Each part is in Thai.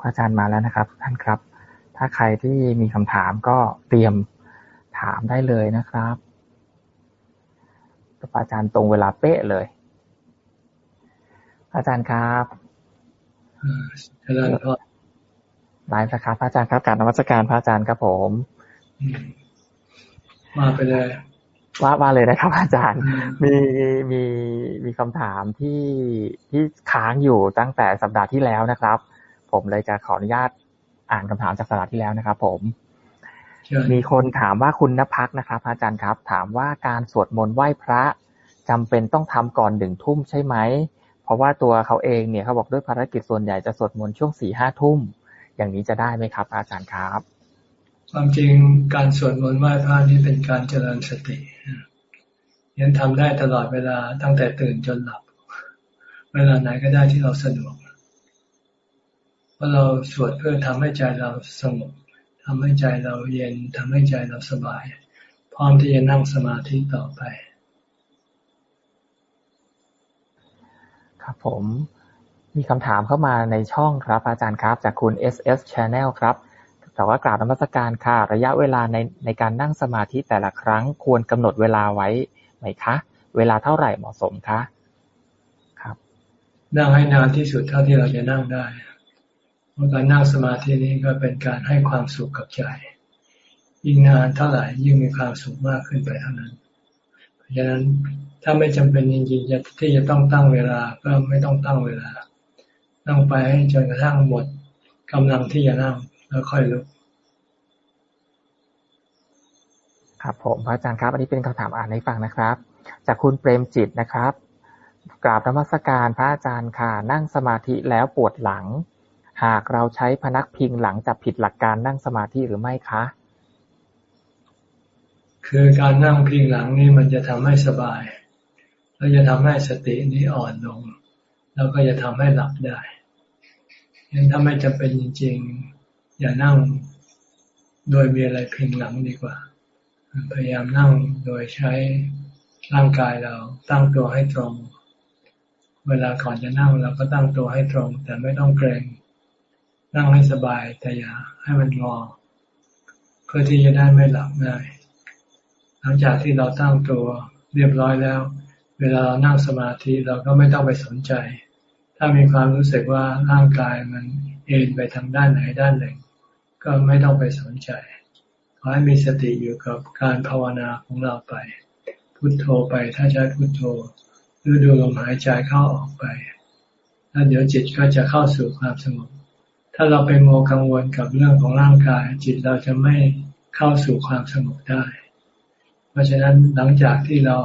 พระอาจารย์มาแล้วนะครับ ท่านครับ ถ้าใครที่มีคำถามก็เตรียมถามได้เลยนะครับพระอาจารย์ตรงเวลาเป๊ะเลย อาจารย์ครับอาจารย์ก็ไลฟ์นะครับพระอาจารย์ครับการนวัตการพระอาจารย์ครับผม มาไปเลยว่าว่าเลยนะครับ อาจารย์ มีมีมีคำถามที่ที่ค้างอยู่ตั้งแต่สัปดาห์ที่แล้วนะครับ ผมเลยจะขออนุญาตอ่านคำถามจากสัปดาห์ที่แล้วนะครับผมมีคนถามว่าคุณนภักนะครับอาจารย์ครับ ถามว่าการสวดมนต์ไหว้พระจำเป็นต้องทำก่อนหนึ่งทุ่มใช่ไหม เพราะว่าตัวเขาเองเนี่ยเขาบอกด้วยภารกิจส่วนใหญ่จะสวดมนต์ช่วงสี่ห้าทุ่ม อย่างนี้จะได้ไหมครับ อาจารย์ครับ ความจริงการสวดมนต์ไหว้พระนี้เป็นการเจริญสติยังทำได้ตลอดเวลาตั้งแต่ตื่นจนหลับ เวลาไหนก็ได้ที่เราสะดวก เพราะเราสวดเพื่อทำให้ใจเราสงบทำให้ใจเราเย็นทำให้ใจเราสบาย พร้อมที่จะนั่งสมาธิต่อไป ครับผมมีคำถามเข้ามาในช่องครับ อาจารย์ครับ จากคุณ SS Channel ครับแต่ว่ากราบนมัสการค่ะ ระยะเวลาในในการนั่งสมาธิแต่ละครั้งควรกำหนดเวลาไว้ไหมคะ เวลาเท่าไหร่เหมาะสมคะ ครับ นั่งให้นานที่สุดเท่าที่เราจะนั่งได้เพ ราะการนั่งสมาธินี้ก็เป็นการให้ความสุขกับใจ ยิ่งนานเท่าไหร่ยิ่งมีความสุขมากขึ้นไปเท่านั้น เพราะฉะนั้นถ้าไม่จำเป็นจริงๆที่จะต้องตั้งเวลาก็ไม่ต้องตั้งเวลา นั่งไปจนกระทั่งหมดกำลังที่จะนั่งแล้วค่อยลุกครับผมพระอาจารย์ครับ อันนี้เป็นคำถามอ่านให้ฟังนะครับ จากคุณเปรมจิตนะครับ กราบธรรมสการพระอาจารย์ค่ะ นั่งสมาธิแล้วปวดหลัง หากเราใช้พนักพิงหลังจะผิดหลักการนั่งสมาธิหรือไม่คะ คือการนั่งพิงหลังนี่มันจะทำให้สบาย แล้วจะทำให้สตินี้อ่อนลง แล้วก็จะทำให้หลับได้ยังถ้าไม่จำเป็นจริง ๆ อย่านั่งโดยมีอะไรพิงหลังดีกว่า พยายามนั่งโดยใช้ร่างกายเราตั้งตัวให้ตรง เวลาก่อนจะนั่งเราก็ตั้งตัวให้ตรง แต่ไม่ต้องเกรง นั่งให้สบายแต่อย่าให้มันงอ เพื่อที่จะได้ไม่หลับง่าย หลังจากที่เราตั้งตัวเรียบร้อยแล้ว เวลาเรานั่งสมาธิเราก็ไม่ต้องไปสนใจ ถ้ามีความรู้สึกว่าร่างกายมันเอ็นไปทางด้านไหนด้านหนึ่ง ก็ไม่ต้องไปสนใจขอให้มีสติอยู่กับการภาวนาของเราไป พุโทโธไปถ้าใช้พุโทโธหรือดูลมหายใจเข้าออกไปแล้วเดี๋ยวจิตก็จะเข้าสู่ความสงบ ถ้าเราไปโมกังวลกับเรื่องของร่างกาย จิตเราจะไม่เข้าสู่ความสงบได้ เพราะฉะนั้นหลังจากที่เรา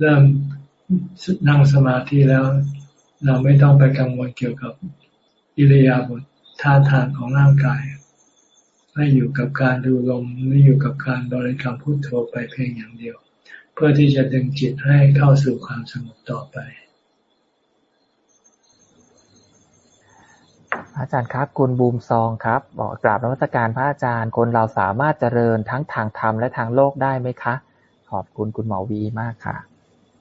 เริ่มนั่งสมาธิแล้ว เราไม่ต้องไปกังวลเกี่ยวกับอิริยาบถท่าทางของร่างกาย ให้อยู่กับการดูลมหรืออยู่กับการบริกรรมพุทโธไปเพียงอย่างเดียว เพื่อที่จะดึงจิตให้เข้าสู่ความสงบต่อไป อาจารย์ครับคุณบูมซองครับ บอกกราบนวัตการพระอาจารย์ คนเราสามารถเจริญทั้งทางธรรมและทางโลกได้ไหมคะ ขอบคุณคุณหมอวีมากค่ะ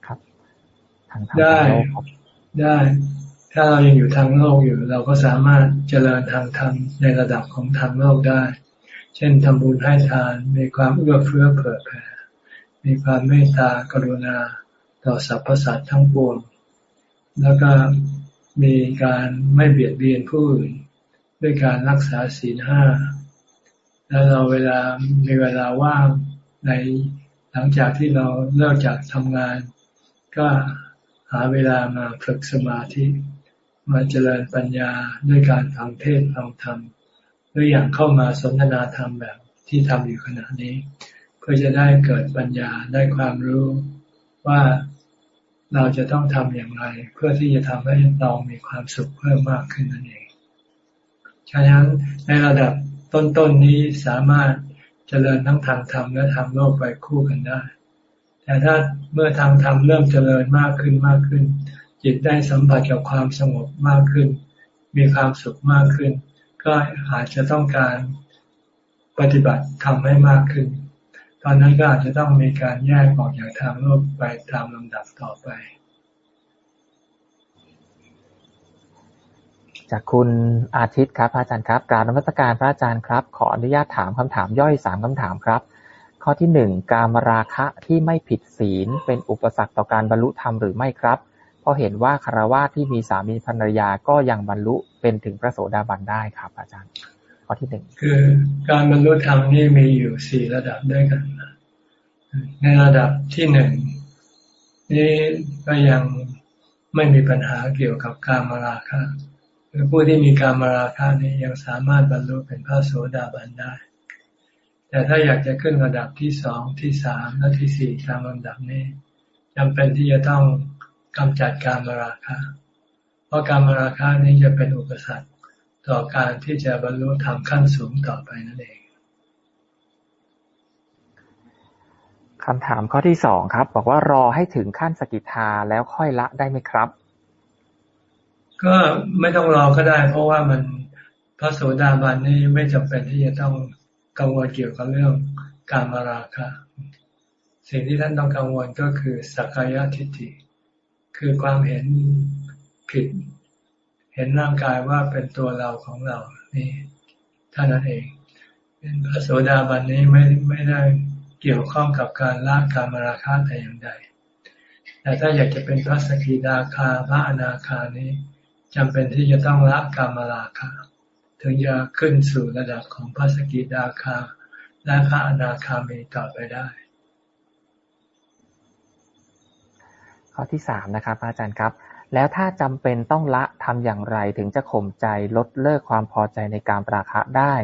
ครับ ทางธรรมทางโลกได้ ถ้าเรายังอยู่ทางโลกอยู่ เราก็สามารถเจริญทางธรรมในระดับของทางโลกได้ เช่นทำบุญให้ทานมีความเอื้อเฟื้อเผื่อแผ่มีความเมตตากรุณาต่อสรรพสัตว์ทั้งปวงแล้วก็ มีการไม่เบียดเบียนผู้อื่นด้วยการรักษาศีลห้า แล้วเราเวลามีเวลาว่างในหลังจากที่เราเลิกจากทำงาน ก็หาเวลามาฝึกสมาธิมาเจริญปัญญาด้วยการฟังเทศฟังธรรมหรืออย่างเข้ามาสนทนาธรรมแบบที่ทำอยู่ขณะนี้ เพื่อจะได้เกิดปัญญาได้ความรู้ว่า เราจะต้องทำอย่างไร เพื่อที่จะทำให้เรามีความสุขเพิ่มมากขึ้นนั่นเองฉะนั้นในระดับต้นๆนนี้สามารถเจริญทั้งทางธรรมและทางโลกไปคู่กันได้ แต่ถ้าเมื่อทางธรรมเริ่มเจริญมากขึ้นมากขึ้น จิตได้สัมผัสกับความสงบมากขึ้น มีความสุขมากขึ้น ก็อาจจะต้องการปฏิบัติทำให้มากขึ้น ตอนนั้นก็อาจจะต้องมีการแยกออกจากทางโลกไปตามลำดับต่อไป จากคุณอาทิตย์ครับพระอาจารย์ครับ การนมัสการพระอาจารย์ครับ ขออนุญาตถามคำถามย่อยสามคำถามครับ ข้อที่หนึ่งการมราคะที่ไม่ผิดศีลเป็นอุปสรรคต่อการบรรลุธรรมหรือไม่ครับเพราะเห็นว่าคารวะที่มีสามีภรรยาก็ยังบรรลุเป็นถึงพระโสดาบันได้ครับ อาจารย์ อที่หนึ่งคือการบรรลุธรรมนี่มีอยู่สี่ระดับด้วยกัน ในระดับที่หนึ่งนี่ก็ยังไม่มีปัญหาเกี่ยวกับการมาราคะคือผู้ที่มีการมาราคะนี้ยังสามารถบรรลุเป็นพระโสดาบันได้ แต่ถ้าอยากจะขึ้นระดับที่สองที่สามและที่สี่ตามลำดับนี้จำเป็นที่จะต้องกำจัดการมาราคะ เพราะการมาราคะนี้จะเป็นอุปสรรค ต่อการที่จะบรรลุธรรมขั้นสูงต่อไปนั่นเองคำถามข้อที่สองครับ บอกว่ารอให้ถึงขั้นสกิทาแล้วค่อยละได้ไหมครับ ก็ไม่ต้องรอก็ได้ เพราะว่ามันพระโสดาบันนี่ไม่จำเป็นที่จะต้องกังวลเกี่ยวกับเรื่องการมาราคะ สิ่งที่ท่านต้องกังวลก็คือสักกายทิฏฐิคือความเห็นผิด เห็นร่างกายว่าเป็นตัวเราของเรา นี่ท่านั้นเองเป็นพระโสดาบันนี้ไม่ไม่ได้เกี่ยวข้องกับการละกามาราคะแต่อย่างใด แต่ถ้าอยากจะเป็นพระสกิดาคาพระอนาคานี้จำเป็นที่จะต้องละกามาราคะ ถึงจะขึ้นสู่ระดับของพระสกิดาคาและพระอนาคามีต่อไปได้ข้อที่สามนะครับอาจารย์ครับ แล้วถ้าจำเป็นต้องละ ทำอย่างไรถึงจะข่มใจ ลดเลิกความพอใจในการปราคะได้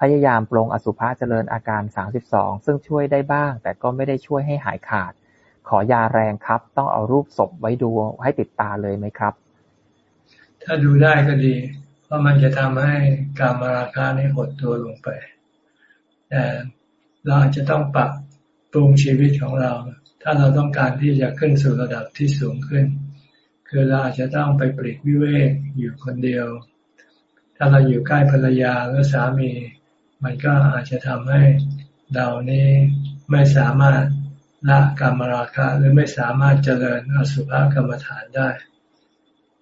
พยายามปรงอสุภะเจริญอาการ 32 ซึ่งช่วยได้บ้าง แต่ก็ไม่ได้ช่วยให้หายขาด ขอยาแรงครับ ต้องเอารูปศพไว้ดูให้ติดตาเลยไหมครับ ถ้าดูได้ก็ดี เพราะมันจะทำให้การมาราคานี้หดตัวลงไป แต่เราอาจจะต้องปรับปรุงชีวิตของเรา ถ้าเราต้องการที่จะขึ้นสู่ระดับที่สูงขึ้น คือเราอาจจะต้องไปปลีกวิเวกอยู่คนเดียว ถ้าเราอยู่ใกล้ภรรยาหรือสามี มันก็อาจจะทำให้เรานี้ไม่สามารถละกรรมราคะหรือไม่สามารถเจริญอสุภกรรมฐานได้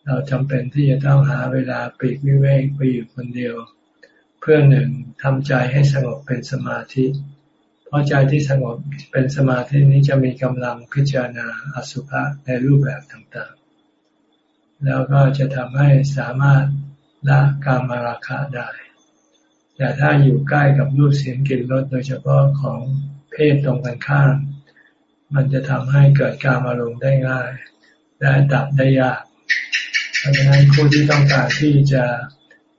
เราจำเป็นที่จะต้องหาเวลาปีกวิเวกไปอยู่คนเดียว เพื่อหนึ่งทำใจให้สงบเป็นสมาธิ เพราะใจที่สงบเป็นสมาธินี้จะมีกำลังพิจารณาอสุภะในรูปแบบต่าง แล้วก็จะทำให้สามารถละกรรมราคะได้ แต่ถ้าอยู่ใกล้กับรูปเสียงกลิ่นรสโดยเฉพาะของเพศตรงกันข้าม มันจะทำให้เกิดการอารมณ์ได้ง่ายและดับได้ยาก เพราะฉะนั้นผู้ที่ต้องการที่จะ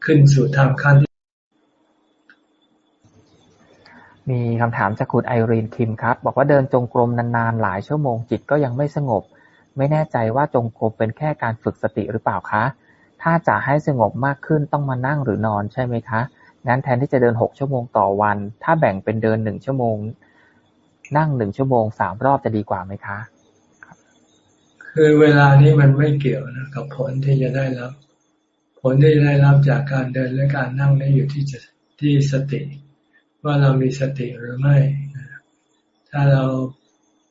ขึ้นสู่ธรรมขั้นที่มีคำถามจากคุณไอรีนคิมครับ บอกว่าเดินจงกรมนานๆ หลายชั่วโมงจิตก็ยังไม่สงบ ไม่แน่ใจว่าจงกรมเป็นแค่การฝึกสติหรือเปล่าคะ ถ้าจะให้สงบมากขึ้นต้องมานั่งหรือนอนใช่ไหมคะ งั้นแทนที่จะเดินหกชั่วโมงต่อวัน ถ้าแบ่งเป็นเดินหนึ่งชั่วโมง นั่งหนึ่งชั่วโมงสามรอบจะดีกว่าไหมคะคือเวลานี้มันไม่เกี่ยวนะกับผลที่จะได้รับ ผลที่ได้รับจากการเดินและการนั่งนี่อยู่ที่ที่สติ ว่าเรามีสติหรือไม่ ถ้าเรา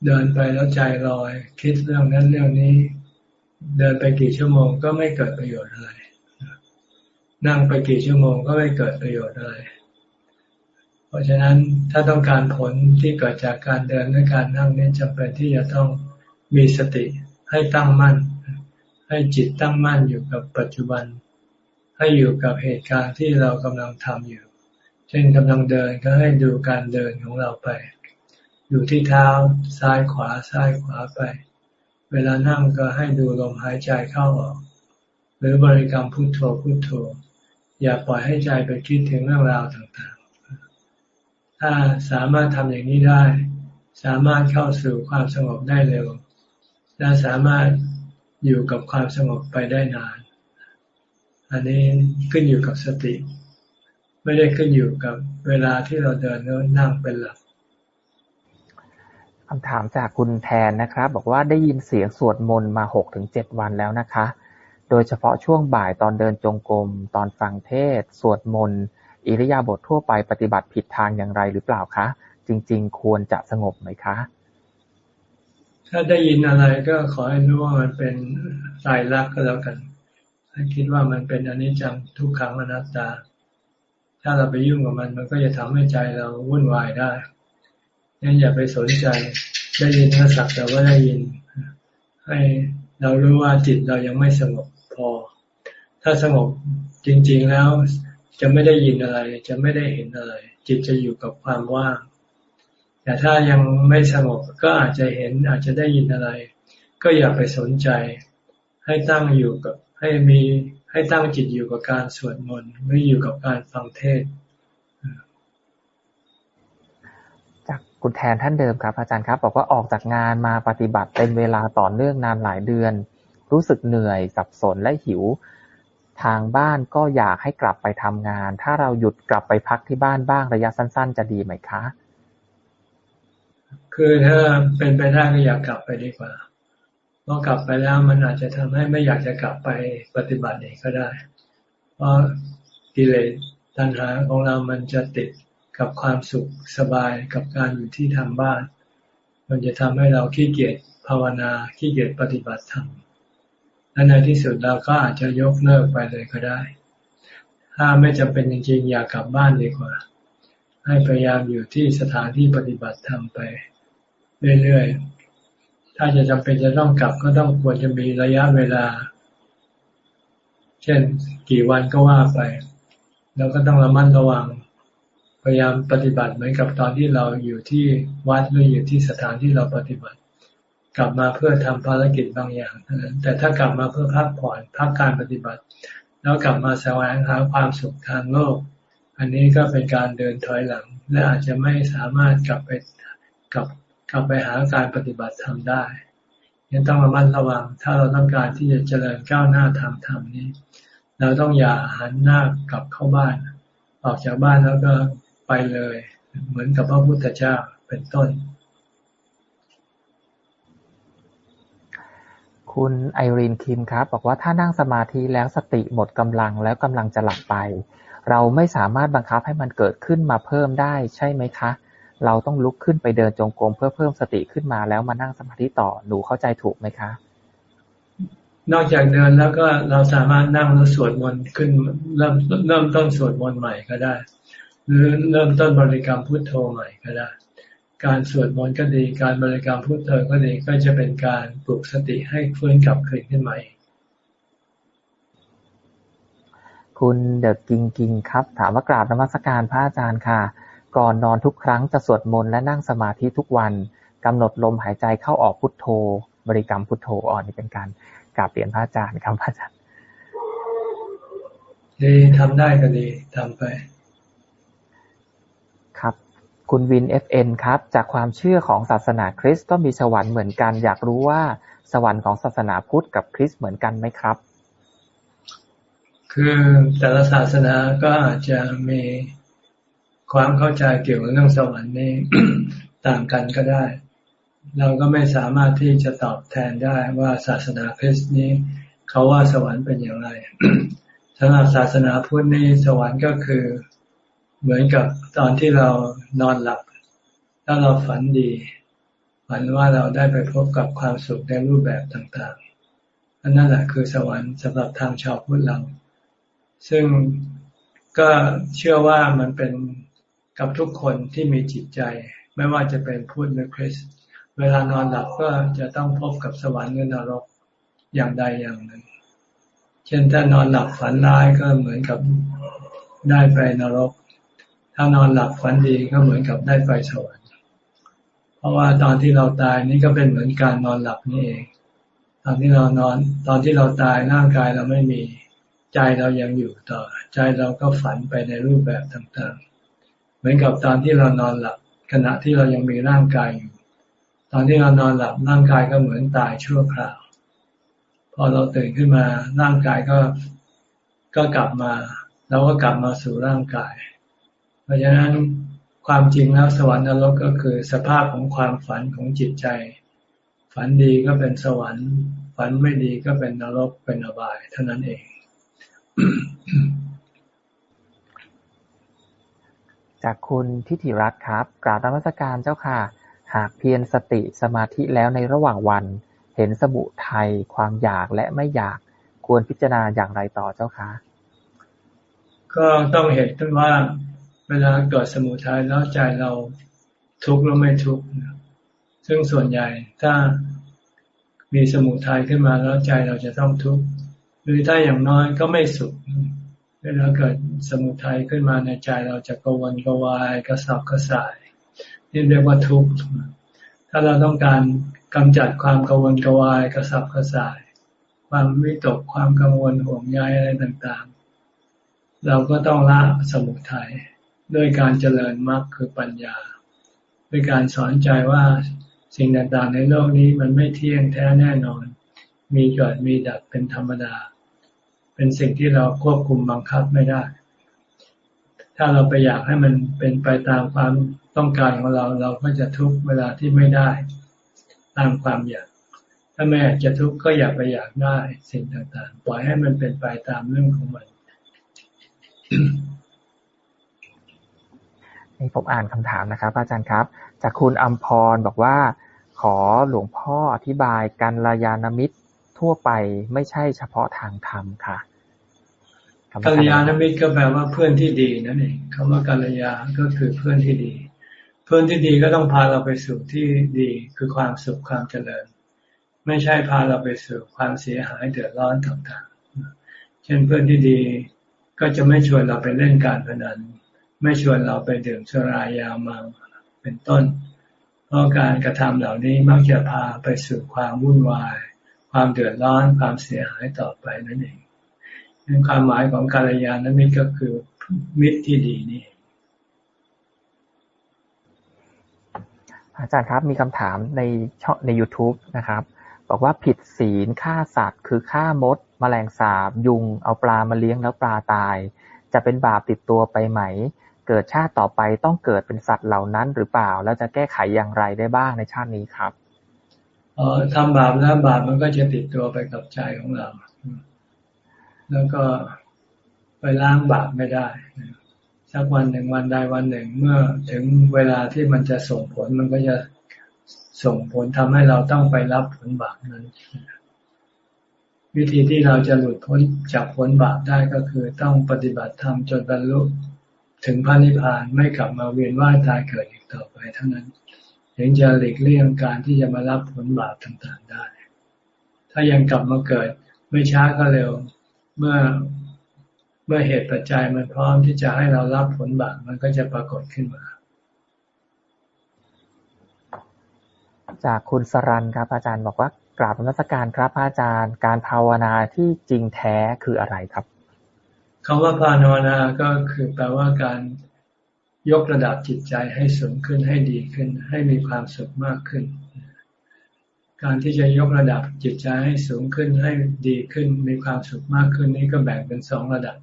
เดินไปแล้วใจลอย คิดเรื่องนั้นเรื่องนี้ เดินไปกี่ชั่วโมงก็ไม่เกิดประโยชน์อะไร นั่งไปกี่ชั่วโมงก็ไม่เกิดประโยชน์อะไร เพราะฉะนั้นถ้าต้องการผลที่เกิดจากการเดินและการนั่งนี่จำเป็นที่จะต้องมีสติให้ตั้งมั่น ให้จิตตั้งมั่นอยู่กับปัจจุบัน ให้อยู่กับเหตุการณ์ที่เรากำลังทำอยู่ เช่นกำลังเดินก็ให้ดูการเดินของเราไป อยู่ที่เท้าซ้ายขวาซ้ายขวาไป เวลานั่งก็ให้ดูลมหายใจเข้าออก หรือบริกรรมพุทโธพุทโธ อย่าปล่อยให้ใจไปคิดถึงเรื่องราวต่างๆ ถ้าสามารถทำอย่างนี้ได้ สามารถเข้าสู่ความสงบได้เร็ว และสามารถอยู่กับความสงบไปได้นาน อันนี้ขึ้นอยู่กับสติ ไม่ได้ขึ้นอยู่กับเวลาที่เราเดินแล้วนั่งเป็นหลัก คำถามจากคุณแทนนะครับ บอกว่าได้ยินเสียงสวดมนต์มาหกถึงเจ็ดวันแล้วนะคะ โดยเฉพาะช่วงบ่ายตอนเดินจงกรมตอนฟังเทศ สวดมนต์อิริยาบถทั่วไปปฏิบัติผิดทางอย่างไรหรือเปล่าคะ จริง ๆ ควรจะสงบไหมคะ ถ้าได้ยินอะไรก็ขอให้รู้ว่ามันเป็นสายรักก็แล้วกันให้คิดว่ามันเป็นอนิจจังทุกขังอนัตตา ถ้าเราไปยุ่งกับมันมันก็จะทำให้ใจเราวุ่นวายได้ งั้นอย่าไปสนใจ ได้ยินก็สักแต่ว่าได้ยิน ให้เรารู้ว่าจิตเรายังไม่สงบพอ ถ้าสงบจริง ๆแล้ว จะไม่ได้ยินอะไร จะไม่ได้เห็นอะไร จิตจะอยู่กับความว่าง แต่ถ้ายังไม่สงบก็อาจจะเห็นอาจจะได้ยินอะไร ก็อย่าไปสนใจ ให้ตั้งอยู่กับ ให้มีให้ตั้งจิตอยู่กับการสวดมนต์ไม่อยู่กับการฟังเทศาก คุณแทนท่านเดิมครับ อาจารย์ครับ บอกว่าออกจากงานมาปฏิบัติเป็นเวลาต่อเนื่องนานหลายเดือน รู้สึกเหนื่อยสับสนและหิว ทางบ้านก็อยากให้กลับไปทำงาน ถ้าเราหยุดกลับไปพักที่บ้านบ้างระยะสั้น ๆ จะดีไหมคะ คือถ้าเป็นไปได้ก็อยากกลับไปดีกว่าเพราะกลับไปแล้วมันอาจจะทำให้ไม่อยากจะกลับไปปฏิบัติเองก็ได้ เพราะกิเลสตัณหาของเรามันจะติด กับความสุขสบายกับการอยู่ที่ทางบ้าน มันจะทำให้เราขี้เกียจภาวนาขี้เกียจปฏิบัติธรรมและในที่สุดเราก็อาจจะยกเลิกไปเลยก็ได้ ถ้าไม่จำเป็นจริงๆอยากกลับบ้านดีกว่า ให้พยายามอยู่ที่สถานที่ปฏิบัติธรรมไปเรื่อยๆ ถ้าจะจำเป็นจะต้องกลับก็ต้องควรจะมีระยะเวลา เช่นกี่วันก็ว่าไป แล้วก็ต้องระมัดระวัง ยายามปฏิบัติเหมือนกับตอนที่เราอยู่ที่วัดหรืออยู่ที่สถานที่เราปฏิบัติ กลับมาเพื่อทำภารกิจบางอย่างแต่ถ้ากลับมาเพื่อพักผ่อนพักการปฏิบัติ แล้วกลับมาแสวงหาความสุขทางโลก อันนี้ก็เป็นการเดินถอยหลัง และอาจจะไม่สามารถกลับไปกลับกลับไปหาการปฏิบัติธรรมได้ยังต้องระมัดระวัง ถ้าเราต้องการที่จะเจริญก้าวหน้าทางธรรมนี้ เราต้องอย่าหันหน้ากลับเข้าบ้าน ออกจากบ้านแล้วก็ ไปเลย เหมือนกับพระพุทธเจ้าเป็นต้น คุณไอรีนคิมครับ บอกว่าถ้านั่งสมาธิแล้วสติหมดกำลังแล้วกำลังจะหลับไป เราไม่สามารถบังคับให้มันเกิดขึ้นมาเพิ่มได้ใช่ไหมคะ เราต้องลุกขึ้นไปเดินจงกรมเพื่อเพิ่มสติขึ้นมาแล้วมานั่งสมาธิต่อหนูเข้าใจถูกไหมคะนอกจากเดินแล้วก็เราสามารถนั่งแล้วสวดมนต์ขึ้นเริ่มเริ่มต้นสวดมนต์ใหม่ก็ได้ หรือเริ่มต้นบริกรรมพุทโธใหม่ก็ได้ การสวดมนต์ก็ดี การบริกรรมพุทโธก็ดี ก็จะเป็นการปลุกสติให้ฟื้นกลับคืนขึ้นมาคุณเดอะกิงกิงครับ ถามว่ากราบนมัสการพระอาจารย์ค่ะ ก่อนนอนทุกครั้งจะสวดมนต์และนั่งสมาธิทุกวันกำหนดลมหายใจเข้าออกพุทโธ บริกรรมพุทโธอ่อนนี่เป็นการกราบเรียนพระอาจารย์ครับพระอาจารย์ดีทำได้ก็ดีทำไป คุณวินเอฟเอ็นครับ จากความเชื่อของศาสนาคริสต์ก็มีสวรรค์เหมือนกัน อยากรู้ว่าสวรรค์ของศาสนาพุทธกับคริสต์เหมือนกันไหมครับ คือแต่ละศาสนาก็อาจจะมีความเข้าใจเกี่ยวกับเรื่องสวรรค์นี้ต่างกันก็ได้ เราก็ไม่สามารถที่จะตอบแทนได้ว่าศาสนาคริสต์นี้ เขาว่าสวรรค์เป็นอย่างไรสำหรับศาสนาพุทธนี้สวรรค์ก็คือ เหมือนกับตอนที่เรานอนหลับถ้าเราฝันดี ฝันว่าเราได้ไปพบกับความสุขในรูปแบบต่างๆอันนั่นแหละคือสวรรค์สำหรับทางชาวพุทธเรา ซึ่งก็เชื่อว่ามันเป็นกับทุกคนที่มีจิตใจ ไม่ว่าจะเป็นพุทธหรือคริสต์เวลานอนหลับก็จะต้องพบกับสวรรค์หรือนรกอย่างใดอย่างหนึ่ง เช่นถ้านอนหลับฝันร้ายก็เหมือนกับได้ไปนรก ถ้านอนหลับฝันดีก็เหมือนกับได้ไปสวรรค์เพราะว่าตอนที่เราตายนี่ก็เป็นเหมือนการนอนหลับนี่เอง ตอนที่เรานอน ตอนที่เราตายร่างกายเราไม่มีใจเรายังอยู่ต่อ ใจเราก็ฝันไปในรูปแบบต่างๆ เหมือนกับตอนที่เรานอนหลับ ขณะที่เรายังมีร่างกายอยู่ ตอนที่เรานอนหลับร่างกายก็เหมือนตายชั่วคราว พอเราตื่นขึ้นมาร่างกายก็ก็กลับมาเราก็กลับมาสู่ร่างกาย เพราะฉะนั้นความจริงแล้วสวรรค์นรกก็คือสภาพของความฝันของจิตใจ ฝันดีก็เป็นสวรรค์ ฝันไม่ดีก็เป็นนรกเป็นอบายเท่านั้นเองจากคุณทิฏฐิรัตน์ครับ กราบธรรมสการเจ้าค่ะ หากเพียรสติสมาธิแล้วในระหว่างวัน เห็นสมุทัยความอยากและไม่อยากควรพิจารณาอย่างไรต่อเจ้าคะก็ต้องเห็นต้นว่า เวลาเกิดสมุทัยแล้วใจเราทุกข์หรือไม่ทุกข์ซึ่งส่วนใหญ่ถ้ามีสมุทัยขึ้นมาแล้วใจเราจะต้องทุกข์หรือถ้าอย่างน้อยก็ไม่สุข เวลาเกิดสมุทัยขึ้นมาในใจเราจะกังวนกวายกระสับกระส่ายนี่เรียกว่าทุกข์ถ้าเราต้องการกำจัดความกังวลกังวายกระสับกระส่าย ความวิตกความกังวลห่วงใยอะไรต่างๆ เราก็ต้องละสมุทัย ด้วยการเจริญมรรคคือปัญญา ด้วยการสอนใจว่าสิ่งต่างๆในโลกนี้มันไม่เที่ยงแท้แน่นอน มีเกิดมีดับเป็นธรรมดา เป็นสิ่งที่เราควบคุมบังคับไม่ได้ ถ้าเราไปอยากให้มันเป็นไปตามความต้องการของเรา เราก็จะทุกเวลาที่ไม่ได้ ตามความอยาก ถ้าไม่อยากจะทุกข์ก็อย่าไปอยากได้สิ่งต่างๆ ปล่อยให้มันเป็นไปตามเรื่องของมัน นี่ผมอ่านคำถามนะครับ อาจารย์ครับ จากคุณอัมพรบอกว่า ขอหลวงพ่ออธิบายการลายานมิตรทั่วไปไม่ใช่เฉพาะทางธรรมค่ะกัลยาณมิตรก็แปลว่าเพื่อนที่ดีนั่นเองคำว่ากัลยาก็คือเพื่อนที่ดี เพื่อนที่ดีก็ต้องพาเราไปสู่ที่ดีคือความสุขความเจริญ ไม่ใช่พาเราไปสู่ความเสียหายเดือดร้อนต่างๆ เช่นเพื่อนที่ดีก็จะไม่ชวนเราไปเล่นการพนัน ไม่ชวนเราไปดื่มสุรายาเมา เป็นต้น เพราะการกระทำเหล่านี้มักจะพาไปสู่ความวุ่นวาย ความเดือดร้อนความเสียหายต่อไปนั่นเองนั่นความหมายของกาลยานมิตรก็คือมิตรที่ดีนี่ อาจารย์ครับมีคำถามในช่องใน YouTube นะครับ บอกว่าผิดศีลฆ่าสัตว์ คือฆ่ามดมแมลงสาบ ยุงเอาปลามาเลี้ยงแล้วปลาตาย จะเป็นบาปติดตัวไปไหม เกิดชาติต่อไปต้องเกิดเป็นสัตว์เหล่านั้นหรือเปล่า แล้วจะแก้ไขอย่างไรได้บ้างในชาตินี้ครับเออทำบาปแล้วบาปมันก็จะติดตัวไปกับใจของเรา แล้วก็ไปล้างบาปไม่ได้สักวันหนึ่งวันใดวันหนึ่ง เมื่อถึงเวลาที่มันจะส่งผลมันก็จะส่งผลทำให้เราต้องไปรับผลบาปนั้น วิธีที่เราจะหลุดพ้นจากผลบาปได้ก็คือต้องปฏิบัติธรรมจนบรรลุ ถึงพระนิพพานไม่กลับมาเวียนว่ายตายเกิดอีกต่อไปเท่านั้นถึงจะหลีกเลี่ยงการที่จะมารับผลบาปต่างๆได้ ถ้ายังกลับมาเกิดไม่ช้าก็เร็ว เมื่อเมื่อเหตุปัจจัยมันพร้อมที่จะให้เรารับผลบาปมันก็จะปรากฏขึ้นมา จากคุณสรันครับอาจารย์บอกว่ากราบนมัสการครับอาจารย์ การภาวนาที่จริงแท้คืออะไรครับ คำว่าภาวนาก็คือแปลว่าการยกระดับจิตใจให้สูงขึ้นให้ดีขึ้น ให้มีความสุขมากขึ้น การที่จะยกระดับจิตใจให้สูงขึ้นให้ดีขึ้น มีความสุขมากขึ้นนี้ก็แบ่งเป็นสองระดับ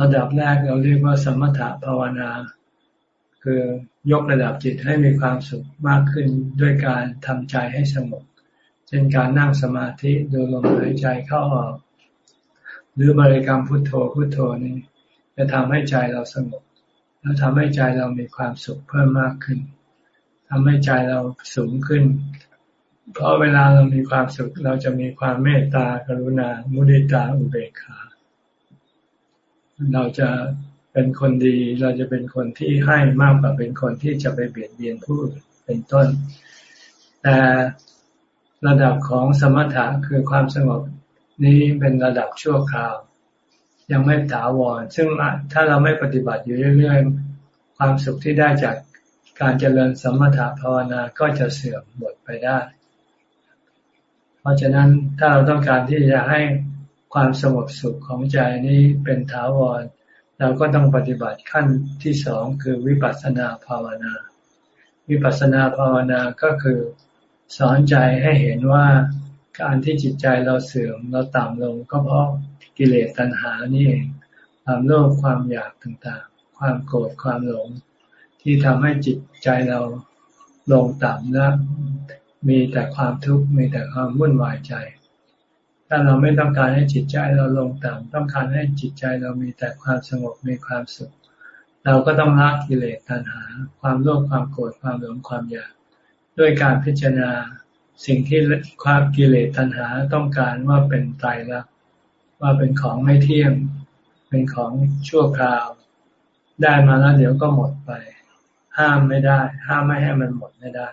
ระดับแรกเราเรียกว่าสมถะภาวนา คือยกระดับจิตให้มีความสุขมากขึ้นด้วยการทำใจให้สงบเช่นการนั่งสมาธิดูลมหายใจเข้าออก หรือบริกรรมพุทโธพุทโธนี้ จะทำให้ใจเราสงบ แล้วทำให้ใจเรามีความสุขเพิ่มมากขึ้นทำให้ใจเราสูงขึ้น เพราะเวลาเรามีความสุข เราจะมีความเมตตากรุณา มุดิตาอุเบกขา เราจะเป็นคนดี เราจะเป็นคนที่ให้มากกว่าเป็นคนที่จะไปเบียดเบียนผู้อื่นเป็นต้น แต่ระดับของสมถะคือความสงบ นี้เป็นระดับชั่วคราว ยังไม่ถาวร ซึ่งถ้าเราไม่ปฏิบัติอยู่เรื่อยๆ ความสุขที่ได้จากการเจริญสมถะภาวนาก็จะเสื่อมหมดไปได้ เพราะฉะนั้นถ้าเราต้องการที่จะให้ความสงบสุขของใจนี้เป็นถาวร เราก็ต้องปฏิบัติขั้นที่สองคือวิปัสสนาภาวนา วิปัสสนาภาวนาก็คือ สอนใจให้เห็นว่า การที่จิตใจเราเสื่อมเราต่ำลงก็เพราะกิเลสตัณหานี่เองความโลภความอยากต่างๆ ความโกรธความหลง ที่ทำให้จิตใจเราลงต่ำและมีแต่ความทุกข์มีแต่ความวุ่นวายใจ ถ้าเราไม่ต้องการให้จิตใจเราลงต่ำต้องการให้จิตใจเรามีแต่ความสงบมีความสุข เราก็ต้องละกิเลสตัณหา ความโลภความโกรธความหลงความอยาก ด้วยการพิจารณา สิ่งที่ความกิเลสตัณหาต้องการว่าเป็นไตรลักษณ์ว่าเป็นของไม่เที่ยง เป็นของชั่วคราว ได้มาแล้วเดี๋ยวก็หมดไป ห้ามไม่ได้ ห้ามไม่ให้มันหมดไม่ได้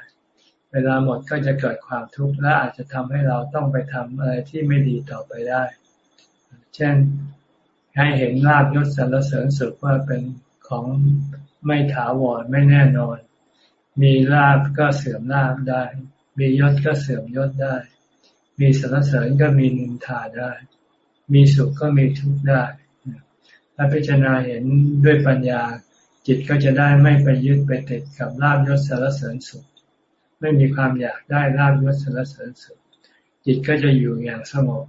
เวลาหมดก็จะเกิดความทุกข์และอาจจะทำให้เราต้องไปทำอะไรที่ไม่ดีต่อไปได้ เช่นให้เห็นลาบยศสรรเสริญสุขว่าเป็นของไม่ถาวรไม่แน่นอน มีลาบก็เสื่อมลาบได้ มียศก็เสื่อมยศได้ มีสรรเสริญก็มีนินทาได้ มีสุขก็มีทุกข์ได้ ถ้าพิจารณาเห็นด้วยปัญญา จิตก็จะได้ไม่ไปยึดไปติดกับลาบยศสรรเสริญสุข ไม่มีความอยากได้ลาบยศสรรเสริญสุข จิตก็จะอยู่อย่างสงบ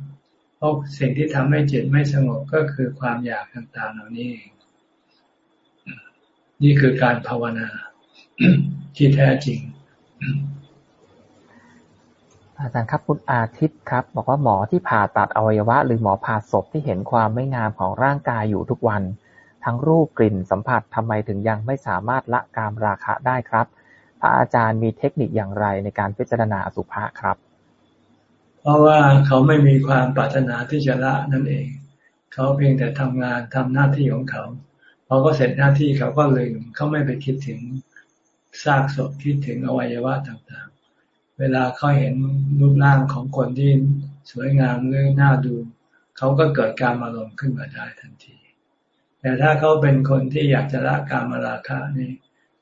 เพราะสิ่งที่ทำให้จิตไม่สงบก็คือความอยากต่างๆเหล่านี้เองนี่คือการภาวนาที่แท้จริง อาจารย์ครับคุณอาทิตย์ครับ บอกว่าหมอที่ผ่าตัดอวัยวะ หรือหมอผ่าศพที่เห็นความไม่งามของร่างกายอยู่ทุกวัน ทั้งรูปกลิ่นสัมผัสทำไมถึงยังไม่สามารถละกามราคะได้ครับพระอาจารย์มีเทคนิคอย่างไรในการพิจารณาอสุภะครับ เพราะว่าเขาไม่มีความปรารถนาที่จะละนั่นเอง เขาเพียงแต่ทำงานทำหน้าที่ของเขาพอก็เสร็จหน้าที่เขาก็ลืมเขาไม่ไปคิดถึงซากศพคิดถึงอวัยวะต่าง เวลาเขาเห็นรูปร่างของคนที่สวยงามหรือน่าดู เขาก็เกิดการอารมณ์ขึ้นมาได้ทันที แต่ถ้าเขาเป็นคนที่อยากจะละการมาราคะนี่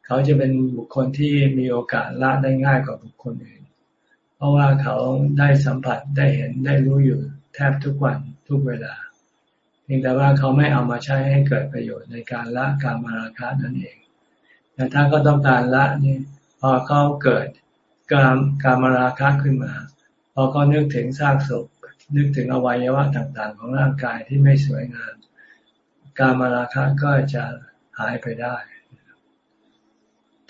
เขาจะเป็นบุคคลที่มีโอกาสละได้ง่ายกว่าบุคคลอื่น เพราะว่าเขาได้สัมผัสได้เห็นได้รู้อยู่แทบทุกวันทุกเวลาพียงแต่ว่าเขาไม่เอามาใช้ให้เกิดประโยชน์ในการละการมาราคะนั่นเองแต่ถ้าก็ต้องการละนี่พอเขาเกิด การการมาราคะขึ้นมา พอเขานึกถึงซากศพ นึกถึงอวัยวะต่างๆ ของร่างกายที่ไม่สวยงาม การมาราคะก็จะหายไปได้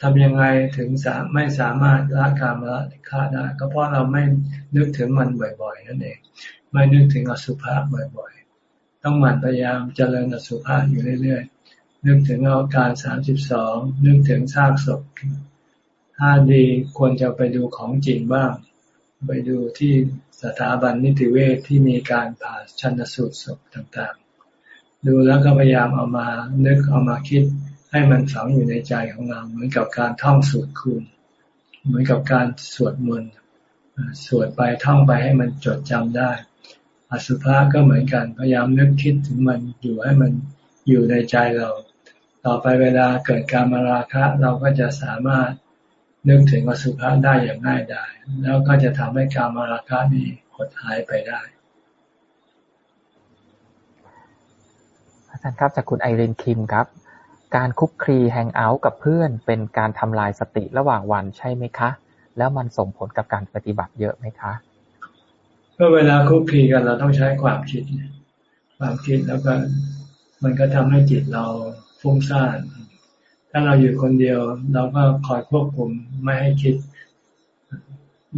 ทำยังไงถึงสาไม่สามารถละการมาราคะได้ ก็เพราะเราไม่นึกถึงมันบ่อย ๆ นั่นเอง ไม่นึกถึงอสุภะบ่อยๆ ต้องหมั่นพยายามเจริญอสุภะอยู่เรื่อยๆ นึกถึงอาการสามสิบสองนึกถึงซากศพ ถ้าดีควรจะไปดูของจริงบ้าง ไปดูที่สถาบันนิติเวชทที่มีการผ่าชันสูตรศพต่างๆ ดูแล้วก็พยายามเอามานึกเอามาคิดให้มันฝังอยู่ในใจของเรา เหมือนกับการท่องสูตรคูณ เหมือนกับการสวดมนต์สวดไปท่องไปให้มันจดจำได้ อสุภะก็เหมือนกันพยายามนึกคิดถึงมันอยู่ให้มันอยู่ในใจเรา ต่อไปเวลาเกิดการมาราคะ เราก็จะสามารถ นึกถึงอสุภะได้อย่างง่ายดายแล้วก็จะทำให้การมาราคะนี้หดหายไปได้อาจารย์ครับจากคุณไอรินคิมครับ การคุกคลีแฮงเอาท์กับเพื่อนเป็นการทำลายสติระหว่างวันใช่ไหมคะ แล้วมันส่งผลกับการปฏิบัติเยอะไหมคะก็เวลาคุกคีกันเราต้องใช้ความคิด ความคิดแล้วก็มันก็ทำให้จิตเราฟุ้งซ่านถ้าเราอยู่คนเดียว เราก็คอยควบคุมไม่ให้คิด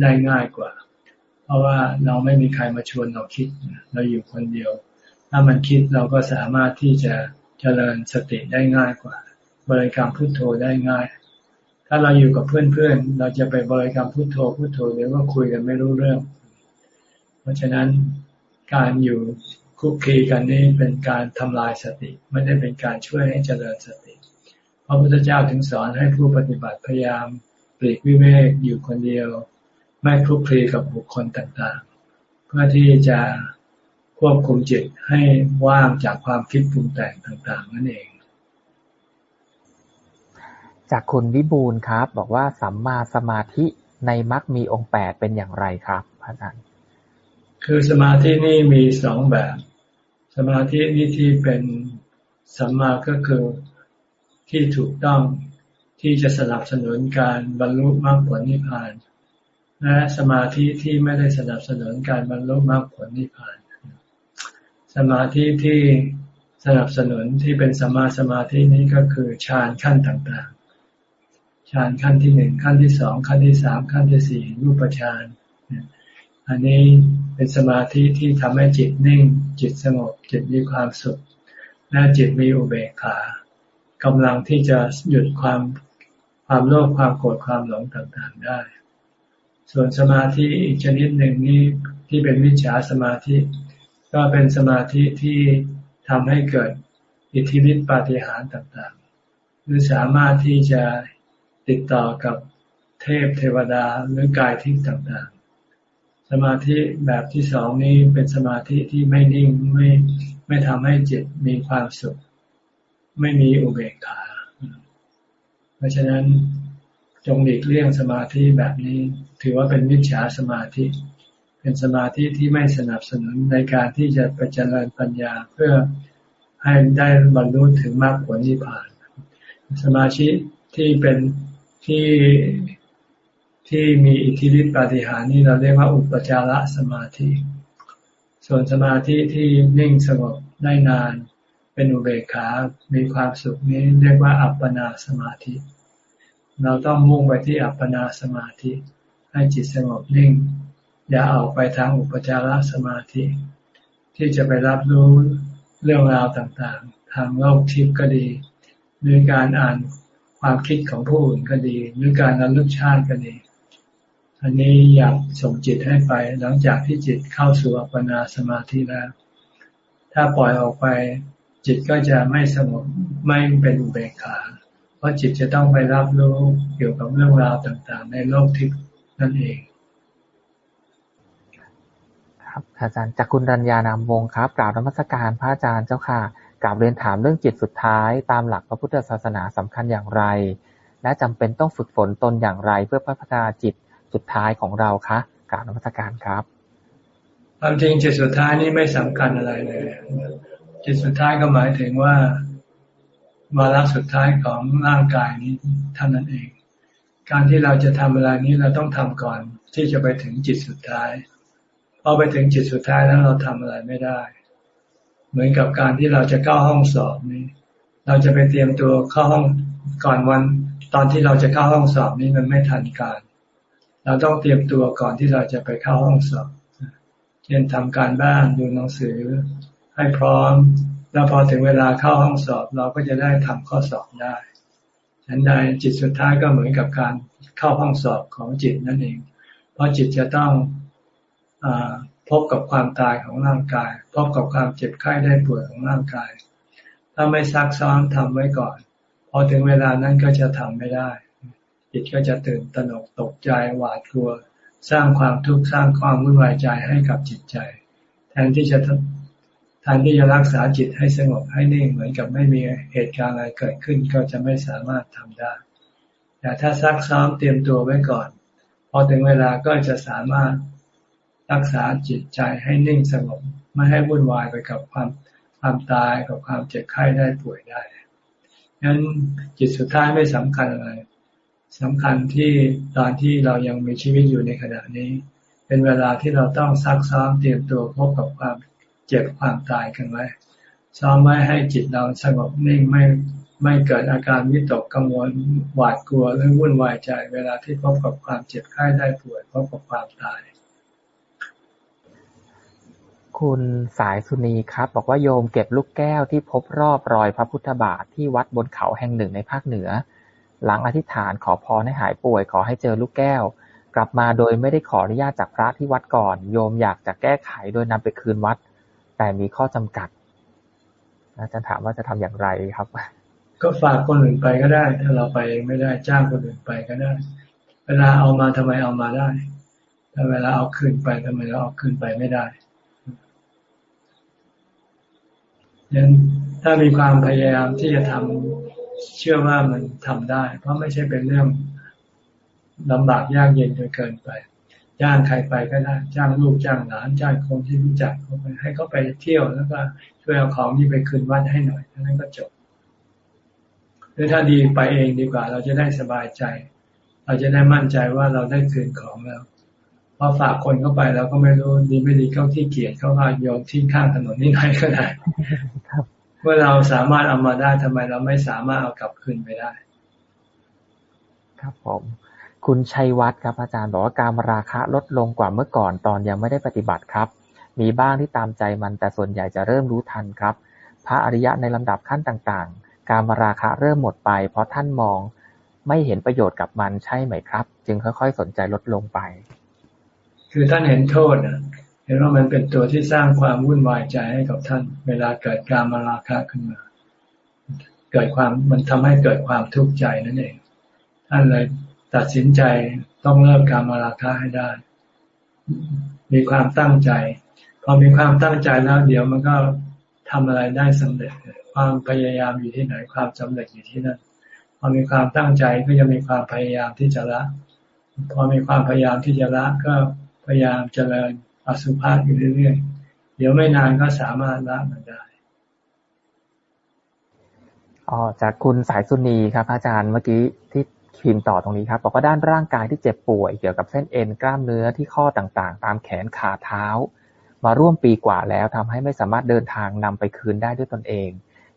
ได้ง่ายกว่า เพราะว่าเราไม่มีใครมาชวนเราคิด เราอยู่คนเดียว ถ้ามันคิดเราก็สามารถที่จะเจริญสติได้ง่ายกว่า บริกรรมพุทโธได้ง่าย ถ้าเราอยู่กับเพื่อนๆ เราจะไปบริกรรมพุทโธพุทโธเดี๋ยวก็คุยกันไม่รู้เรื่อง เพราะฉะนั้นการอยู่คุกคีกันนี้เป็นการทำลายสติ ไม่ได้เป็นการช่วยให้เจริญสติ ระพุทธเจ้าถึงสอนให้ผู้ปฏิบัติพยายามปลีกวิเวกอยู่คนเดียว ไม่คลุกคลีกับบุคคลต่างๆ เพื่อที่จะควบคุมจิตให้ว่างจากความคิดปรุงแต่งต่างๆ นั่นเอง จากคุณวิบูลครับ บอกว่าสัมมาสมาธิในมรรคมีองค์แปดเป็นอย่างไรครับพระอาจารย์คือสมาธินี่มีสองแบบ สมาธินี่ที่เป็นสัมมาก็คือ ที่ถูกต้องที่จะสนับสนุนการบรรลุมรรคผลนิพพาน และสมาธิที่ไม่ได้สนับสนุนการบรรลุมรรคผลนิพพาน สมาธิที่สนับสนุนที่เป็นสมาสมาธินี้ก็คือฌานขั้นต่างๆฌานขั้นที่หนึ่งขั้นที่สองขั้นที่สามขั้นที่สี่รูปฌานอันนี้เป็นสมาธิที่ทำให้จิตนิ่ง จิตสงบจิตมีความสุขและจิตมีอุเบกขา กำลังที่จะหยุดความความโลภความโกรธความหลงต่างๆได้ ส่วนสมาธิอีกชนิดหนึ่งนี้ที่เป็นมิจฉาสมาธิ ก็เป็นสมาธิที่ทำให้เกิดอิทธิฤทธิปาฏิหาริย์ต่างๆ หรือสามารถที่จะติดต่อกับเทพเทวดาหรือกายทิพย์ต่างๆ สมาธิแบบที่สองนี้เป็นสมาธิที่ไม่นิ่งไม่ไม่ทำให้จิตมีความสุข ไม่มีอุเบกขา เพราะฉะนั้นจงหลีกเลี่ยงสมาธิแบบนี้ถือว่าเป็นมิจฉาสมาธิ เป็นสมาธิที่ไม่สนับสนุนในการที่จะไปเจริญปัญญาเพื่อให้ได้บรรลุถึงมรรคผลนิพพาน สมาธิที่เป็นที่ที่มีอิทธิฤทธิปาฏิหาริย์นี่เราเรียกว่าอุปจารสมาธิ ส่วนสมาธิที่นิ่งสงบได้นาน เป็นอุเบกขา มีความสุขนี้เรียกว่าอัปปนาสมาธิ เราต้องมุ่งไปที่อัปปนาสมาธิ ให้จิตสงบนิ่ง อย่าออกไปทางอุปจารสมาธิ ที่จะไปรับรู้เรื่องราวต่างๆ ทางโลกทิพย์ก็ดีหรือการอ่านความคิดของผู้อื่นก็ดี หรือการระลึกชาติก็ดี อันนี้อยากส่งจิตให้ไป หลังจากที่จิตเข้าสู่อัปปนาสมาธิแล้ว ถ้าปล่อยออกไป จิตก็จะไม่สงบไม่เป็นอุเบกขา เพราะจิตจะต้องไปรับรู้เกี่ยวกับเรื่องราวต่างๆ ในโลกทิพย์นั่นเอง ครับอาจารย์จากคุณรัญญานามวงครับกล่าวนมัสการพระอาจารย์เจ้าค่ะกลับเรียนถามเรื่องจิตสุดท้าย ตามหลักพระพุทธศาสนาสำคัญอย่างไร และจำเป็นต้องฝึกฝนตนอย่างไร เพื่อพัฒนาจิตสุดท้ายของเราคะกล่าวนมัสการครับความจริงจิตสุดท้ายนี้ไม่สำคัญอะไรเลย จิตสุดท้ายก็หมายถึงว่าวาระสุดท้ายของร่างกายนี้เท่านั้นเอง การที่เราจะทำอะไรนี้เราต้องทำก่อนที่จะไปถึงจิตสุดท้ายพอไปถึงจิตสุดท้ายแล้วเราทำอะไรไม่ได้ เหมือนกับการที่เราจะเข้าห้องสอบนี้ เราจะไปเตรียมตัวเข้าห้องก่อนวันตอนที่เราจะเข้าห้องสอบนี้มันไม่ทันการ เราต้องเตรียมตัวก่อนที่เราจะไปเข้าห้องสอบ เช่นทำการบ้านดูหนังสือ ให้พร้อม แล้วพอถึงเวลาเข้าห้องสอบเราก็จะได้ทำข้อสอบได้ฉันใดจิตสุดท้ายก็เหมือนกับการเข้าห้องสอบของจิตนั่นเอง เพราะจิตจะต้องอพบกับความตายของร่างกาย พบกับความเจ็บไข้ได้ป่วยของร่างกาย ถ้าไม่ซักซ้อมทำไว้ก่อน พอถึงเวลานั้นก็จะทำไม่ได้ จิตก็จะตื่นตระหนกตกใจหวาดกลัว สร้างความทุกข์สร้างความวุ่นวายใจให้กับจิตใจ แทนที่จะ แทนที่จะรักษาจิตให้สงบให้นิ่งเหมือนกับไม่มีเหตุการณ์อะไรเกิดขึ้นก็จะไม่สามารถทำได้ แต่ถ้าซักซ้อมเตรียมตัวไว้ก่อน พอถึงเวลาก็จะสามารถรักษาจิตใจให้นิ่งสงบไม่ให้วุ่นวายไปกับความความตายกับความเจ็บไข้ได้ป่วยได้งั้นจิตสุดท้ายไม่สำคัญอะไรสำคัญที่ตอนที่เรายังมีชีวิตอยู่ในขณะนี้ เป็นเวลาที่เราต้องซักซ้อมเตรียมตัวพบกับความ เจ็บความตายกันไว้ซ้อมไว้ให้จิตเราสงบนิ่งไม่ไม่เกิดอาการวิตกกังวลหวาดกลัวหรือวุ่นวายใจ เวลาที่พบกับความเจ็บไข้ได้ป่วยพบกับความตาย คุณสายสุนีครับ บอกว่าโยมเก็บลูกแก้วที่พบรอบรอยพระพุทธบาทที่วัดบนเขาแห่งหนึ่งในภาคเหนือ หลังอธิษฐานขอพรให้หายป่วยขอให้เจอลูกแก้ว กลับมาโดยไม่ได้ขออนุญาตจากพระที่วัดก่อน โยมอยากจะแก้ไขโดยนำไปคืนวัด แต่มีข้อจำกัด อาจารย์ถามว่าจะทำอย่างไรครับ ก็ฝากคนอื่นไปก็ได้ ถ้าเราไปไม่ได้จ้างคนอื่นไปก็ได้ เวลาเอามาทำไมเอามาได้แต่เวลาเอาคืนไปทำไมเราเอาคืนไปไม่ได้ยังถ้ามีความพยายามที่จะทำเชื่อว่ามันทำได้ เพราะไม่ใช่เป็นเรื่องลำบากยากเย็นจนเกินไป จ้างใครไปก็ได้ จ้างลูกจ้างหลานจ้างคนที่รู้จักเขาไปให้เขาไปเที่ยวแล้วก็ช่วยเอาของที่ไปคืนวัดให้หน่อยนั้นก็จบหรือถ้าดีไปเองดีกว่า เราจะได้สบายใจ เราจะได้มั่นใจว่าเราได้คืนของแล้วพอฝากคนเข้าไปแล้วก็ไม่รู้ดีไม่ดีเข้าที่เกียรเขาก็โยนทิ้งข้างถนนนี่ไหนก็ได้เมื่อเราสามารถเอามาได้ทำไมเราไม่สามารถเอากลับคืนไปได้ ครับผม คุณชัยวัฒน์ครับอาจารย์บอกว่าการราคะลดลงกว่าเมื่อก่อนตอนยังไม่ได้ปฏิบัติครับ มีบ้างที่ตามใจมันแต่ส่วนใหญ่จะเริ่มรู้ทันครับ พระอริยะในลำดับขั้นต่างๆ การมราคะเริ่มหมดไป เพราะท่านมองไม่เห็นประโยชน์กับมันใช่ไหมครับ จึงค่อย ๆ สนใจลดลงไป คือท่านเห็นโทษนะเห็นว่ามันเป็นตัวที่สร้างความวุ่นวายใจให้กับท่าน เวลาเกิดการมาราคะขึ้นมา เกิดความมันทำให้เกิดความทุกข์ใจนั่นเองท่านเลย ตัดสินใจต้องเลิกการมาราคะให้ได้ มีความตั้งใจ พอมีความตั้งใจแล้วเดี๋ยวมันก็ทำอะไรได้สำเร็จ ความพยายามอยู่ที่ไหนความสำเร็จอยู่ที่นั่นพอมีความตั้งใจก็จะมีความพยายามที่จะละ พอมีความพยายามที่จะละก็พยายามเจริญอสุภะอยู่เรื่อยๆ เดี๋ยวไม่นานก็สามารถละมันได้อ๋อจากคุณสายสุนีครับอาจารย์เมื่อกี้ที่ พิมพ์ต่อตรงนี้ครับบอกว่าด้านร่างกายที่เจ็บป่วย เกี่ยวกับเส้นเอ็นกล้ามเนื้อที่ข้อต่างๆ ตามแขนขาเท้า มาร่วมปีกว่าแล้วทำให้ไม่สามารถเดินทางนำไปคืนได้ด้วยตนเอง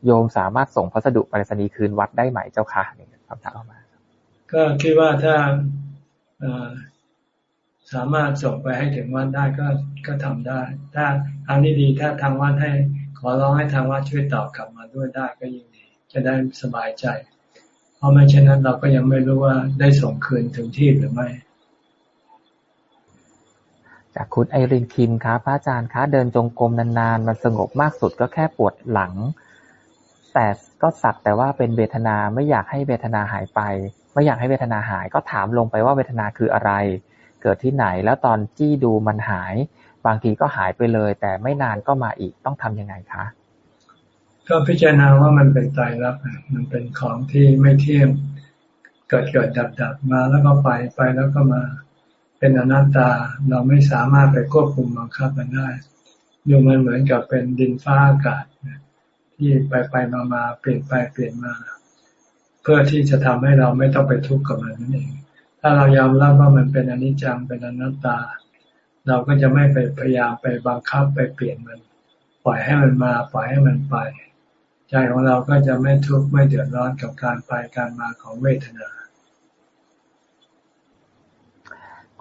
โยมสามารถส่งพัสดุไปรษณีย์คืนวัดได้ไหมเจ้าค่ะนี่คำถามออกมา ก็คิดว่าถ้าสามารถส่งไปให้ถึงวัดได้ก็ก็ทำได้ ถ้าทางนี้ดีถ้าทางวัดให้ขอร้องให้ทางวัดช่วยตอบกลับมาด้วยได้ก็ยิ่งดี จะได้สบายใจ ราะไม่เช่นนั้นเราก็ยังไม่รู้ว่าได้ส่งคืนถึงที่หรือไม่ จากคุณไอรินคิมครับพระอาจารย์คะเดินจงกรมนานๆ มันสงบมากสุดก็แค่ปวดหลัง แต่ก็สักแต่ว่าเป็นเวทนาไม่อยากให้เวทนาหายไป ไม่อยากให้เวทนาหาย ก็ถามลงไปว่าเวทนาคืออะไร เกิดที่ไหนแล้วตอนจี้ดูมันหาย บางทีก็หายไปเลย แต่ไม่นานก็มาอีกต้องทำยังไงคะ ก็พิจารณาว่ามันเป็นตายรักมันเป็นของที่ไม่เที่ยงเกิดเกิดดับดับมาแล้วก็ไปไปแล้วก็มาเป็นอนัตตาเราไม่สามารถไปควบคุมบังคับมันได้ดูมันเหมือนกับเป็นดินฟ้าอากาศที่ไปไปมามาเปลี่ยนไปเปลี่ยนมา เพื่อที่จะทำให้เราไม่ต้องไปทุกข์กับมันนั่นเอง ถ้าเรายอมรับว่ามันเป็นอนิจจังเป็นอนัตตา เราก็จะไม่ไปพยายามไปบังคับไปเปลี่ยนมัน ปล่อยให้มันมาปล่อยให้มันไป ใจของเราก็จะไม่ทุกข์ไม่เดือดร้อนกับการไปการมาของเวทนา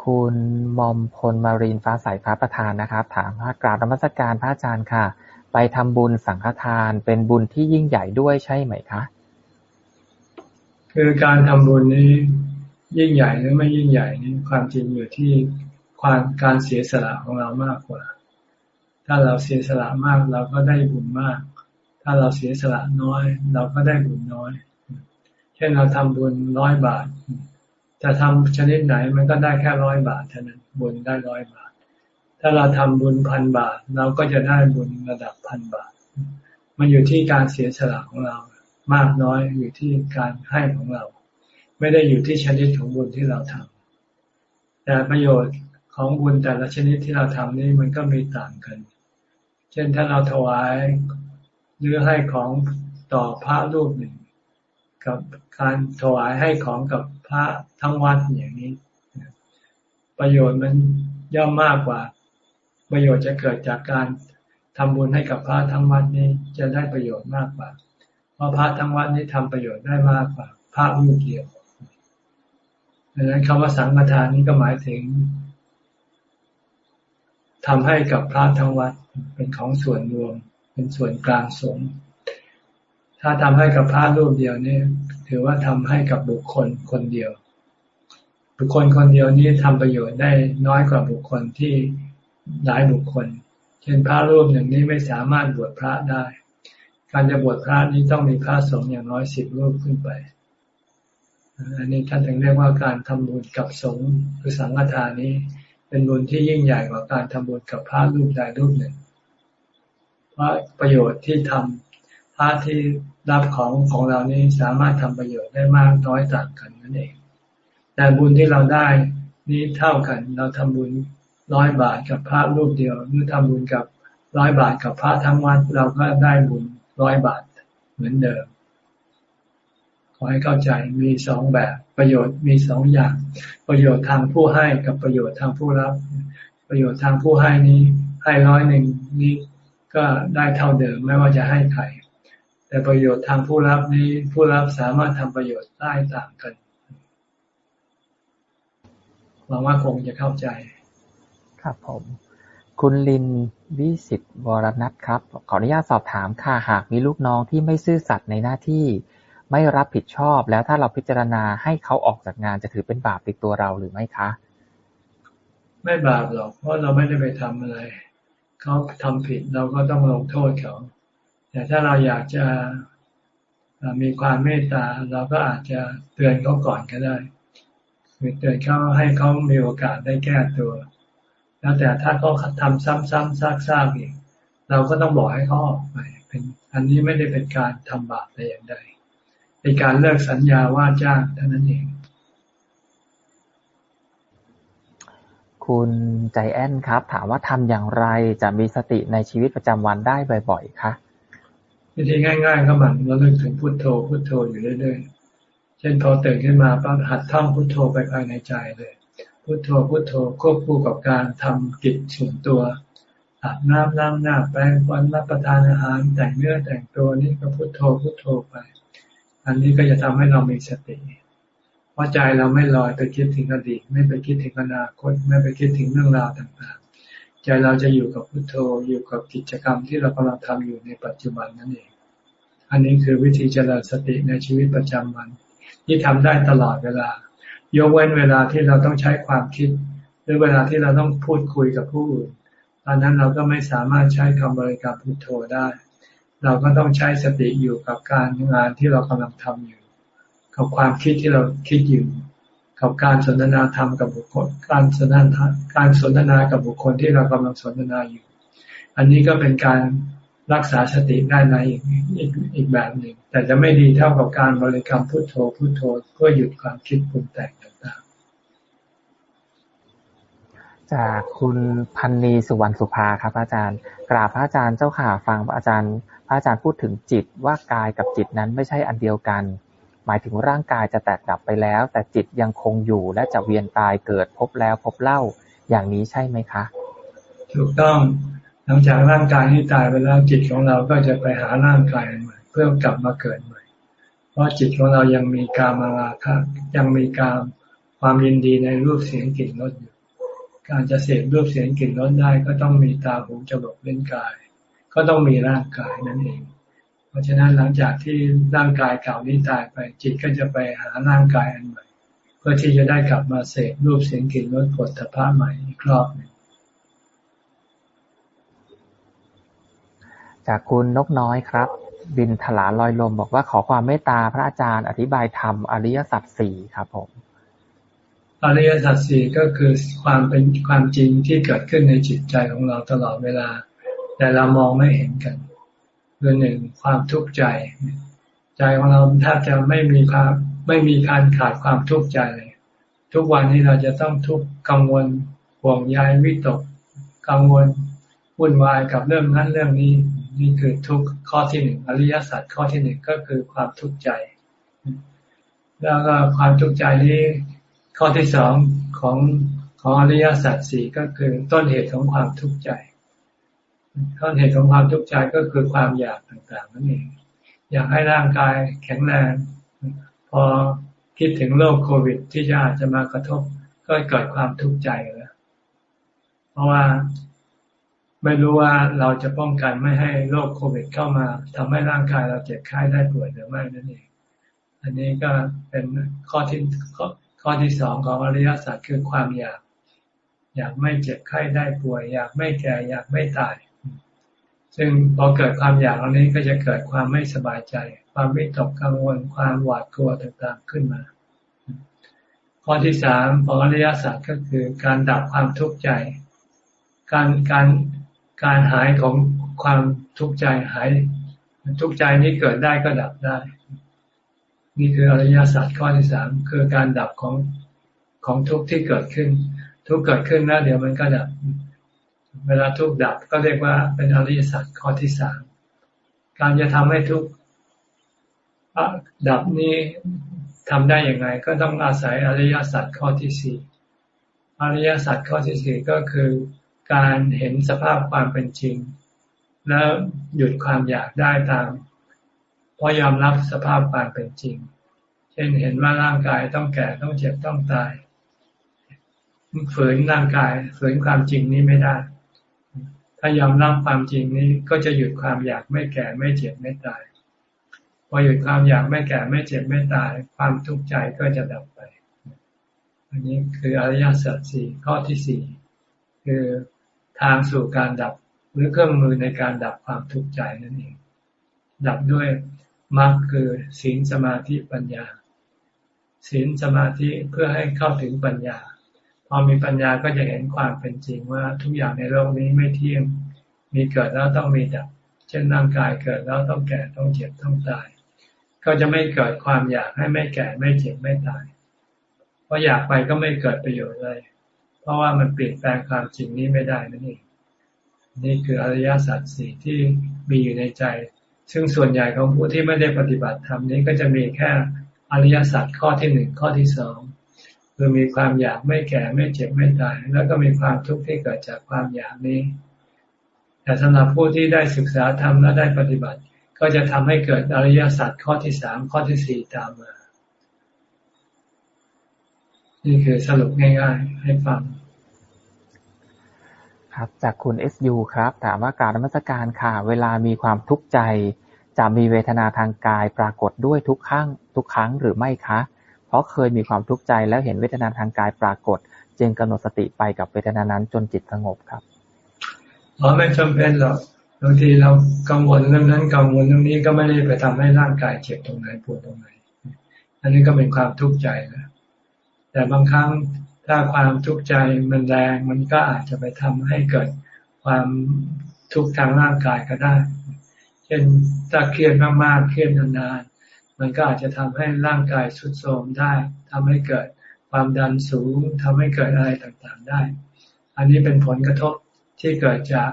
คุณมอมพลมารีนฟ้าใสพระประธานนะครับ ถามว่ากราบธรรมสการพระอาจารย์ค่ะ ไปทำบุญสังฆทานเป็นบุญที่ยิ่งใหญ่ด้วยใช่ไหมคะ คือการทำบุญนี้ยิ่งใหญ่หรือไม่ยิ่งใหญ่นี่ความจริงอยู่ที่ความการเสียสละของเรามากกว่า ถ้าเราเสียสละมากเราก็ได้บุญมาก ถ้าเราเสียสละน้อย เราก็ได้บุญน้อย เช่นเราทำบุญร้อยบาท จะทำชนิดไหนมันก็ได้แค่ร้อยบาทเท่านั้น บุญได้ร้อยบาท ถ้าเราทำบุญพันบาท เราก็จะได้บุญระดับพันบาท มันอยู่ที่การเสียสละของเรา มากน้อยอยู่ที่การให้ของเรา ไม่ได้อยู่ที่ชนิดของบุญที่เราทำแต่ประโยชน์ของบุญแต่ละชนิดที่เราทำนี่มันก็มีต่างกัน เช่นถ้าเราถวาย หรือให้ของต่อพระรูปหนึ่ง กับการถวายให้ของกับพระทั้งวัดอย่างนี้ ประโยชน์มันย่อมมากกว่า ประโยชน์จะเกิดจากการทำบุญให้กับพระทั้งวัดนี้จะได้ประโยชน์มากกว่า เพราะพระทั้งวัดนี้ทำประโยชน์ได้มากกว่า พระรูปเดียวดังนั้นคำว่าสังฆทานนี้ก็หมายถึงทำให้กับพระทั้งวัดเป็นของส่วนรวม เป็นส่วนกลางสงฆ์ถ้าทำให้กับพระรูปเดียวนี่ถือว่าทำให้กับบุคคลคนเดียว บุคคลคนเดียวนี้ทำประโยชน์ได้น้อยกว่าบุคคลที่หลายบุคคล เช่นพระรูปหนึ่งนี้ไม่สามารถบวชพระได้ การจะบวชพระนี้ต้องมีพระสงฆ์อย่างน้อยสิบรูปขึ้นไปอันนี้ท่านถึงเรียกว่าการทำบุญกับสงฆ์หรือสังฆทานนี้ เป็นบุญที่ยิ่งใหญ่กว่าการทำบุญกับพระรูปใดรูปหนึ่ง ราะประโยชน์ที่ทำพระที่รับของของเรานี้สามารถทำประโยชน์ได้มากน้อยต่างกันนั่นเอง แต่บุญที่เราได้นี้เท่ากัน เราทำบุญร้อยบาทกับพระรูปเดียวหรือทำบุญกับร้อยบาทกับพระทั้งวัดเราก็ได้บุญร้อยบาทเหมือนเดิมขอให้เข้าใจมีสองแบบประโยชน์มีสองอย่าง ประโยชน์ทางผู้ให้กับประโยชน์ทางผู้รับ ประโยชน์ทางผู้ให้นี้ให้ร้อยหนึ่งนี้ ก็ได้เท่าเดิมไม่ว่าจะให้ใคร แต่ประโยชน์ทางผู้รับนี้ผู้รับสามารถทำประโยชน์ได้ต่างกันหวังว่าคงจะเข้าใจ ครับผม คุณลินวิสิตวรนัทครับ ขออนุญาตสอบถามค่ะหากมีลูกน้องที่ไม่ซื่อสัตย์ในหน้าที่ไม่รับผิดชอบแล้วถ้าเราพิจารณาให้เขาออกจากงานจะถือเป็นบาปติดตัวเราหรือไม่คะ ไม่บาปหรอกเพราะเราไม่ได้ไปทำอะไร เขาทำผิดเราก็ต้องลงโทษเขา แต่ถ้าเราอยากจะมีความเมตตาเราก็อาจจะเตือนเขาก่อนก็ได้คือเตือนเขาให้เขามีโอกาสได้แก้ตัว แล้วแต่ถ้าเขาทำซ้ำๆซากๆอีกเราก็ต้องบอกให้เขาออกไปเป็นอันนี้ไม่ได้เป็นการทำบาปแต่อย่างใดเป็นการเลิกสัญญาว่าจ้างเท่านั้นเอง คุณใจแอนครับ ถามว่าทำอย่างไรจะมีสติในชีวิตประจำวันได้บ่อยๆคะวิธีง่ายๆก็มันเราเลิกถึงพุทโธพุทโธอยู่เรื่อยๆ เช่นพอตื่นขึ้นมาปั๊บหัดท่องพุทโธไปภายในใจเลย พุทโธพุทโธควบคู่กับการทำกิจส่วนตัวอาบน้ำล้างหน้าแปรงฟันรับประทานอาหารแต่งเนื้อแต่งตัวนี่ก็พุทโธพุทโธไป อันนี้ก็จะทำให้เรามีสติ เพราะใจเราไม่ลอยไปคิดถึงอดีต ไม่ไปคิดถึงอนาคต ไม่ไปคิดถึงเรื่องราวต่างๆ ใจเราจะอยู่กับพุทโธอยู่กับกิจกรรมที่เรากำลังทำอยู่ในปัจจุบันนั่นเอง อันนี้คือวิธีเจริญสติในชีวิตประจำวัน ที่ทำได้ตลอดเวลา ยกเว้นเวลาที่เราต้องใช้ความคิด หรือเวลาที่เราต้องพูดคุยกับผู้อื่นตอนนั้นเราก็ไม่สามารถใช้คำบริกรรมพุทโธได้ เราก็ต้องใช้สติอยู่กับการงานที่เรากำลังทำอยู่ กับความคิดที่เราคิดอยู่ กับการสนทนาธรรมกับบุคคล การสนทนาการสนทนากับบุคคลที่เรากำลังสนทนาอยู่ อันนี้ก็เป็นการรักษาสติได้ในอีกอีกอีกแบบหนึ่ง แต่จะไม่ดีเท่ากับการบริกรรมพุทโธพุทโธเพื่อหยุดความคิดปรุงแต่งจากคุณพันนีสุวรรณสุภาครับอาจารย์ กราบพระอาจารย์เจ้าค่ะฟังอาจารย์ พระอาจารย์พูดถึงจิตว่ากายกับจิตนั้นไม่ใช่อันเดียวกัน หมายถึงร่างกายจะแตกดับไปแล้ว แต่จิตยังคงอยู่และจะเวียนตายเกิดพบแล้วพบเล่าอย่างนี้ใช่ไหมคะ ถูกต้องหลังจากร่างกายที่ตายไปแล้วจิตของเราก็จะไปหาร่างกายใหม่เพื่อกลับมาเกิดใหม่ เพราะจิตของเรายังมีการมาราคะยังมีการความยินดีในรูปเสียงกลิ่นรสอยู่ การจะเสพรูปเสียงกลิ่นรสได้ก็ต้องมีตาหูจมูกเล่นกาย ก็ต้องมีร่างกายนั่นเอง เพราะฉะนั้นหลังจากที่ร่างกายเก่านี้ตายไปจิตก็จะไปหาร่างกายอันใหม่ เพื่อที่จะได้กลับมาเสพรูปเสียงกลิ่นรสผลถภาใหม่อีกรอบหนึ่งจากคุณนกน้อยครับ บินถลาลอยลมบอกว่าขอความเมตตาพระอาจารย์อธิบายธรรมอริยสัจสี่ครับผมอริยสัจสี่ก็คือความเป็นความจริงที่เกิดขึ้นในจิตใจของเราตลอดเวลา แต่เรามองไม่เห็นกัน คือหนึ่งความทุกข์ใจ ใจของเราแทบจะไม่มีความไม่มีการขาดความทุกข์ใจเลยทุกวันนี้เราจะต้องทุกข์กังวลห่วงใยวิตก กังวลวุ่นวายกับเรื่องนั้นเรื่องนี้นี่คือทุกข้อที่หนึ่งอริยสัจข้อที่หนึ่งก็คือความทุกข์ใจ แล้วก็ความทุกข์ใจนี้ข้อที่สองของของอริยสัจสี่ก็คือต้นเหตุของความทุกข์ใจ ต้นเหตุของความทุกข์ใจก็คือความอยากต่างๆนั่นเอง อยากให้ร่างกายแข็งแรง พอคิดถึงโรคโควิด ที่จะอาจจะมากระทบ ก็เกิดความทุกข์ใจแล้วเพราะว่าไม่รู้ว่าเราจะป้องกันไม่ให้โรคโควิดเข้ามาทำให้ร่างกายเราเจ็บไข้ได้ป่วยหรือไม่นั่นเอง อันนี้ก็เป็นข้อที่ข้อที่สองของอริยสัจคือความอยาก อยากไม่เจ็บไข้ได้ป่วย อยากไม่แก่อยากไม่ตาย ซึ่งพอเกิดความอยากเหล่านี้ก็จะเกิดความไม่สบายใจ ความวิตกกังวล ความหวาดกลัวต่างๆขึ้นมา ข้อที่สามของอริยศาสัจก็คือการดับความทุกข์ใจ การการการหายของความทุกข์ใจหาย ทุกข์ใจนี้เกิดได้ก็ดับได้ นี่คืออริยศาสัจข้อที่สามคือการดับของของทุกข์ที่เกิดขึ้น ทุกข์เกิดขึ้นแล้วเดี๋ยวมันก็ดับ เวลาทุกข์ดับก็เรียกว่าเป็นอริยสัจข้อที่สามการจะทำให้ทุกข์ดับนี้ทำได้อย่างไรก็ต้องอาศัยอริยสัจข้อที่สี่อริยสัจข้อที่สี่ก็คือการเห็นสภาพความเป็นจริง แล้วหยุดความอยากได้ตามเพราะยอมรับสภาพความเป็นจริง เช่นเห็นว่าร่างกายต้องแก่ต้องเจ็บต้องตายฝืนร่างกายฝืนความจริงนี้ไม่ได้ ถ้ายอมรับความจริงนี้ก็จะหยุดความอยากไม่แก่ไม่เจ็บไม่ตาย พอหยุดความอยากไม่แก่ไม่เจ็บไม่ตาย ความทุกข์ใจก็จะดับไป อันนี้คืออริยสัจสี่ข้อที่สี่คือทางสู่การดับหรือเครื่องมือในการดับความทุกข์ใจนั่นเอง ดับด้วยมรรคคือศีลสมาธิปัญญา ศีลสมาธิเพื่อให้เข้าถึงปัญญา พอมีปัญญาก็จะเห็นความเป็นจริงว่าทุกอย่างในโลกนี้ไม่เที่ยง มีเกิดแล้วต้องมีดับ เช่นร่างกายเกิดแล้วต้องแก่ต้องเจ็บต้องตาย ก็จะไม่เกิดความอยากให้ไม่แก่ไม่เจ็บไม่ตาย เพราะอยากไปก็ไม่เกิดประโยชน์เลย เพราะว่ามันเปลี่ยนแปลงความจริงนี้ไม่ได้นั่นเอง นี่คืออริยสัจสี่ที่มีอยู่ในใจ ซึ่งส่วนใหญ่ของผู้ที่ไม่ได้ปฏิบัติธรรมนี้ก็จะมีแค่อริยสัจข้อที่หนึ่งข้อที่สอง คือมีความอยากไม่แก่ไม่เจ็บไม่ตาย แล้วก็มีความทุกข์ที่เกิดจากความอยากนี้ แต่สำหรับผู้ที่ได้ศึกษาธรรมและได้ปฏิบัติ ก็จะทำให้เกิดอริยสัจข้อที่สามข้อที่สี่ตามมา นี่คือสรุปง่าย ๆ ให้ฟังครับจากคุณเอสยูครับ ถามว่าการนมัสการค่ะ เวลามีความทุกข์ใจ จะมีเวทนาทางกายปรากฏด้วยทุกครั้งทุกครั้งหรือไม่คะ เพราะเคยมีความทุกข์ใจแล้วเห็นเวทนาทางกายปรากฏ จึงกำหนดสติไปกับเวทนานั้นจนจิตสงบครับอ๋อไม่จำเป็นหรอกบางทีเรากังวลเรื่องนั้นกังวลเรื่องนี้ก็ไม่ได้ไปทำให้ร่างกายเจ็บตรงไหนปวดตรงไหน อันนี้ก็เป็นความทุกข์ใจนะแต่บางครั้งถ้าความทุกข์ใจมันแรงมันก็อาจจะไปทำให้เกิดความทุกข์ทางร่างกายก็ได้ เช่นถ้าเครียดมากๆเครียดนาน มันก็อาจจะทำให้ร่างกายสุดโทรมได้ทำให้เกิดความดันสูงทำให้เกิดอะไรต่างๆได้ อันนี้เป็นผลกระทบที่เกิดจาก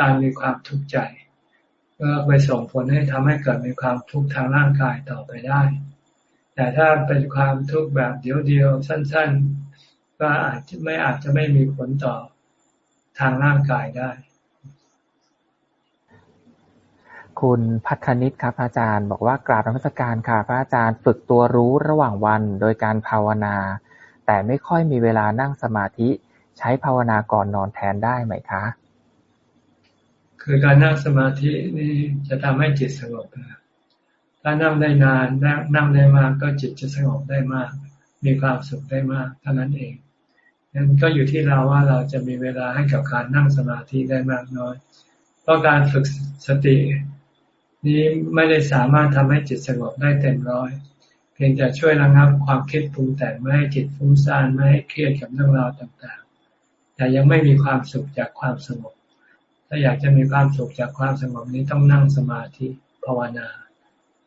การมีความทุกข์ใจก็ไปส่งผลให้ทำให้เกิดมีความทุกข์ทางร่างกายต่อไปได้ แต่ถ้าเป็นความทุกข์แบบเดียวๆสั้น ๆ ก็อาจจะไม่อาจจะไม่มีผลต่อทางร่างกายได้ คุณพัฒนิตครับอาจารย์ บอกว่ากราบนมัสการค่ะพระอาจารย์ฝึกตัวรู้ระหว่างวันโดยการภาวนา แต่ไม่ค่อยมีเวลานั่งสมาธิ ใช้ภาวนาก่อนนอนแทนได้ไหมคะ คือการนั่งสมาธินี่จะทำให้จิตสงบนะถ้านั่งได้นานนั่งได้มากก็จิตจะสงบได้มาก มีความสุขได้มากเท่านั้นเองนั้นก็อยู่ที่เราว่าเราจะมีเวลาให้กับการนั่งสมาธิได้มากน้อย เพราะการฝึกสติ นี้ไม่ได้สามารถทำให้จิตสงบได้เต็มร้อย เพียงแต่ช่วยระงับความคิดปรุงแต่งไม่ให้จิตฟุ้งซ่านไม่ให้เครียดกับเรื่องราวต่างๆ แต่ยังไม่มีความสุขจากความสงบ ถ้าอยากจะมีความสุขจากความสงบนี้ต้องนั่งสมาธิภาวนา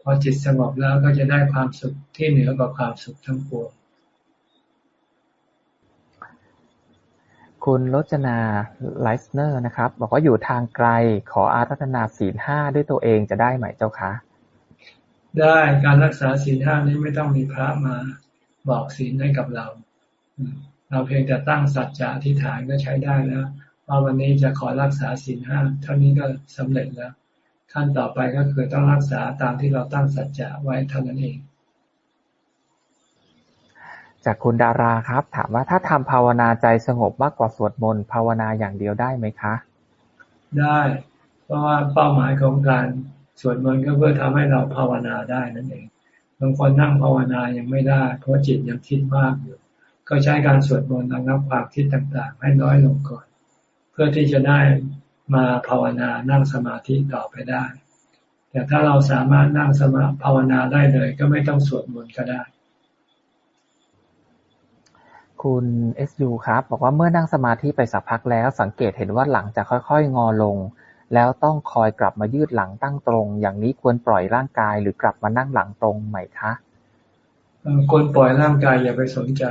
พอจิตสงบแล้วก็จะได้ความสุขที่เหนือกว่าความสุขทั้งปวง คุณรจนา ไลส์เนอร์นะครับ บอกว่าอยู่ทางไกล ขออารัธนาศีลห้าด้วยตัวเองจะได้ไหมเจ้าคะ ได้การรักษาศีลห้านี้ไม่ต้องมีพระมาบอกศีลให้กับเรา เราเพียงแต่ตั้งสัจจะที่ฐานก็ใช้ได้แล้วว่าวันนี้จะขอรักษาศีลห้าเท่านี้ก็สำเร็จแล้ว ขั้นต่อไปก็คือต้องรักษาตามที่เราตั้งสัจจะไว้เท่านั้นเอง จากคุณดาราครับ ถามว่าถ้าทำภาวนาใจสงบมากกว่าสวดมนต์ภาวนาอย่างเดียวได้ไหมคะ ได้ เพราะว่าเป้าหมายของการสวดมนต์ก็เพื่อทำให้เราภาวนาได้นั่นเองบางคนนั่งภาวนายังไม่ได้ เพราะจิตยังคิดมากอยู่ ก็ใช้การสวดมนต์ระงับความคิดต่างๆ ให้น้อยลงก่อน เพื่อที่จะได้มาภาวนานั่งสมาธิต่อไปได้ แต่ถ้าเราสามารถนั่งสมาภาวนาได้เลย ก็ไม่ต้องสวดมนต์ก็ได้ คุณเอสยูครับ บอกว่าเมื่อนั่งสมาธิไปสักพักแล้ว สังเกตเห็นว่าหลังจะค่อยๆ งอลง แล้วต้องคอยกลับมายืดหลังตั้งตรง อย่างนี้ควรปล่อยร่างกายหรือกลับมานั่งหลังตรงไหมคะควรปล่อยร่างกายอย่าไปสนใจ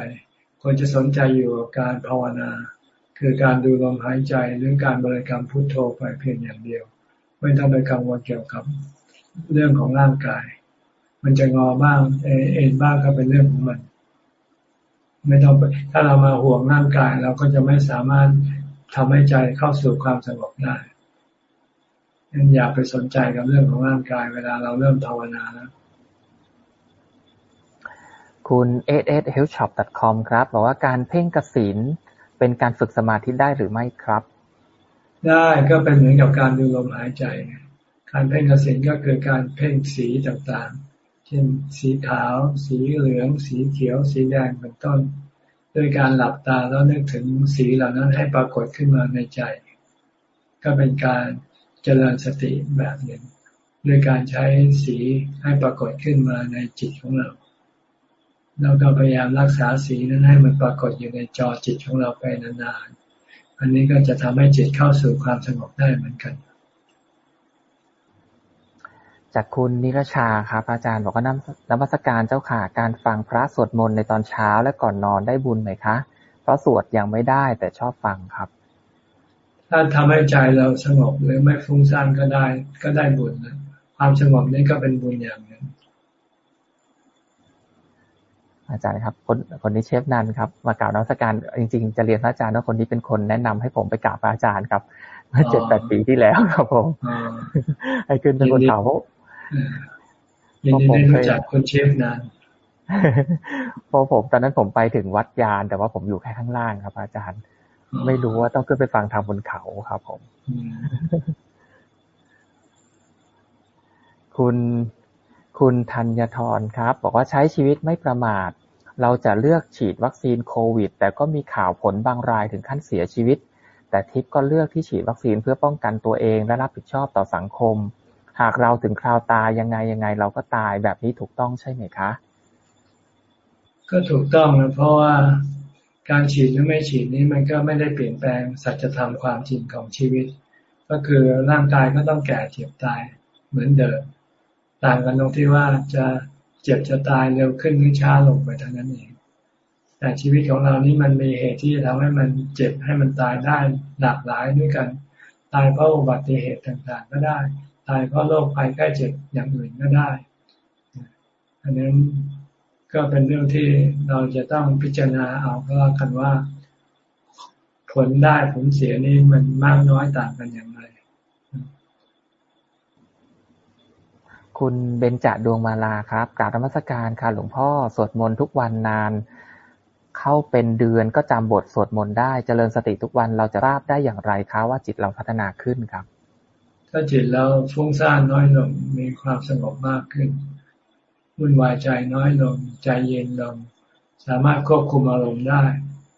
ควรจะสนใจอยู่กับการภาวนา คือการดูลมหายใจหรือการบริกรรมพุทโธไปเพียงอย่างเดียว ไม่ต้องไปกังวลเกี่ยวกับเรื่องของร่างกาย มันจะงอบ้างเอ็นบ้างก็เป็นเรื่องของมัน ไม่ต้องถ้าเรามาห่วงร่างกาย เราก็จะไม่สามารถทำให้ใจเข้าสู่ความสงบได้ยังอย่าไปสนใจกับเรื่องของร่างกาย เวลาเราเริ่มภาวนาแล้วคุณ s s h e a l t h s h o p c o m ครับ บอกว่าการเพ่งกสินเป็นการฝึกสมาธิได้หรือไม่ครับ ได้ก็เป็นเหมือนกับการดูลมหายใจ การเพ่งกสินก็คือการเพ่งสีต่าง เช่น สีขาว สีเหลือง สีเขียว สีแดงเป็นต้น ด้วยการหลับตาแล้วนึกถึงสีเหล่านั้นให้ปรากฏขึ้นมาในใจ ก็เป็นการเจริญสติแบบหนึ่งด้วยการใช้สีให้ปรากฏขึ้นมาในจิตของเราเราก็พยายามรักษาสีนั้นให้มันปรากฏอยู่ในจอจิตของเราไปนานๆ อันนี้ก็จะทำให้จิตเข้าสู่ความสงบได้เหมือนกัน จากคุณนิรชาครับอาจารย์บอกว่านำนมัสการเจ้าค่ะ การฟังพระสวดมนต์ในตอนเช้าและก่อนนอนได้บุญไหมคะ เพราะสวดยังไม่ได้แต่ชอบฟังครับ ถ้าทำให้ใจเราสงบหรือไม่ฟุ้งซ่านก็ได้ ก็ได้บุญนะความสงบนี้ก็เป็นบุญอย่างหนึ่งอาจารย์ครับ คนคนนี้เชฟนันครับ มากล่าวนักการจริง ๆ จะเรียนพระอาจารย์ว่าคนนี้เป็นคนแนะนำให้ผมไปกราบพระอาจารย์ครับเมื่อเจ็ดแปดปีที่แล้วครับผมให้ขึ้นเป็นคนเขา ยินดีได้รู้จักคนเชฟนันพอผมตอนนั้นผมไปถึงวัดยานแต่ว่าผมอยู่แค่ข้างล่างครับ อาจารย์ ไม่รู้ว่าต้องขึ้นไปฟังทางบนเขาครับ ผม คุณคุณธัญทรครับ บอกว่าใช้ชีวิตไม่ประมาท เราจะเลือกฉีดวัคซีนโควิด แต่ก็มีข่าวผลบางรายถึงขั้นเสียชีวิต แต่ทิพย์ก็เลือกที่ฉีดวัคซีนเพื่อป้องกันตัวเองและรับผิดชอบต่อสังคม หากเราถึงคราวตายยังไงยังไงเราก็ตายแบบนี้ถูกต้องใช่ไหมคะ ก็ถูกต้องนะเพราะว่าการฉีดหรือไม่ฉีดนี้มันก็ไม่ได้เปลี่ยนแปลงสัจธรรมความจริงของชีวิต ก็คือร่างกายก็ต้องแก่เจ็บตายเหมือนเดิม ต่างกันตรงที่ว่าจะเจ็บจะตายเร็วขึ้นหรือช้าลงไปเท่านั้นเองแต่ชีวิตของเรานี้มันมีเหตุที่จะทำให้มันเจ็บให้มันตายได้หลากหลายด้วยกัน ตายเพราะอุบัติเหตุต่างๆ ก็ได้ ตายเพราะโรคภัยใกล้เจ็บอย่างอื่นก็ได้ อันนั้นก็เป็นเรื่องที่เราจะต้องพิจารณาเอาก็แล้วกันว่า ผลได้ผลเสียนี้มันมากน้อยต่างกันอย่างไร คุณเบญจดวงมาลาครับกราบธรรมสการค่ะหลวงพ่อสวดมนต์ทุกวันนานเข้าเป็นเดือนก็จำบทสวดมนต์ได้ เจริญสติทุกวันเราจะราบได้อย่างไรคะว่าจิตเราพัฒนาขึ้นครับ ถ้าจิตเราฟุ้งซ่านน้อยลง มีความสงบมากขึ้นวุ่นวายใจน้อยลง ใจเย็นลง สามารถควบคุมอารมณ์ได้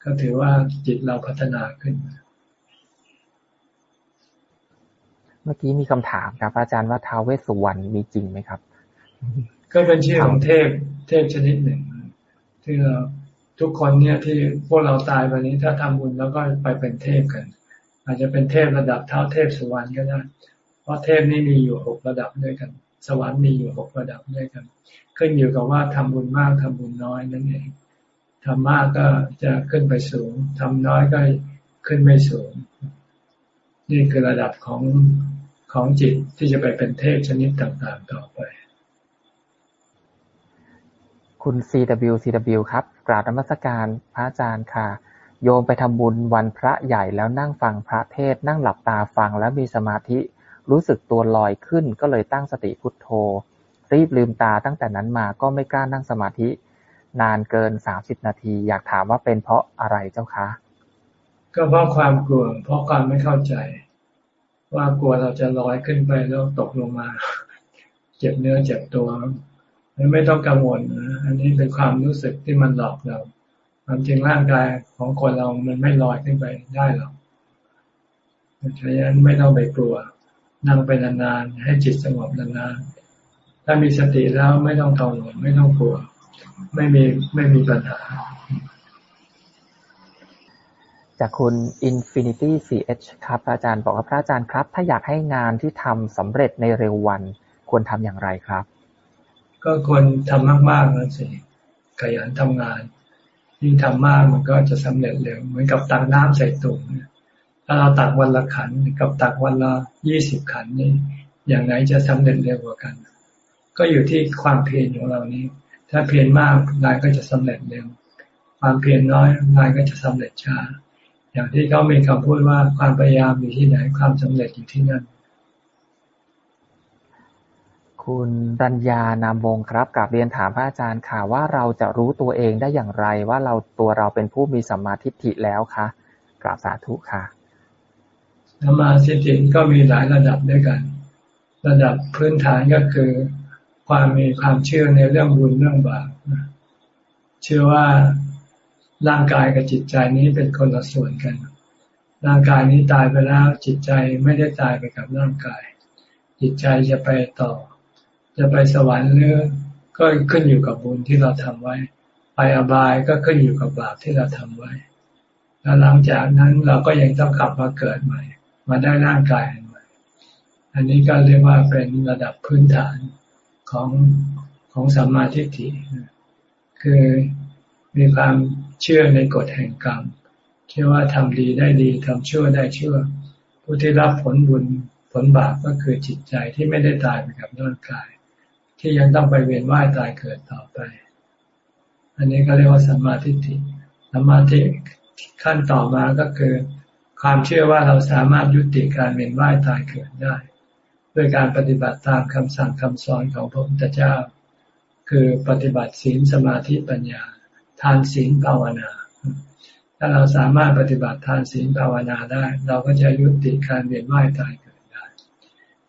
ก็ถือว่าจิตเราพัฒนาขึ้น เมื่อกี้มีคำถามครับ อาจารย์ว่าท้าวเวสสุวรรณมีจริงไหมครับ ก็เป็นชื่อของเทพเทพชนิดหนึ่ง ที่เราทุกคนเนี่ยที่พวกเราตายวันนี้ถ้าทำบุญแล้วก็ไปเป็นเทพกัน อาจจะเป็นเทพระดับเท้าเทพสุวรรณก็ได้เพ ราะเทพนี่มีอยู่หกระดับด้วยกัน สวรรค์มีอยู่หกระดับด้วยกัน ขึ้นอยู่กับว่าทำบุญมากทำบุญน้อยนั่นเองทำมากก็จะขึ้นไปสูงทำน้อยก็ขึ้นไม่สูง นี่คือระดับของของจิตที่จะไปเป็นเทพชนิดต่างๆต่อไป คุณ CW CW ครับ กราบนมัสการพระอาจารย์ค่ะ โยมไปทำบุญวันพระใหญ่แล้วนั่งฟังพระเทศนั่งหลับตาฟังแล้วมีสมาธิ รู้สึกตัวลอยขึ้นก็เลยตั้งสติพุทโธ รีบลืมตาตั้งแต่นั้นมาก็ไม่กล้านั่งสมาธิ นานเกินสามสิบนาที อยากถามว่าเป็นเพราะอะไรเจ้าคะ ก็เพราะความกลัว เพราะความไม่เข้าใจ ว่ากลัวเราจะลอยขึ้นไปแล้วตกลงมา เจ็บเนื้อเจ็บตัวไม่ต้องกังวลนะอันนี้เป็นความรู้สึกที่มันหลอกเราความจริงร่างกายของคนเรามันไม่ลอยขึ้นไปได้หรอกฉะนั้นไม่ต้องไปกลัว นั่งไปนานๆให้จิตสงบนานๆถ้ามีสติแล้วไม่ต้องกังวลไม่ต้องกลัว ไม่มีไม่มีปัญหา จากคุณ Infinity CH ครับอาจารย์บอกว่าพระอาจารย์ครับ ถ้าอยากให้งานที่ทำสำเร็จในเร็ววันควรทำอย่างไรครับ ก็ควรทำมากๆนั่นสิขยันทำงานยิ่งทำมากมันก็จะสำเร็จเร็วเหมือนกับตักน้ำใส่ตุ่ม ถ้าเราตักวันละขันกับตักวันละยี่สิบขันนี่อย่างไหนจะสำเร็จเร็วกว่ากัน ก็อยู่ที่ความเพียรของเรานี้ ถ้าเพียรมากงานก็จะสำเร็จเร็ว ความเพียรน้อยงานก็จะสำเร็จช้า อย่างที่เขามีคำพูดว่าความพยายามอยู่ที่ไหนความสำเร็จอยู่ที่นั่น คุณรัญญานามวงครับกับเรียนถามพระอาจารย์ค่ะว่าเราจะรู้ตัวเองได้อย่างไรว่าเราตัวเราเป็นผู้มีสัมมาทิฏฐิแล้วคะกราบสาธุค่ะ สัมมาทิฏฐิก็มีหลายระดับด้วยกัน ระดับพื้นฐานก็คือ ความมีความเชื่อในเรื่องบุญเรื่องบาปเชื่อว่าร่างกายกับจิตใจนี้เป็นคนละส่วนกัน ร่างกายนี้ตายไปแล้วจิตใจไม่ได้ตายไปกับร่างกาย จิตใจจะไปต่อ จะไปสวรรค์หรือก็ขึ้นอยู่กับบุญที่เราทำไว้ ไปอบายก็ขึ้นอยู่กับบาปที่เราทำไว้ แล้วหลังจากนั้นเราก็ยังต้องกลับมาเกิดใหม่ มาได้ร่างกายใหม่อันนี้ก็เรียกว่าเป็นระดับพื้นฐานของของสัมมาทิฏฐิคือมีความเชื่อในกฎแห่งกรรมเชื่อว่าทำดีได้ดีทำชั่วได้ชั่ว ผู้ที่รับผลบุญผลบาปก็คือจิตใจที่ไม่ได้ตายไปกับร่างกาย ที่ยังต้องไปเวียนว่ายตายเกิดต่อไป อันนี้ก็เรียกว่าสัมมาทิฏฐิสัมมาทิฏขั้นต่อมาก็คือ ความเชื่อว่าเราสามารถยุติการเวียนว่ายตายเกิดได้ ด้วยการปฏิบัติตามคำสั่งคำสอนของพระพุทธเจ้า คือปฏิบัติศีลสมาธิปัญญา ทานศีลภาวนา ถ้าเราสามารถปฏิบัติทานศีลภาวนาได้ เราก็จะยุติการเวียนว่ายตายเกิดได้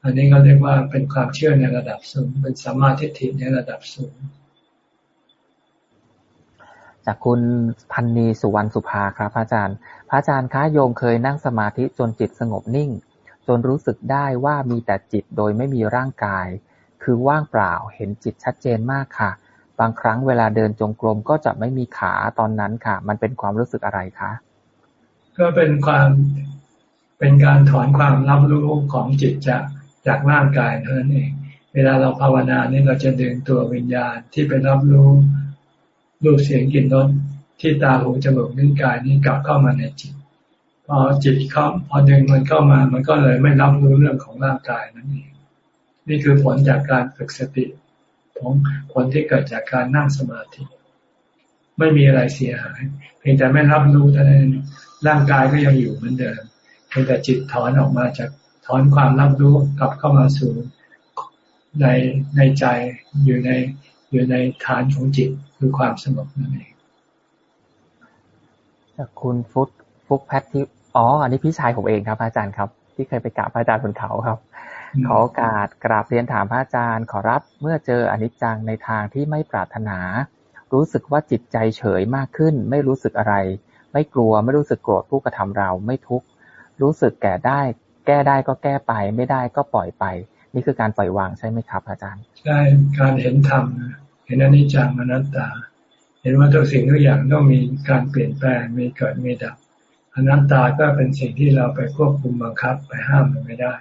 อันนี้ก็เรียกว่าเป็นความเชื่อในระดับสูง เป็นสัมมาทิฏฐิในระดับสูง จากคุณพันนีสุวรรณสุภาครับพระอาจารย์ พระอาจารย์คะโยมเคยนั่งสมาธิจนจิตสงบนิ่ง จนรู้สึกได้ว่ามีแต่จิตโดยไม่มีร่างกาย คือว่างเปล่าเห็นจิตชัดเจนมากค่ะ บางครั้งเวลาเดินจงกรมก็จะไม่มีขาตอนนั้นค่ะ มันเป็นความรู้สึกอะไรคะก็เป็นความเป็นการถอนความรับรู้ของจิตจากจากร่างกายเท่านั้นเอง เวลาเราภาวนาเนี่ยเราจะดึงตัววิญญาณที่ไปรับรู้ รูปเสียงกลิ่นรสที่ตาหูจมูกนิ้วกายนี้กลับเข้ามาในจิต พอจิตเข้าพอดึงมันเข้ามา มันก็เลยไม่รับรู้เรื่องของร่างกายนั่นเองนี่คือผลจากการฝึกสติผลผลที่เกิดจากการนั่งสมาธิ ไม่มีอะไรเสียหาย เพียงแต่ไม่รับรู้เท่านั้นร่างกายก็ยังอยู่เหมือนเดิมเพียงแต่จิตถอนออกมาจากถอนความรับรู้กลับเข้ามาสู่ในในใจอยู่ใน อยู่ในฐานของจิตคือความสงบนั่นเองจากคุณฟุตฟุกแพทที่อ๋อ อันนี้พี่ชายผมเองครับอาจารย์ครับ ที่เคยไปกราบพระอาจารย์บนเขาครับ ขอโอกาสกราบเรียนถามพระอาจารย์ ขอรับเมื่อเจออนิจจังในทางที่ไม่ปรารถนา รู้สึกว่าจิตใจเฉยมากขึ้น ไม่รู้สึกอะไร ไม่กลัวไม่รู้สึกโกรธผู้กระทำเราไม่ทุกข์รู้สึกแก่ได้ แก้ได้ก็แก้ไป ไม่ได้ก็ปล่อยไป นี่คือการปล่อยวางใช่ไหมครับ อาจารย์ ใช่การเห็นธรรมเห็นอนิจจังอนัตตา เห็นว่าทุกสิ่งทุกอย่างต้องมีการเปลี่ยนแปลงมีเกิดมีดับอนัตตาก็เป็นสิ่งที่เราไปควบคุมบังคับไปห้ามมันไม่ได้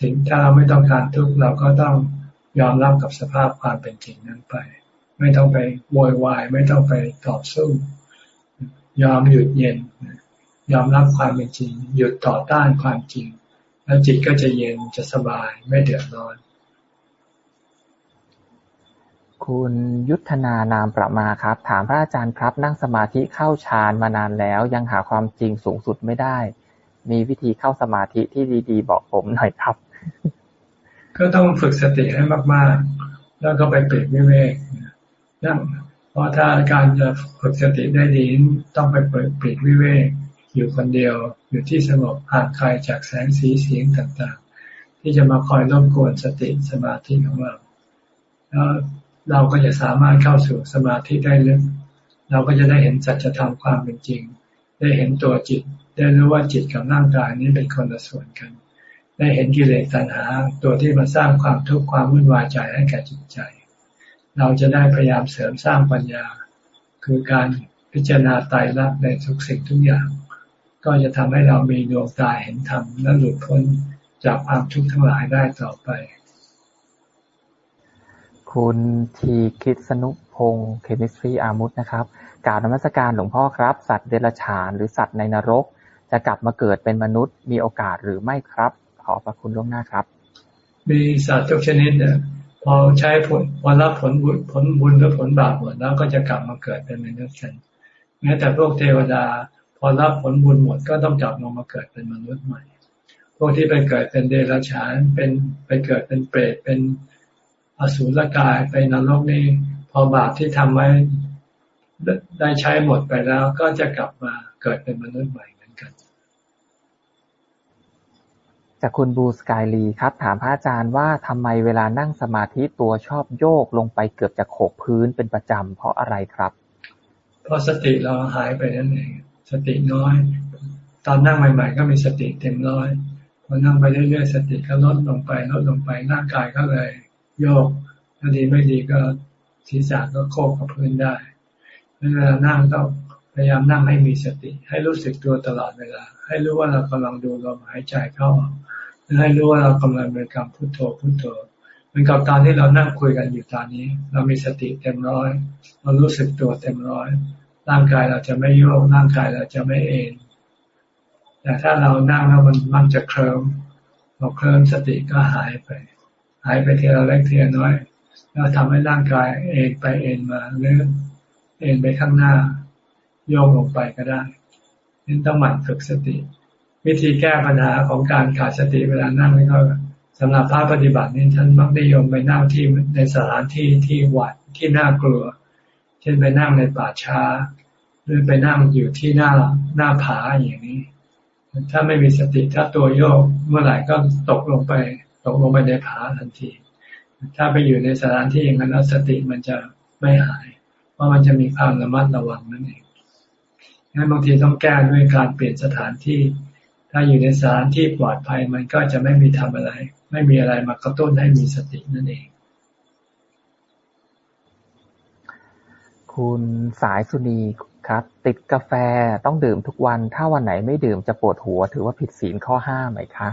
สิ่งถ้าเราไม่ต้องการทุกข์เราก็ต้องยอมรับกับสภาพความเป็นจริงนั้นไป ไม่ต้องไปโวยวายไม่ต้องไปต่อสู้ ยอมหยุดเย็น ยอมรับความเป็นจริง หยุดต่อต้านความจริง แล้วจิตก็จะเย็นจะสบายไม่เดือดร้อน คุณยุทธนานามประมาครับ ถามพระอาจารย์ครับ นั่งสมาธิเข้าฌานมานานแล้ว ยังหาความจริงสูงสุดไม่ได้ มีวิธีเข้าสมาธิที่ดี ๆ บอกผมหน่อยครับ ก็ต้องฝึกสติให้มาก ๆ แล้วก็ไปเปรียบวิเวกนั่งเพราะถ้าการจะฝึกสติได้ดีต้องไปเปิดปิดวิเวก อยู่คนเดียวอยู่ที่สงบห่างไกลจากแสงสีเสียงต่างๆ ที่จะมาคอยรบกวนสติสมาธิของเราแล้วเราก็จะสามารถเข้าสู่สมาธิได้ลึกเราก็จะได้เห็นสัจธรรมความเป็นจริง ได้เห็นตัวจิต ได้รู้ว่าจิตกับร่างกายนี้เป็นคนละส่วนกัน ได้เห็นกิเลสตัณหา ตัวที่มาสร้างความทุกข์ความวุ่นวายใจให้แก่จิตใจ เราจะได้พยายามเสริมสร้างปัญญา คือการพิจารณาไตรลักษณ์ในทุกสิ่งทุกอย่าง ก็จะทำให้เรามีดวงตาเห็นธรรมและหลุดพ้นจากความทุกข์ทั้งหลายได้ต่อไป คุณทีคิดสนุพงศ์ Chemistry อามุตนะครับกราบนมัสการหลวงพ่อครับ สัตว์เดรัจฉานหรือสัตว์ในนรก จะกลับมาเกิดเป็นมนุษย์มีโอกาสหรือไม่ครับ ขอพระคุณล่วงหน้าครับ มีสัตว์ทุกชนิดเนี่ยพอใช้ผลวันรับผลบุญผลบุญหรือผลบาปหมดแล้วก็จะกลับมาเกิดเป็นมนุษย์กันแม้แต่พวกเทวดา พอรับผลบุญหมดก็ต้องกลับลงมาเกิดเป็นมนุษย์ใหม่ พวกที่ไปเกิดเป็นเดรัจฉานเป็นไปเกิดเป็นเปรตเป็นอสุรกายไปนรกนี่พอบาปที่ทำไว้ได้ใช้หมดไปแล้ว ก็จะกลับมาเกิดเป็นมนุษย์ใหม่เหมือนกัน จากคุณบูสกายลีครับ ถามพระอาจารย์ว่าทำไมเวลานั่งสมาธิตัวชอบโยกลงไปเกือบจะโขกพื้นเป็นประจำเพราะอะไรครับ เพราะสติเราหายไปนั่นเอง สติน้อย ตอนนั่งใหม่ ๆ ก็มีสติเต็มร้อยพอนั่งไปเรื่อยๆสติก็ลดลงไปลดลงไปร่างกายก็เลย โยกถ้าดีไม่ดีก็ศีรษะก็โคกกับพื้นได้เวลานั่งต้องพยายามนั่งให้มีสติ ให้รู้สึกตัวตลอดเวลา ให้รู้ว่าเรากำลังดูลมหายใจเข้าให้รู้ว่าเรากำลังเป็นการพุทโธพุทโธเหมือนกับตอนที่เรานั่งคุยกันอยู่ตอนนี้ เรามีสติเต็มร้อย เรารู้สึกตัวเต็มร้อย ร่างกายเราจะไม่โยกร่างกายเราจะไม่เอนแต่ถ้าเรานั่งแล้วมันมันจะเคลิ้มพอเคลิ้มสติก็หายไป หายไปเทีละเล็กเทีละน้อยแล้วทำให้ร่างกายเอนไปเอนมาหรือเอนไปข้างหน้า โยกลงไปก็ได้นี่ต้องหมั่นฝึกสติ วิธีแก้ปัญหาของการขาดสติเวลานั่งนี่ก็สำหรับพระปฏิบัตินี่ท่านมักนิยมไปนั่งที่ในสถานที่ที่วัดที่น่ากลัว เช่นไปนั่งในป่าช้า หรือไปนั่งอยู่ที่หน้าหน้าผาอย่างนี้ ถ้าไม่มีสติถ้าตัวโยกเมื่อไหร่ก็ตกลงไป ตกลงไปในผาทันที ถ้าไปอยู่ในสถานที่อย่างนั้นแล้วสติมันจะไม่หาย เพราะมันจะมีความระมัดระวังนั่นเองงั้นบางทีต้องแก้ด้วยการเปลี่ยนสถานที่ ถ้าอยู่ในสถานที่ปลอดภัยมันก็จะไม่มีทำอะไร ไม่มีอะไรมากระตุ้นให้มีสตินั่นเอง คุณสายสุนีครับ ติดกาแฟ ต้องดื่มทุกวัน ถ้าวันไหนไม่ดื่มจะปวดหัว ถือว่าผิดศีลข้อห้าไหมคะ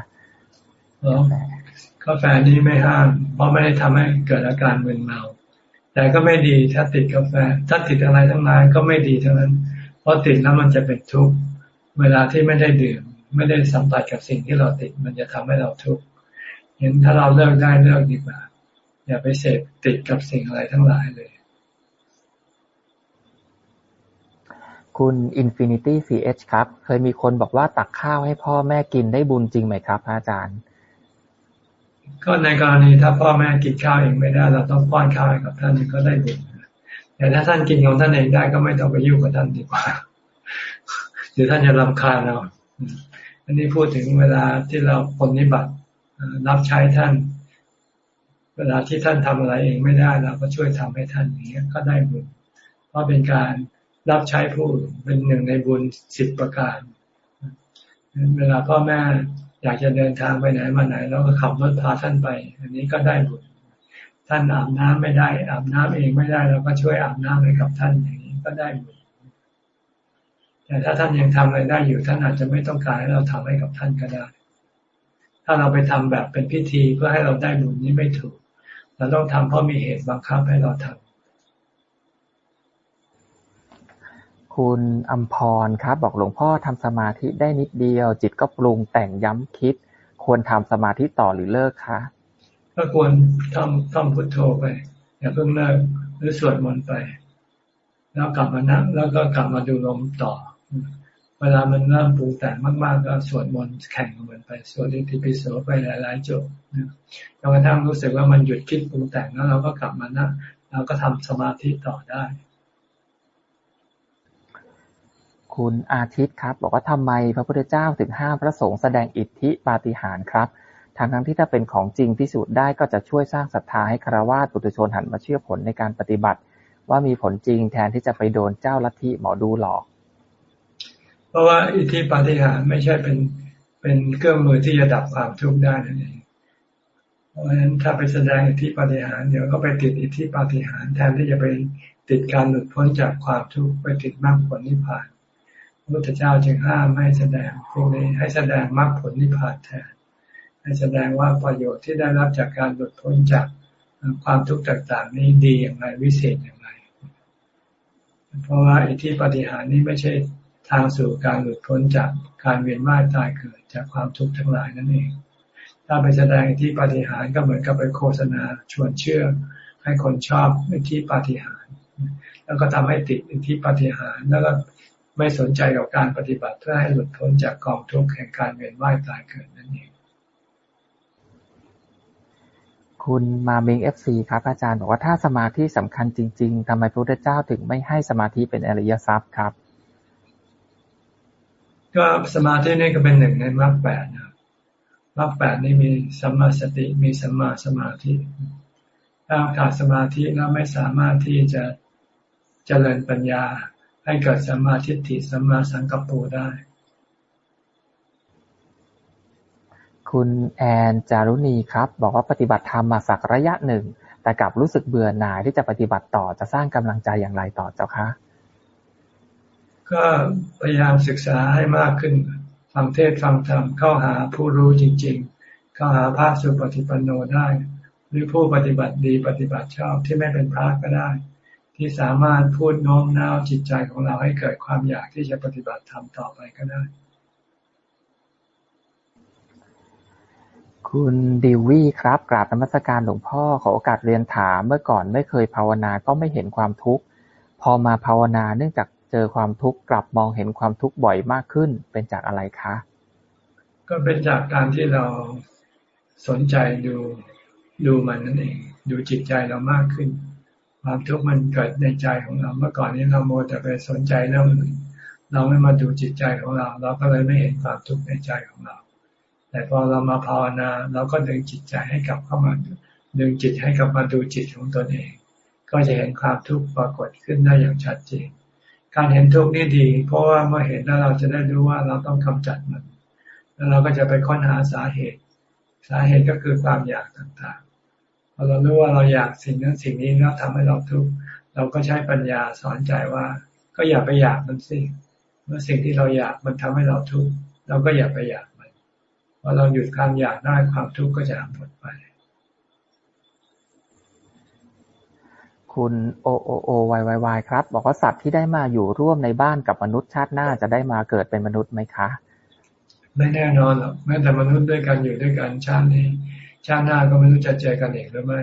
กาแฟนี้ไม่ห้าม เพราะไม่ได้ทำให้เกิดอาการมึนเมา แต่ก็ไม่ดีถ้าติดกาแฟ ถ้าติดอะไรทั้งนั้นก็ไม่ดีทั้งนั้น เพราะติดแล้วมันจะเป็นทุกข์ เวลาที่ไม่ได้ดื่ม ไม่ได้สัมผัสกับสิ่งที่เราติด มันจะทำให้เราทุกข์ เห็นถ้าเราเลิกได้เลิกดีกว่า อย่าไปเสพติดกับสิ่งอะไรทั้งหลายเลย คุณ Infinity CH ครับ เคยมีคนบอกว่าตักข้าวให้พ่อแม่กินได้บุญจริงไหมครับอาจารย์ ก็ในกรณีถ้าพ่อแม่กินข้าวเองไม่ได้ เราต้องป้อนข้าวให้กับท่านก็ได้บุญแต่ถ้าท่านกินของท่านเองได้ก็ไม่ต้องไปยุ่งกับท่านดีกว่าหรือท่านจะรำคาญเรา อันนี้พูดถึงเวลาที่เราปนิบัติรับใช้ท่าน เวลาที่ท่านทำอะไรเองไม่ได้เราก็ช่วยทำให้ท่านอย่างนี้ก็ได้บุญเพราะเป็นการ รับใช้ผู้เป็นหนึ่งในบุญสิบประการเวลาพ่อแม่อยากจะเดินทางไปไหนมาไหนเราก็ขับรถพาท่านไป อันนี้ก็ได้บุญท่านอาบน้ำไม่ได้ อาบน้ำเองไม่ได้เราก็ช่วยอาบน้ำให้กับท่านอย่างนี้ก็ได้บุญแต่ถ้าท่านยังทำอะไรได้อยู่ท่านอาจจะไม่ต้องการให้เราทำให้กับท่านก็ได้ ถ้าเราไปทำแบบเป็นพิธีเพื่อให้เราได้บุญนี้ไม่ถูก เราต้องทำเพราะมีเหตุบังคับให้เราทำ คุณอัมพรครับ บอกหลวงพ่อทำสมาธิได้นิดเดียว จิตก็ปรุงแต่งย้ำคิด ควรทำสมาธิต่อหรือเลิกคะก็ควรทำท่องพุทโธไป อย่าเพิ่งเลิกหรือสวดมนต์ไป แล้วกลับมานั่งแล้วก็กลับมาดูลมต่อ เวลามันเริ่มปรุงแต่งมาก ๆ ก็สวดมนต์แข่งเหมือนไปสวดอิติปิโสไปหลายๆจบจนกระทั่งรู้สึกว่ามันหยุดคิดปรุงแต่งแล้วเราก็กลับมานั่งเราก็ทำสมาธิต่อได้ คุณอาทิตย์ครับ บอกว่าทำไมพระพุทธเจ้าถึงห้ามพระสงฆ์แสดงอิทธิปาฏิหาริย์ครับทั้งทั้งที่ถ้าเป็นของจริงพิสูจน์ได้ก็จะช่วยสร้างศรัทธาให้คารวะปุถุชนหันมาเชื่อผลในการปฏิบัติ ว่ามีผลจริงแทนที่จะไปโดนเจ้าลัทธิหมอดูหลอก เพราะว่าอิทธิปาฏิหาริย์ไม่ใช่เป็นเป็นเครื่องมือที่จะดับความทุกข์ได้นั่นเองเพราะฉะนั้นถ้าไปแสดงอิทธิปาฏิหาริย์เดี๋ยวก็ไปติดอิทธิปาฏิหาริย์แทนที่จะไปติดการหลุดพ้นจากความทุกข์ไปติดมรรคผลนิพพาน พุทธเจ้าจึงห้ามไม่แสดงพวกนี้ให้แสดงมรรคผลนิพพานแทนให้แสดงว่าประโยชน์ที่ได้รับจากการหลุดพ้นจากความทุกข์ต่างๆ นี้ดีอย่างไรวิเศษอย่างไร เพราะว่าอิทธิปฏิหารนี้ไม่ใช่ทางสู่การหลุดพ้นจากการเวียนว่ายตายเกิดจากความทุกข์ทั้งหลายนั่นเองถ้าไปแสดงอิทธิปฏิหารก็เหมือนกับไปโฆษณาชวนเชื่อ ให้คนชอบอิทธิปฏิหาร แล้วก็ทำให้ติดอิทธิปฏิหารแล้วก็ ไม่สนใจกับการปฏิบัติเพื่อให้หลุดพ้นจากกองทุกข์แห่งการเวียนว่ายตายเกิดนั่นเองคุณมาเมงเอฟซีครับอาจารย์บอกว่าถ้าสมาธิสำคัญจริง ๆทำไมพระพุทธเจ้าถึงไม่ให้สมาธิเป็นอริยทรัพย์ครับ ก็สมาธินี่ก็เป็นหนึ่งในมรรคแปดนะมรรคแปดนี่มีสัมมาสติมีสัมมาสมาธิถ้าขาดสมาธิแล้วไม่สามารถที่จะเจริญปัญญา ให้ให้เกิดสัมมาทิฏฐิสัมมาสังกัปโปได้ คุณแอนจารุณีครับ บอกว่าปฏิบัติธรรมมาสักระยะหนึ่ง แต่กลับรู้สึกเบื่อหน่ายที่จะปฏิบัติต่อจะสร้างกำลังใจอย่างไรต่อเจ้าคะก็พยายามศึกษาให้มากขึ้นฟังเทศฟังธรรมเข้าหาผู้รู้จริง ๆ เข้าหาพระสุปฏิปันโนได้ หรือผู้ปฏิบัติดีปฏิบัติชอบที่ไม่เป็นพระก็ได้ ที่สามารถพูดโน้มน้าวจิตใจของเราให้เกิดความอยากที่จะปฏิบัติธรรมต่อไปก็ได้ คุณดิววี่ครับกราบนมัสการหลวงพ่อขอโอกาสเรียนถามเมื่อก่อนไม่เคยภาวนาก็ไม่เห็นความทุกข์ พอมาภาวนาเนื่องจากเจอความทุกข์กลับมองเห็นความทุกข์บ่อยมากขึ้นเป็นจากอะไรคะ ก็เป็นจากการที่เราสนใจดูดูมันนั่นเอง ดูจิตใจเรามากขึ้น ความทุกข์มันเกิดในใจของเรา เมื่อก่อนนี้เราโมแต่ไปสนใจเรื่องอื่นเราไม่มาดูจิตใจของเรา เราก็เลยไม่เห็นความทุกข์ในใจของเรา แต่พอเรามาภาวนาเราก็ดึงจิตใจให้กลับเข้ามาดึงจิตให้กลับมาดูจิตของตนเอง ก็จะเห็นความทุกข์ปรากฏขึ้นได้อย่างชัดเจน การเห็นทุกข์นี่ดี เพราะว่าเมื่อเห็นแล้วเราจะได้รู้ว่าเราต้องกำจัดมัน แล้วเราก็จะไปค้นหาสาเหตุ สาเหตุก็คือความอยากต่าง อเรารู้ว่าเราอยากสิ่งนั้นสิ่งนี้แล้วทำให้เราทุกข์เราก็ใช้ปัญญาสอนใจว่า ก็อย่าไปอยากมันสิเมื่อสิ่งที่เราอยากมันทำให้เราทุกข์เราก็อย่าไปอยากมันพอเราหยุดความอยากได้ความทุกข์ก็จะหมดไป คุณโอโอโอวายวายครับ บอกว่าสัตว์ที่ได้มาอยู่ร่วมในบ้านกับมนุษย์ชาติหน้าจะได้มาเกิดเป็นมนุษย์ไหมคะ ไม่แน่นอนหรอกแม้แต่มนุษย์ด้วยกันอยู่ด้วยกันชาตินี้ ชาติหน้าก็ไม่รู้จะเจอกันอีกหรือไม่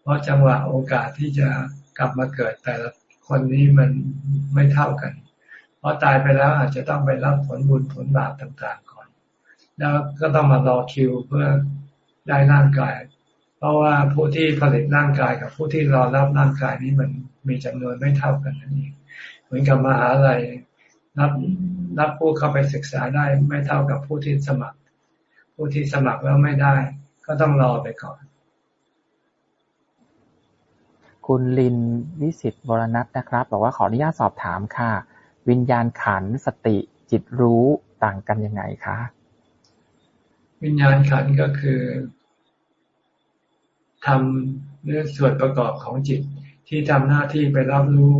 เพราะจังหวะโอกาสที่จะกลับมาเกิดแต่ละคนนี้มันไม่เท่ากัน เพราะตายไปแล้วอาจจะต้องไปรับผลบุญผลบาปต่างๆก่อน แล้วก็ต้องมารอคิวเพื่อได้ร่างกาย เพราะว่าผู้ที่ผลิตร่างกายกับผู้ที่รอรับร่างกายนี้มันมีจำนวนไม่เท่ากันนั่นเองเหมือนกับมหาลัยรับรับผู้เข้าไปศึกษาได้ไม่เท่ากับผู้ที่สมัคร ผู้ที่สมัครแล้วไม่ได้ ก็ต้องรอไปก่อน คุณลินวิสิตวรนัทนะครับ บอกว่าขออนุญาตสอบถามค่ะ วิญญาณขันสติจิตรู้ต่างกันยังไงคะ วิญญาณขันก็คือทำเรื่องส่วนประกอบของจิตที่ทำหน้าที่ไปรับรู้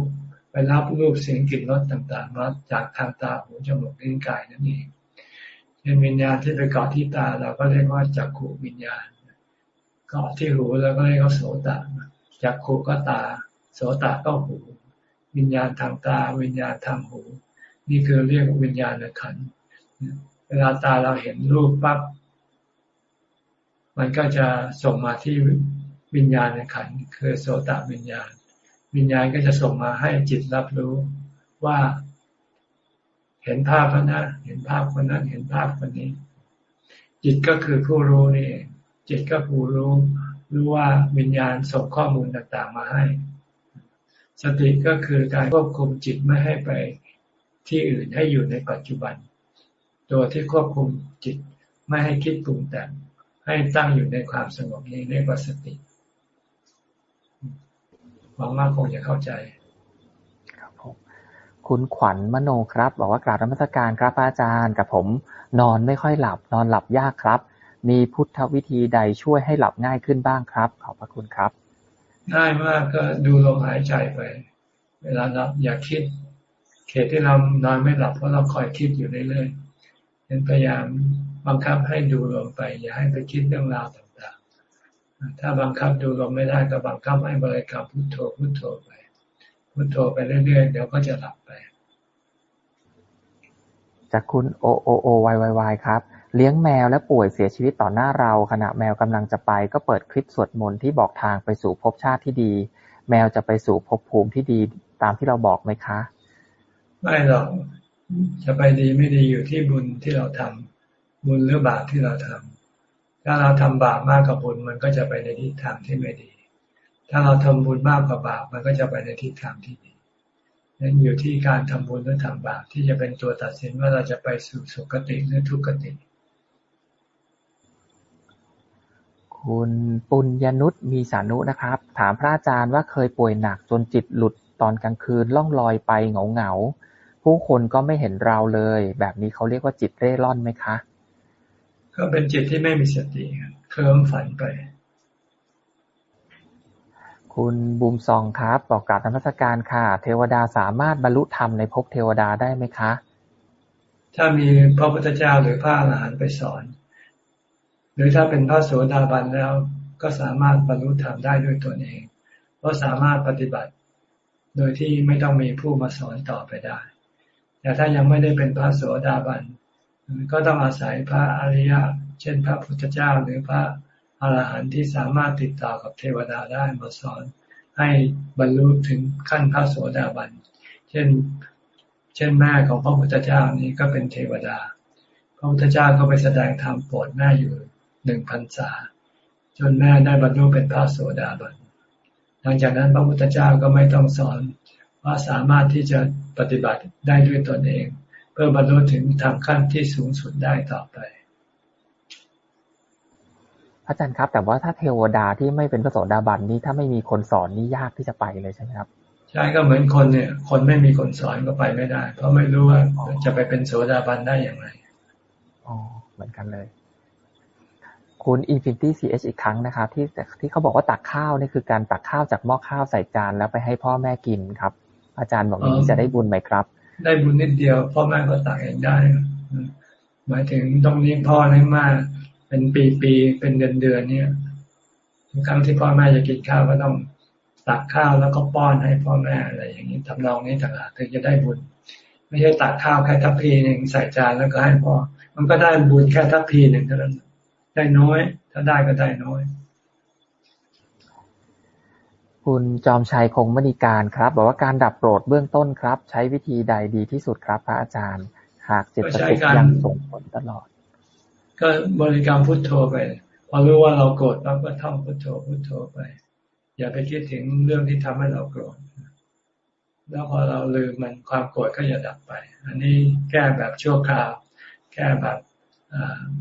ไปรับรูปเสียงกลิ่นรสต่างๆมาจากทางตาหูจมูกลิ้นกายนั่นเอง เป็นวิญญาณที่ไปเกาะที่ตาเราก็เรียกว่าจักขูวิญญาณ เกาะที่หูเราก็เรียกว่าโสตจักขูก็ตา โสตก็หู วิญญาณทางตา วิญญาณทางหู นี่คือเรียกวิญญาณขันเวลาตาเราเห็นรูปปั๊บมันก็จะส่งมาที่วิญญาณในขันคือโสตวิญญาณ วิญญาณก็จะส่งมาให้จิตรับรู้ว่า เห็นภาพนั้นเห็นภาพคนนั้น เห็นภาพคนนี้ จิตก็คือผู้รู้นี่ จิตก็ผู้รู้รู้ว่าวิญญาณส่งข้อมูลต่างๆมาให้ สติก็คือการควบคุมจิตไม่ให้ไปที่อื่นให้อยู่ในปัจจุบัน ตัวที่ควบคุมจิตไม่ให้คิดปรุงแต่งให้ตั้งอยู่ในความสงบนี้เรียกว่าสติหวังว่าคงจะเข้าใจ คุณขวัญมโนครับ บอกว่ากราบธรรมสการครับอาจารย์กับผม นอนไม่ค่อยหลับ นอนหลับยากครับ มีพุทธวิธีใดช่วยให้หลับง่ายขึ้นบ้างครับ ขอบพระคุณครับ ง่ายมากก็ดูลมหายใจไป เวลาหลับอย่าคิด เขตที่เรานอนไม่หลับเพราะเราคอยคิดอยู่เรื่อยๆเป็นพยายามบังคับให้ดูลมไป อย่าให้ไปคิดเรื่องราวต่างๆ ถ้าบังคับดูลมไม่ได้ก็บังคับให้บริกรรมพุทโธพุทโธไป พุทโธไปเรื่อยๆเดี๋ยวก็จะหลับไป จากคุณโอโอโอวายวายวายครับ เลี้ยงแมวและป่วยเสียชีวิตต่อหน้าเรา ขณะแมวกำลังจะไป ก็เปิดคลิปสวดมนต์ที่บอกทางไปสู่ภพชาติที่ดี แมวจะไปสู่ภพภูมิที่ดีตามที่เราบอกไหมคะ ไม่หรอกจะไปดีไม่ดีอยู่ที่บุญที่เราทำบุญหรือบาปที่เราทำถ้าเราทำบาปมากกว่าบุญมันก็จะไปในทิศทางที่ไม่ดี ถ้าเราทำบุญมากกว่าบาปมันก็จะไปในทิศทางที่ดีนั้นอยู่ที่การทำบุญหรือทำบาปที่จะเป็นตัวตัดสินว่าเราจะไปสู่สุคติหรือทุกติ คุณปุญญนุษมีสานุนะครับ ถามพระอาจารย์ว่าเคยป่วยหนักจนจิตหลุดตอนกลางคืนล่องลอยไปเหงาเหงาผู้คนก็ไม่เห็นเราเลย แบบนี้เขาเรียกว่าจิตเร่ร่อนไหมคะ ก็เป็นจิตที่ไม่มีสติเคลิ้มฝันไป คุณบูมซองครับ บอกกราบธรรมสการค่ะ เทวดาสามารถบรรลุธรรมในภพเทวดาได้ไหมคะ ถ้ามีพระพุทธเจ้าหรือพระอรหันต์ไปสอน หรือถ้าเป็นพระโสดาบันแล้วก็สามารถบรรลุธรรมได้ด้วยตนเอง เพราะสามารถปฏิบัติ โดยที่ไม่ต้องมีผู้มาสอนต่อไปได้ แต่ถ้ายังไม่ได้เป็นพระโสดาบัน ก็ต้องอาศัยพระอริยะ เช่นพระพุทธเจ้าหรือพระ อรหันต์ที่สามารถติดต่อกับเทวดาได้มาสอน ให้บรรลุถึงขั้นพระโสดาบัน เช่น เช่นแม่ของพระพุทธเจ้านี้ก็เป็นเทวดา พระพุทธเจ้าก็ไปแสดงธรรมโปรดแม่อยู่หนึ่งพันษา จนแม่ได้บรรลุเป็นพระโสดาบัน หลังจากนั้นพระพุทธเจ้าก็ไม่ต้องสอนว่าสามารถที่จะปฏิบัติได้ด้วยตนเอง เพื่อบรรลุถึงทางขั้นที่สูงสุดได้ต่อไป อาจารย์ครับ แต่ว่าถ้าเทวดาที่ไม่เป็นพระโสดาบันนี้ถ้าไม่มีคนสอนนี่ยากที่จะไปเลยใช่ไหมครับใช่ก็เหมือนคนเนี่ย คนไม่มีคนสอนก็ไปไม่ได้ เพราะไม่รู้ว่าจะไปเป็นโสดาบันได้อย่างไรอ๋อเหมือนกันเลย คุณ Infinity CH อีกครั้งนะครับ ที่ที่เขาบอกว่าตักข้าวนี่คือการตักข้าวจากหม้อข้าวใส่จานแล้วไปให้พ่อแม่กินครับ อาจารย์บอกอย่างนี้จะได้บุญไหมครับ ได้บุญนิดเดียวพ่อแม่ก็ตักเองได้หมายถึงต้องเลี้ยงพ่อเลี้ยงแม่ เป็นปีๆเป็นเดือนๆเนี่ยทุกครั้งที่พ่อแม่จะกินข้าวก็ต้องตักข้าวแล้วก็ป้อนให้พ่อแม่อะไรอย่างนี้ทำนองนี้ต่างหากถึงจะได้บุญ ไม่ใช่ตักข้าวแค่ทัพพีหนึ่งใส่จานแล้วก็ให้พ่อ มันก็ได้บุญแค่ทัพพีหนึ่งเท่านั้นได้น้อย ถ้าได้ก็ได้น้อย คุณจอมชัยคงมณีการครับ บอกว่าการดับโกรธเบื้องต้นครับ ใช้วิธีใดดีที่สุดครับ พระอาจารย์ หากเจตสิกยังส่งผลตลอด ก็บริกรรมพุทโธไป พอรู้ว่าเราโกรธปั๊บก็ท่องพุทโธพุทโธไป อย่าไปคิดถึงเรื่องที่ทำให้เราโกรธแล้วพอเราลืมมันความโกรธก็จะดับไป อันนี้แก้แบบชั่วคราว แก้แบบ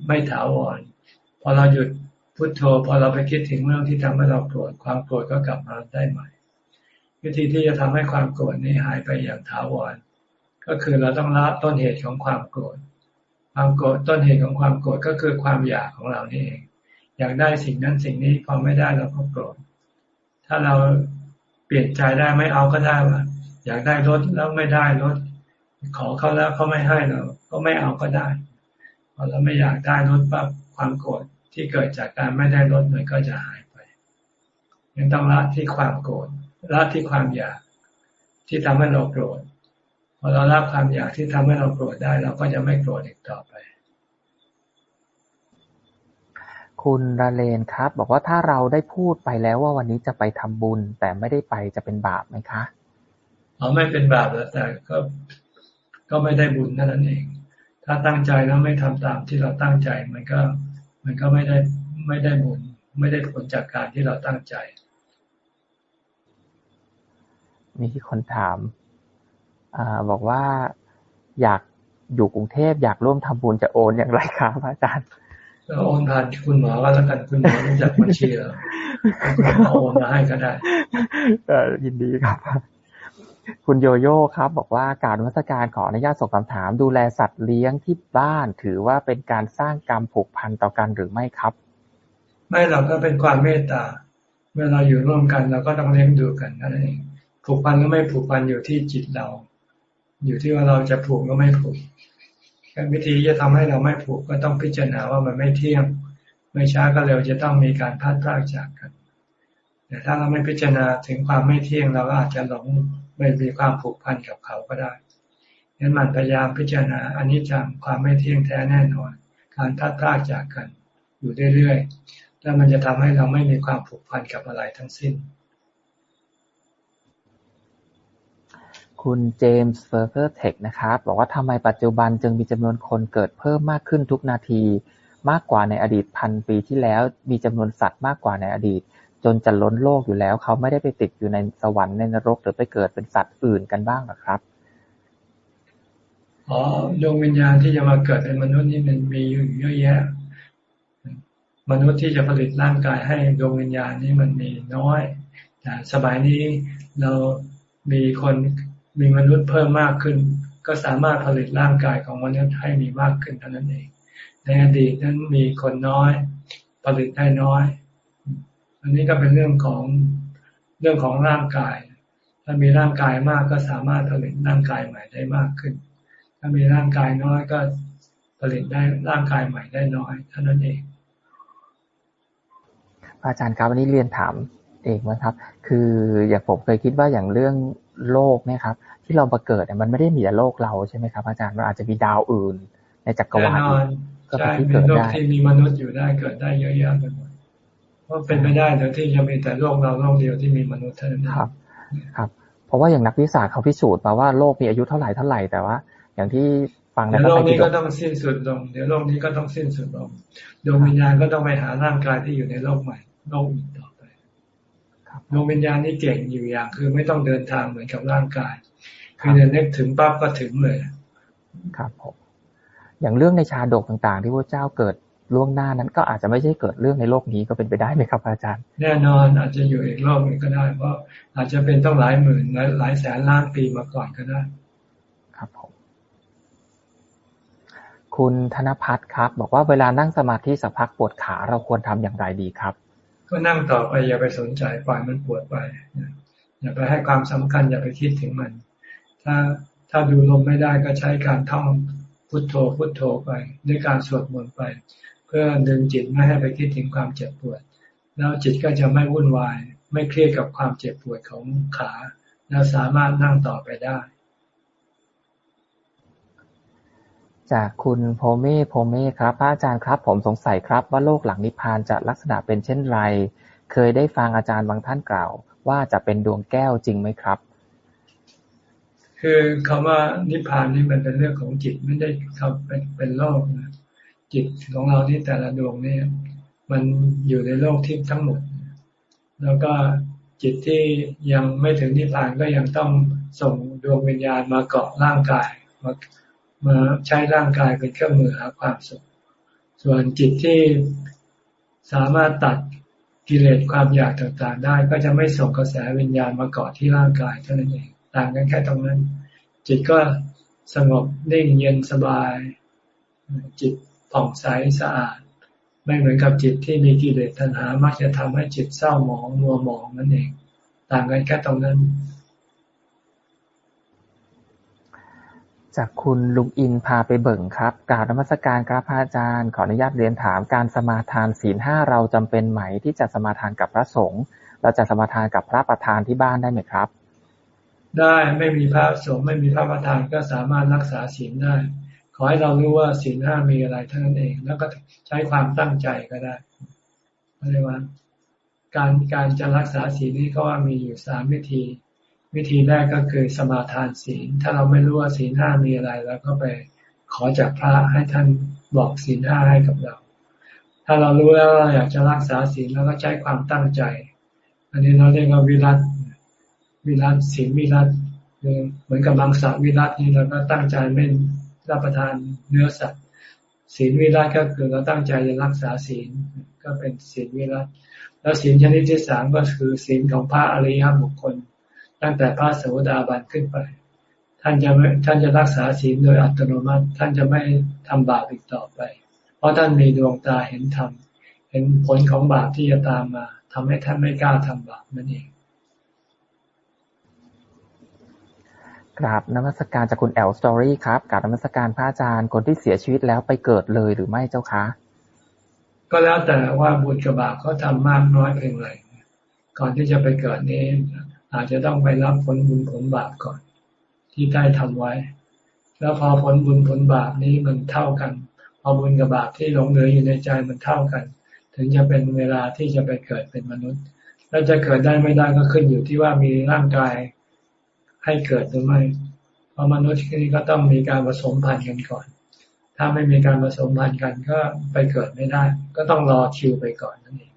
ไม่ถาวร พอเราหยุดพุดโทโธ พอเราไปคิดถึงเรื่องที่ทำให้เราโกรธความโกรธก็กลับมาได้ใหม่ วิธีที่จะทำให้ความโกรธนี้หายไปอย่างถาวร ก็คือเราต้องละต้นเหตุของความโกรธ ความโกรธต้นเหตุของความโกรธก็คือความอยากของเรานี่เอง อยากได้สิ่งนั้นสิ่งนี้พอไม่ได้เราก็โกรธถ้าเราเปลี่ยนใจได้ไม่เอาก็ได้ว่าอยากได้รถแล้วไม่ได้รถ ขอเขาแล้วเขาไม่ให้เรา ก็ไม่เอาก็ได้พอเราไม่อยากได้รถปั๊บความโกรธที่เกิดจากการไม่ได้ลดมันก็จะหายไปยังต้องละที่ความโกรธละที่ความอยาก ที่ทำให้เราโกรธ พอเราละความอยากที่ทำให้เราโกรธได้ เราก็จะไม่โกรธอีกต่อไป คุณราเลนครับ บอกว่าถ้าเราได้พูดไปแล้วว่าวันนี้จะไปทำบุญ แต่ไม่ได้ไปจะเป็นบาปไหมคะอ๋อไม่เป็นบาปแล้วแต่ก็ก็ไม่ได้บุญนั่นเอง ถ้าตั้งใจแล้วไม่ทำตามที่เราตั้งใจมันก็ มันก็ไม่ได้ไม่ได้บุญไม่ได้ผลจากการที่เราตั้งใจ มีคนถามอ บอกว่าอยากอยู่กรุงเทพอยากร่วมทำบุญจะโอนอย่างไรครับอาจารย์ก็โอนผ่านคุณหมอก็แล้วกันคุณหมอรู้จักบัญชีแล้วโอนมาให้ก็ได้ยินดีครับ คุณโยโย่ครับ บอกว่าการวัตการขออนุญาตส่งคำถาม ดูแลสัตว์เลี้ยงที่บ้านถือว่าเป็นการสร้างกรรมผูกพันต่อกันหรือไม่ครับ ไม่เราก็เป็นความเมตตาเมื่อเราอยู่ร่วมกันเราก็ต้องเลี้ยงดูกันนั่นเองผูกพันหรือไม่ผูกพันอยู่ที่จิตเรา อยู่ที่ว่าเราจะผูกก็ไม่ผูกวิธีจะทำให้เราไม่ผูกก็ต้องพิจารณาว่ามันไม่เที่ยง ไม่ช้าก็เร็วจะต้องมีการพัดพลากจากกัน แต่ถ้าเราไม่พิจารณาถึงความไม่เที่ยงเราก็อาจจะหลงไม่มีความผูกพันกับเขาก็ได้งั้นมันพยายามพิจารณาอันนี้จังความไม่เที่ยงแท้แน่นอน การพัดพลากจากกัน อยู่เรื่อยๆ แล้วมันจะทำให้เราไม่มีความผูกพันกับอะไรทั้งสิ้น คุณเจมส์เฟอร์เกอร์เทคนะครับ บอกว่าทำไมปัจจุบันจึงมีจำนวนคนเกิดเพิ่มมากขึ้นทุกนาที มากกว่าในอดีตพันปีที่แล้ว มีจำนวนสัตว์มากกว่าในอดีต จนจะล้นโลกอยู่แล้ว เขาไม่ได้ไปติดอยู่ในสวรรค์ในนรกหรือไปเกิดเป็นสัตว์อื่นกันบ้างหรอครับอ๋อดวงวิญญาณที่จะมาเกิดเป็นมนุษย์นี่มันมีอยู่เยอะแยะ มนุษย์ที่จะผลิตร่างกายให้ดวงวิญญาณนี่มันมีน้อยแต่สบายนี้เรามีคน มีมนุษย์เพิ่มมากขึ้น ก็สามารถผลิตร่างกายของมนุษย์ให้มีมากขึ้นเท่านั้นเอง ในอดีตนั้นมีคนน้อย ผลิตได้น้อย อันนี้ก็เป็นเรื่องของเรื่องของร่างกาย ถ้ามีร่างกายมากก็สามารถผลิตร่างกายใหม่ได้มากขึ้น ถ้ามีร่างกายน้อยก็ผลิตได้ร่างกายใหม่ได้น้อยเท่านั้นเอง อาจารย์ครับวันนี้เรียนถามเองนะครับ คืออย่างผมเคยคิดว่าอย่างเรื่อง โลกเนี่ยครับ ที่เรามาเกิดเนี่ยมันไม่ได้มีแต่โลกเราใช่ไหมครับอาจารย์มันอาจจะมีดาวอื่น ในจักรวาลก็เป็นที่เกิดได้ที่มีมนุษย์อยู่ได้เกิดได้เยอะแยะไปหมดเพราะเป็นไม่ได้โดยที่จะมีแต่โลกเราโลกเดียวที่มีมนุษย์เท่านั้นครับ ครับ เพราะว่าอย่างนักวิทยาศาสตร์เขาพิสูจน์มาว่าโลกมีอายุเท่าไหร่เท่าไหร่แต่ว่า อย่างที่ฟังในโลกนี้ก็ต้องสิ้นสุดลงเดี๋ยวโลกนี้ก็ต้องสิ้นสุดลงดวงวิญญาณก็ต้องไปหาร่างกายที่อยู่ในโลกใหม่โลกอีกต่อไป ดวงวิญญาณนี่เก่งอยู่อย่าง คือไม่ต้องเดินทางเหมือนกับร่างกายคือเดินนึกถึงปั๊บก็ถึงเลยครับผมอย่างเรื่องในชาดกต่างๆ ที่พระเจ้าเกิดล่วงหน้านั้นก็อาจจะไม่ใช่เกิดเรื่องในโลกนี้ก็เป็นไปได้ไหมครับอาจารย์ แน่นอนอาจจะอยู่อีกโลกนึงก็ได้เพราะอาจจะเป็นต้องหลายหมื่นหลายแสนล้านปีมาก่อนก็ได้ ครับผมคุณธนพัฒน์ครับ บอกว่าเวลานั่งสมาธิสักพักปวดขาเราควรทำอย่างไรดีครับ ก็นั่งต่อไปอย่าไปสนใจปล่อยมันปวดไปอย่าไปให้ความสำคัญ อย่าไปคิดถึงมัน ถ้าถ้าดูลมไม่ได้ก็ใช้การท่องพุทโธพุทโธไป ด้วยการสวดมนต์ไป เพื่อดึงจิตไม่ให้ไปคิดถึงความเจ็บปวด แล้วจิตก็จะไม่วุ่นวาย ไม่เครียดกับความเจ็บปวดของขา แล้วสามารถนั่งต่อไปได้ จากคุณโพเม่ โพเม่ ครับ พระอาจารย์ครับ ผมสงสัยครับว่าโลกหลังนิพพานจะลักษณะเป็นเช่นไร เคยได้ฟังอาจารย์บางท่านกล่าว ว่าจะเป็นดวงแก้วจริงไหมครับ คือคำว่านิพพานนี่มันเป็นเรื่องของจิตไม่ได้เขาเป็นเป็นโลกนะจิตของเราที่แต่ละดวงนี่มันอยู่ในโลกที่ทั้งหมด แล้วก็จิตที่ยังไม่ถึงนิพพานก็ยังต้องส่งดวงวิญญาณมาเกาะร่างกายมา มาใช้ร่างกายเป็นเครื่องมือหาความสุข ส่วนจิตที่สามารถตัดกิเลสความอยากต่างๆ ได้ก็จะไม่ส่งกระแสวิญญาณมาเกาะที่ร่างกายเท่านั้นเองต่างกันแค่ตรงนั้น จิตก็สงบนิ่งเย็นสบาย จิตผ่องใสสะอาด ไม่เหมือนกับจิตที่มีกิเลสตัณหามักจะทำให้จิตเศร้าหมองมัวหมองนั่นเอง ต่างกันแค่ตรงนั้น จากคุณลุงอินพาไปเบิ่งครับ กราบนมัสการครับพระอาจารย์ ขออนุญาตเรียนถามการสมาทานศีลห้าเราจำเป็นไหมที่จะสมาทานกับพระสงฆ์เราจะสมาทานกับพระประธานที่บ้านได้ไหมครับ ได้ไม่มีพระสงฆ์ไม่มีพระประธานก็สามารถรักษาศีลได้ ขอให้เรารู้ว่าศีลห้ามีอะไรเท่านั้นเอง แล้วก็ใช้ความตั้งใจก็ได้เรียกว่าการการจะรักษาศีลนี้ก็ว่ามีอยู่สามวิธี วิธีแรกก็คือสมาทานศีล ถ้าเราไม่รู้ว่าศีลห้ามีอะไรแล้วก็ไปขอจากพระให้ท่านบอกศีลห้าให้กับเรา ถ้าเรารู้แล้วเราอยากจะรักษาศีลแล้วก็ใช้ความตั้งใจ อันนี้เราเรียกว่าวิรัตวิรัตศีลวิรัตเหมือนกับบังสวิรัตนี่เราก็ตั้งใจไม่รับประทานเนื้อสัตว์ศีลวิรัตก็คือเราตั้งใจจะรักษาศีลก็เป็นศีลวิรัตแล้วศีลชนิดที่สามก็คือศีลของพระอริยบุคคล ตั้งแต่พระโสดาบันขึ้นไป ท่านจะไม่ท่านจะรักษาศีลโดยอัตโนมัติ ท่านจะไม่ทำบาปอีกต่อไป เพราะท่านมีดวงตาเห็นธรรมเห็นผลของบาปที่จะตามมาทำให้ท่านไม่กล้าทำบาปนั่นเองกราบนมัสการจากคุณแอลสตอรี่ครับกราบนมัสการพระอาจารย์คนที่เสียชีวิตแล้วไปเกิดเลยหรือไม่เจ้าคะ ก็แล้วแต่ว่าบุญกับบาปเขาทามากน้อยเพียงไรก่อนที่จะไปเกิดนี้ อาจจะต้องไปรับผลบุญผลบาปก่อน ที่ได้ทำไว้ แล้วพอผลบุญผลบาปนี้มันเท่ากัน พอบุญกับบาปที่หลงเหลืออยู่ในใจมันเท่ากัน ถึงจะเป็นเวลาที่จะไปเกิดเป็นมนุษย์ แล้วจะเกิดได้ไม่ได้ก็ขึ้นอยู่ที่ว่ามีร่างกายให้เกิดหรือไม่ เพราะมนุษย์ที่นี้ก็ต้องมีการผสมพันธุ์กันก่อน ถ้าไม่มีการผสมพันธุ์กันก็ไปเกิดไม่ได้ ก็ต้องรอคิวไปก่อนนั่นเอง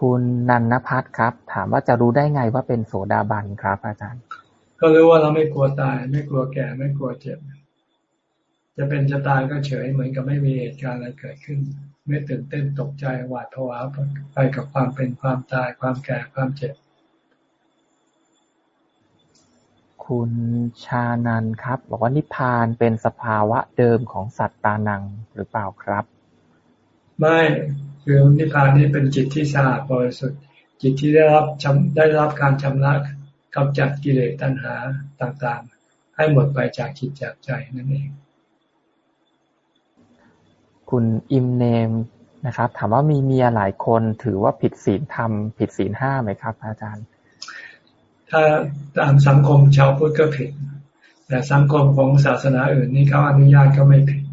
คุณนันนพัฒน์ครับ ถามว่าจะรู้ได้ไงว่าเป็นโสดาบันครับ อาจารย์ ก็รู้ว่าเราไม่กลัวตาย ไม่กลัวแก่ ไม่กลัวเจ็บ จะเป็นจะตายก็เฉยเหมือนกับไม่มีเหตุการณ์อะไรเกิดขึ้น ไม่ตื่นเต้นตกใจหวาดผวาไปกับความเป็นความตายความแก่ความเจ็บ คุณชานันครับ บอกว่านิพพานเป็นสภาวะเดิมของสัตตานังหรือเปล่าครับ ไม่ คือนิพพานนี่เป็นจิตที่สะอาดบริสุทธิ์ จิตที่ได้รับได้รับการชำระกำจัดกิเลสตัณหาต่างๆ ให้หมดไปจากจิตจากใจนั่นเอง คุณอิมเนมนะครับ ถามว่ามีเมียหลายคนถือว่าผิดศีลธรรมผิดศีลห้าไหมครับ อาจารย์ ถ้าตามสังคมชาวพุทธก็ผิด แต่สังคมของศาสนาอื่นนี่เขาอนุญาตก็ไม่ผิด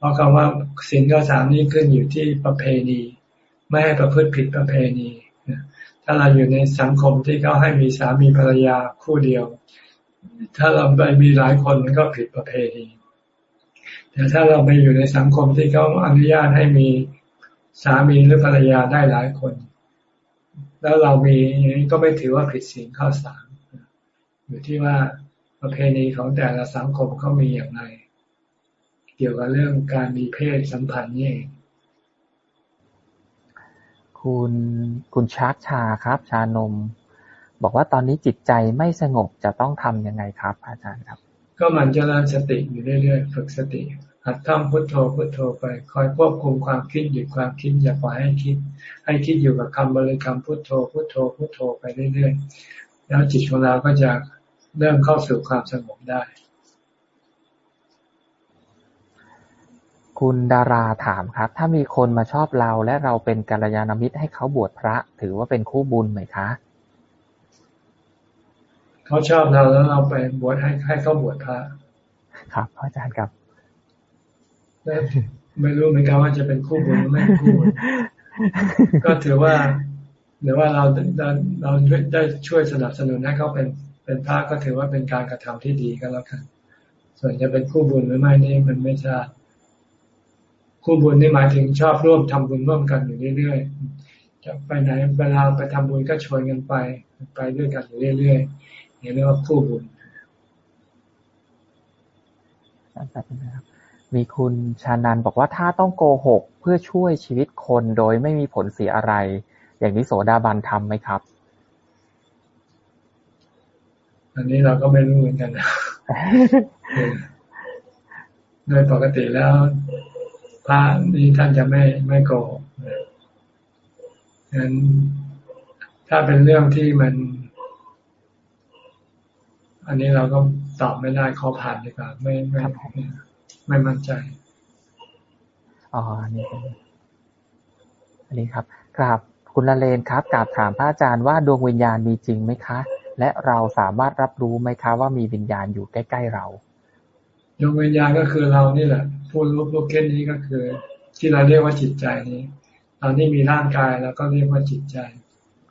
เพราะคำว่าศีลข้อสามนี้ขึ้นอยู่ที่ประเพณี ไม่ให้ประพฤติผิดประเพณี ถ้าเราอยู่ในสังคมที่เขาให้มีสามีภรรยาคู่เดียว ถ้าเราไปมีหลายคนมันก็ผิดประเพณี แต่ถ้าเราไปอยู่ในสังคมที่เขาอนุญาตให้มีสามีหรือภรรยาได้หลายคน แล้วเรามีอย่างนี้ก็ไม่ถือว่าผิดศีลข้อสามอยู่ที่ว่าประเพณีของแต่ละสังคมเขามีอย่างไร เกี่ยวกับเรื่องการมีเพศสัมพันธ์นี่เองคุณคุณชาร์กชาครับ ชานม บอกว่าตอนนี้จิตใจไม่สงบจะต้องทํำยังไงครับ อาจารย์ครับ ก็มันจะเริญสติอยู่เรื่อยๆฝึกสติหัดท่องพุทโธพุทโธไป คอยควบคุมความคิดหยุดความคิดอย่าปล่อยให้คิด ให้คิดอยู่กับคำบริกรรมพุทโธพุทโธพุทโธไปเรื่อยๆ แล้วจิตของเราก็จะเริ่มเข้าสู่ความสงบได้ คุณดาราถามครับ ถ้ามีคนมาชอบเรา และเราเป็นกัลยาณมิตรให้เขาบวชพระ ถือว่าเป็นคู่บุญไหมคะ เขาชอบเราแล้วเราไปบวชให้ให้เขาบวชพระ ครับอาจารย์ครับ ไม่รู้เหมือนกันว่าจะเป็นคู่บุญหรือไม่คู่บุญก็ถือว่าหรือว่าเราเราเราได้ช่วยสนับสนุนให้เขาเป็นเป็นพระก็ถือว่าเป็นการกระทำที่ดีก็แล้วกัน ส่วนจะเป็นคู่บุญหรือไม่นี่มันไม่ทราบ คู่บุญนี่หมายถึงชอบร่วมทำบุญร่วมกันอยู่เรื่อยๆจะไปไหนเวลาไปทำบุญก็ชวนกันไป ไปด้วยกันอยู่เรื่อยๆนี่เรียกว่าคู่บุญมีคุณชานันบอกว่าถ้าต้องโกหกเพื่อช่วยชีวิตคนโดยไม่มีผลเสียอะไร อย่างนี้โสดาบันทำไหมครับ อันนี้เราก็ไม่รู้เหมือนกันนะ โดยปกติแล้ว พระนี้ท่านจะไม่ไม่โกหกงั้นถ้าเป็นเรื่องที่มัน อันนี้เราก็ตอบไม่ได้ขอผ่านดีกว่าไม่ไม่ไม่มั่นใจอ๋ออันนี้อันนี้ครับกราบคุณละเลนครับกราบถามพระอาจารย์ว่าดวงวิญญาณมีจริงไหมคะ และเราสามารถรับรู้ไหมคะ ว่ามีวิญญาณอยู่ใกล้ ๆ เรา ดวงวิญญาณก็คือเรานี่แหละ ผู้รู้ลูกเก้นนี้ก็คือ ที่เราเรียกว่าจิตใจนี้ตอนที่มีร่างกายเราก็เรียกว่าจิตใจ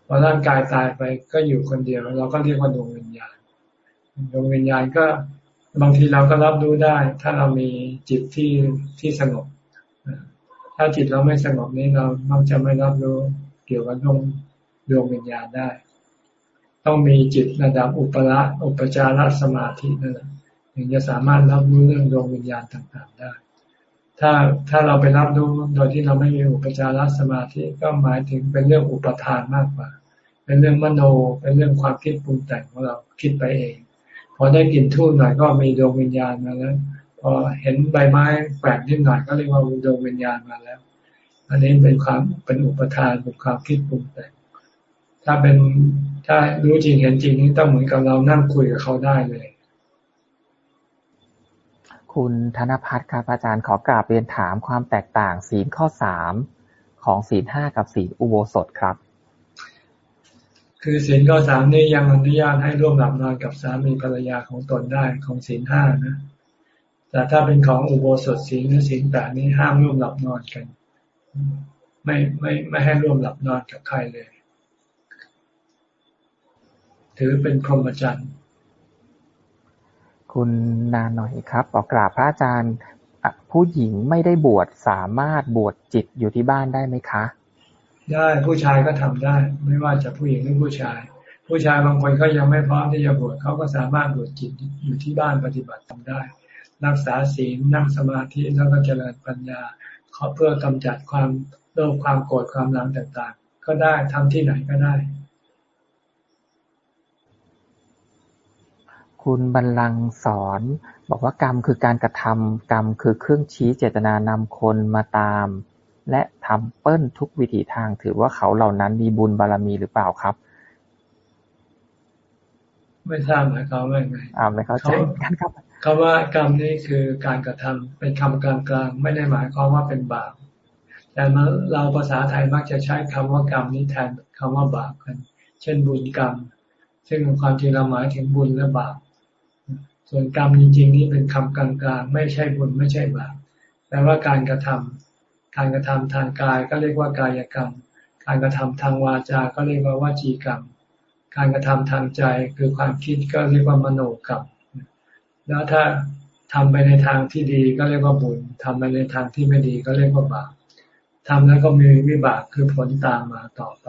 พอร่างกายตายไปก็อยู่คนเดียว เราก็เรียกว่าดวงวิญญาณดวงวิญญาณก็บางทีเราก็รับรู้ได้ ถ้าเรามีจิตที่ที่สงบถ้าจิตเราไม่สงบนี้เรามักจะไม่รับรู้เกี่ยวกับดวงดวงวิญญาณได้ ต้องมีจิตระดับอุปละอุปจารสมาธินั่นแหละ ถึงจะสามารถรับรู้เรื่องดวงวิญญาณต่างๆได้ ถ้าถ้าเราไปรับรู้โดยที่เราไม่มีอุปจารสมาธิก็หมายถึงเป็นเรื่องอุปทานมากกว่า เป็นเรื่องมโน เป็นเรื่องความคิดปรุงแต่งของเราคิดไปเอง พอได้กลิ่นทูบหน่อยก็มีดวงวิญญาณมาแล้ว พอเห็นใบไม้แปลกนิดหน่อยก็เรียกว่าดวงวิญญาณมาแล้ว อันนี้เป็นความเป็นอุปทานเป็นความคิดปรุงแต่ง ถ้าเป็นถ้ารู้จริงเห็นจริงนี่ต้องเหมือนกับเรานั่งคุยกับเขาได้เลย คุณธนพัฒน์ครับ อาจารย์ ขอกราบเรียนถามความแตกต่างศีลข้อสามของศีลห้ากับศีลอุโบสถครับ คือศีลข้อสามนี่ยังอนุญาตให้ร่วมหลับนอนกับสามีภรรยาของตนได้ของศีลห้านะ แต่ถ้าเป็นของอุโบสถศีลหรือศีลแปดนี้ห้ามร่วมหลับนอนกัน ไม่ไม่ไม่ให้ร่วมหลับนอนกับใครเลย ถือเป็นพรหมจรรย์ คุณนานหน่อยครับบอกกราบพระอาจารย์ ผู้หญิงไม่ได้บวชสามารถบวชจิตอยู่ที่บ้านได้ไหมคะ ได้ผู้ชายก็ทำได้ ไม่ว่าจะผู้หญิงหรือผู้ชาย ผู้ชายบางคนก็ยังไม่พร้อมที่จะบวชเขาก็สามารถบวชจิตอยู่ที่บ้านปฏิบัติทำได้ รักษาศีลนั่งสมาธิแล้วก็เจริญปัญญาเพื่อกำจัดความโลภความโกรธความหลังต่างๆ ก็ได้ทำที่ไหนก็ได้ คุณบรรลังสอน บอกว่ากรรมคือการกระทำ กรรมคือเครื่องชี้เจตนานำคนมาตาม และทำเปิ้ลทุกวิถีทาง ถือว่าเขาเหล่านั้นมีบุญบารมีหรือเปล่าครับ ไม่ทราบหมายความว่าไงอ่าไม่เข้าใจกันครับคำว่ากรรมนี่คือการกระทำเป็นคำกลางๆไม่ได้หมายความว่าเป็นบาปแต่เราภาษาไทยมักจะใช้คำว่ากรรมนี้แทนคำว่าบาปกัน เช่นบุญกรรม ซึ่งความจริงเราหมายถึงบุญและบาป ส่วนกรรมจริง ๆ นี่เป็นคำกลางๆ ไม่ใช่บุญไม่ใช่บาปแปลว่าการกระทำการกระทำทางกายก็เรียกว่ากายกรรม การกระทำทางวาจาก็เรียกว่าวาจีกรรม การกระทำทางใจคือความคิดก็เรียกว่ามโนกรรม แล้วถ้าทำไปในทางที่ดีก็เรียกว่าบุญทำไปในทางที่ไม่ดีก็เรียกว่าบาปทำแล้วก็มีวิบากคือผลตามมาต่อไป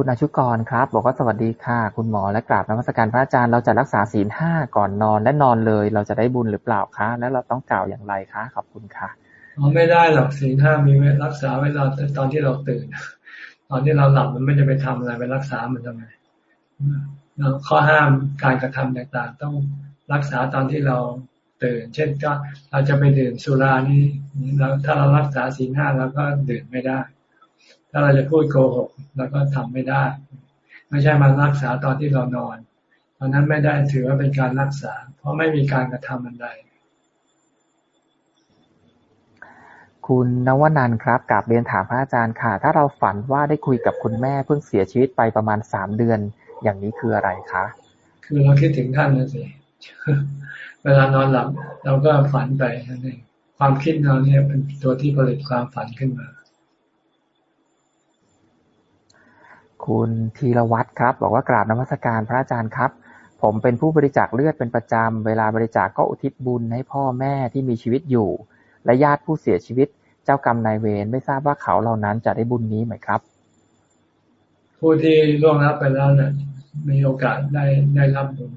คุณอาชุกรครับ บอกว่าสวัสดีค่ะ คุณหมอและกราบนมัสการพระอาจารย์เราจะรักษาศีลห้าก่อนนอนและนอนเลย เราจะได้บุญหรือเปล่าคะ แล้วเราต้องกล่าวอย่างไรคะขอบคุณค่ะไม่ได้หรอกศีลห้ามีไว้รักษาเวลาตอนที่เราตื่น ตอนที่เราหลับมันไม่จะไปทำอะไรไปรักษามันทำไมข้อห้ามการกระทำต่างๆ ต้องรักษาตอนที่เราตื่น เช่นก็เราจะไปดื่มสุรานี่เราถ้าเรารักษาศีลห้าเราก็ดื่มไม่ได้ ถ้าเราจะพูดโกหกเราก็ทำไม่ได้ ไม่ใช่มารักษาตอนที่เรานอน ตอนนั้นไม่ได้ถือว่าเป็นการรักษา เพราะไม่มีการกระทำอันใดคุณนวนันครับกับเรียนถามพระอาจารย์ค่ะ ถ้าเราฝันว่าได้คุยกับคุณแม่เพิ่งเสียชีวิตไปประมาณสามเดือน อย่างนี้คืออะไรคะ คือเราคิดถึงท่านนะสิเวลานอนหลับ เราก็ฝันไปนั่นเองความคิดเราเนี่ยเป็นตัวที่ผลิตความฝันขึ้นมา คุณธีรวัตรครับ บอกว่ากราบนมัสการพระอาจารย์ครับ ผมเป็นผู้บริจาคเลือดเป็นประจำ เวลาบริจาคกก็อุทิศบุญให้พ่อแม่ที่มีชีวิตอยู่ และญาติผู้เสียชีวิต เจ้ากรรมนายเวรไม่ทราบว่าเขาเหล่านั้นจะได้บุญนี้ไหมครับ ผู้ที่ล่วงลับไปแล้วเนี่ยมีโอกาสได้ได้รับบุญ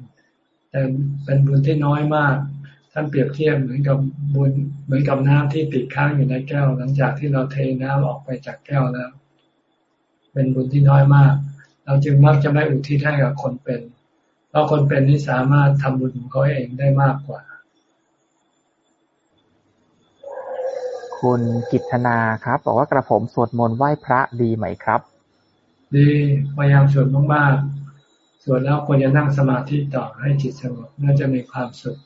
แต่เป็นบุญที่น้อยมาก ท่านเปรียบเทียบเหมือนกับบุญเหมือนกับน้ำที่ติดค้างอยู่ในแก้ว หลังจากที่เราเทน้ำออกไปจากแก้วแล้ว เป็นบุญที่น้อยมาก เราจึงมักจะไม่อุทิศให้กับคนเป็น เพราะคนเป็นนี่สามารถทำบุญของเขาเองได้มากกว่า คุณกิตนาครับ บอกว่ากระผมสวดมนต์ไหว้พระดีไหมครับ ดีพยายามสวดมากๆสวดแล้วควรจะนั่งสมาธิต่อให้จิตสงบน่าจะมีความสุข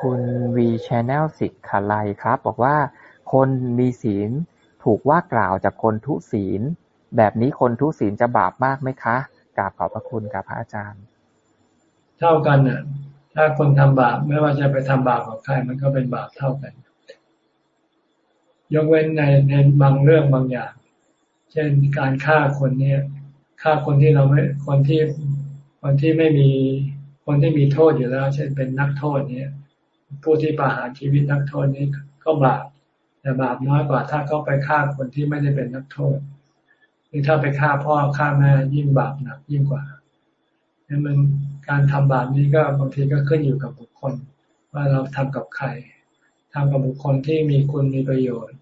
คุณวีชแนลสิกขาไลครับ บอกว่าคนมีศีล ถูกว่ากล่าวจากคนทุศีล แบบนี้คนทุศีลจะบาปมากไหมคะกราบขอบพระคุณกับพระอาจารย์ เท่ากันน่ะ ถ้าคนทำบาปไม่ว่าจะไปทำบาปกับใครมันก็เป็นบาปเท่ากัน ยกเว้นในในบางเรื่องบางอย่าง เช่นการฆ่าคนเนี้ยฆ่าคนที่เราไม่คนที่คนที่ไม่มีคนที่มีโทษอยู่แล้ว เช่นเป็นนักโทษเนี้ยผู้ที่ประหารชีวิตนักโทษนี้ก็บาป แต่บาปน้อยกว่าถ้าเขาไปฆ่าคนที่ไม่ได้เป็นนักโทษหรือถ้าไปฆ่าพ่อฆ่าแม่ยิ่งบาปหนักยิ่งกว่านี่มันการทำบาปนี้ก็บางทีก็ขึ้นอยู่กับบุคคล ว่าเราทำกับใครทำกับบุคคลที่มีคุณมีประโยชน์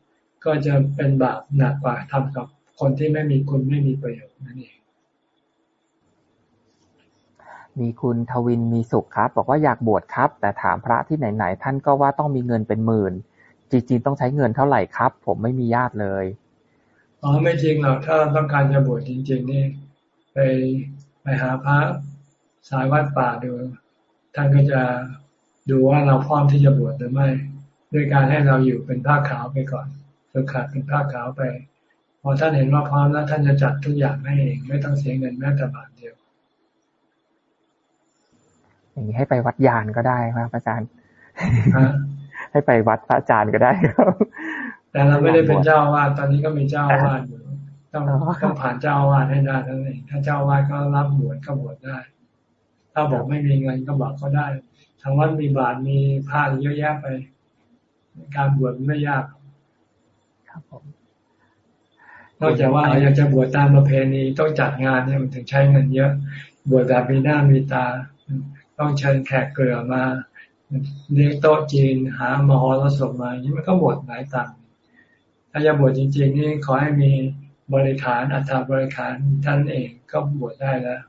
ก็จะเป็นบาปหนักกว่าทำกับคนที่ไม่มีคุณไม่มีประโยชน์นั่นเองมีคุณทวินมีสุขครับ บอกว่าอยากบวชครับ แต่ถามพระที่ไหนๆท่านก็ว่าต้องมีเงินเป็นหมื่น จริงๆต้องใช้เงินเท่าไหร่ครับ ผมไม่มีญาติเลยอ๋อไม่จริงหรอกถ้าต้องการจะบวชจริง ๆ นี่ ไปไปหาพระสายวัดป่าดู ท่านก็จะดูว่าเราพร้อมที่จะบวชหรือไม่ ด้วยการให้เราอยู่เป็นผ้าขาวไปก่อนฝึกขาดเป็นผ้าขาวไป พอท่านเห็นว่าพร้อมแล้วท่านจะจัดทุกอย่างให้เองไม่ต้องเสียเงินแม้แต่บาทเดียว อย่างนี้ให้ไปวัดยานก็ได้ครับอาจารย์ ให้ไปวัดพระอาจารย์ก็ได้ครับ แต่เราไม่ได้เป็นเจ้าวาดตอนนี้ก็มีเจ้าวาดอยู่ต้องต้องผ่านเจ้าวาดให้ได้ทั้งนั้นถ้าเจ้าวาดก็รับบวชก็บวชได้ ถ้าบอกไม่มีเงินก็บอกก็ได้ทางวัดมีบาทมีผ้าเยอะแยะไป การบวชไม่ยากครับผมนอกจากว่าอยากจะบวชตามประเพณีต้องจัดงานเนี่ยมันถึงใช้เงินเยอะ บวชแบบมีหน้ามีตา ต้องเชิญแขกเกลือมา เลี้ยงโต๊ะจีนหามหรสพมาอย่างนี้มันก็หมดหลายตังค์ถ้าจะบวชจริง ๆ นี่ขอให้มีบริขารอัฐบริขารท่านเองก็บวชได้แล้ว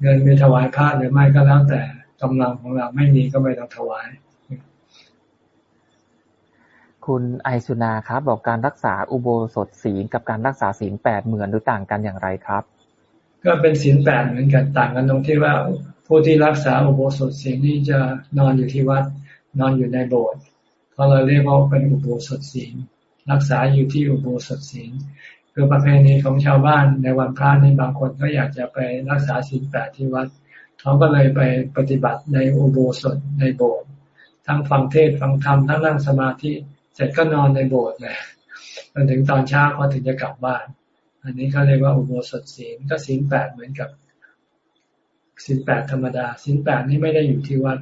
เงินไปถวายพระหรือไม่ก็แล้วแต่กำลังของเราไม่มีก็ไม่ต้องถวาย คุณไอสุนาครับ บอกการรักษาอุโบสถศีลกับการรักษาศีลแปดเหมือนหรือต่างกันอย่างไรครับ ก็เป็นศีลแปดเหมือนกันต่างกันตรงที่ว่า ผู้ที่รักษาอุโบสถศีลนี่จะนอนอยู่ที่วัด นอนอยู่ในโบสถ์เขาเลยเรียกว่าเป็นอุโบสถศีลรักษาอยู่ที่อุโบสถศีลคือประเพณีของชาวบ้านในวันพระนี่บางคนก็อยากจะไปรักษาศีลแปดที่วัดเขาก็เลยไปปฏิบัติในอุโบสถในโบสถ์ทั้งฟังเทศฟังธรรมทั้งนั่งสมาธิเสร็จก็นอนในโบสถ์เลยจนถึงตอนเช้าเขาถึงจะกลับบ้าน อันนี้เขาเรียกว่าอุโบสถศีลก็ศีลแปดเหมือนกับ ศีลแปดธรรมดาศีลแปดนี่ไม่ได้อยู่ที่วัด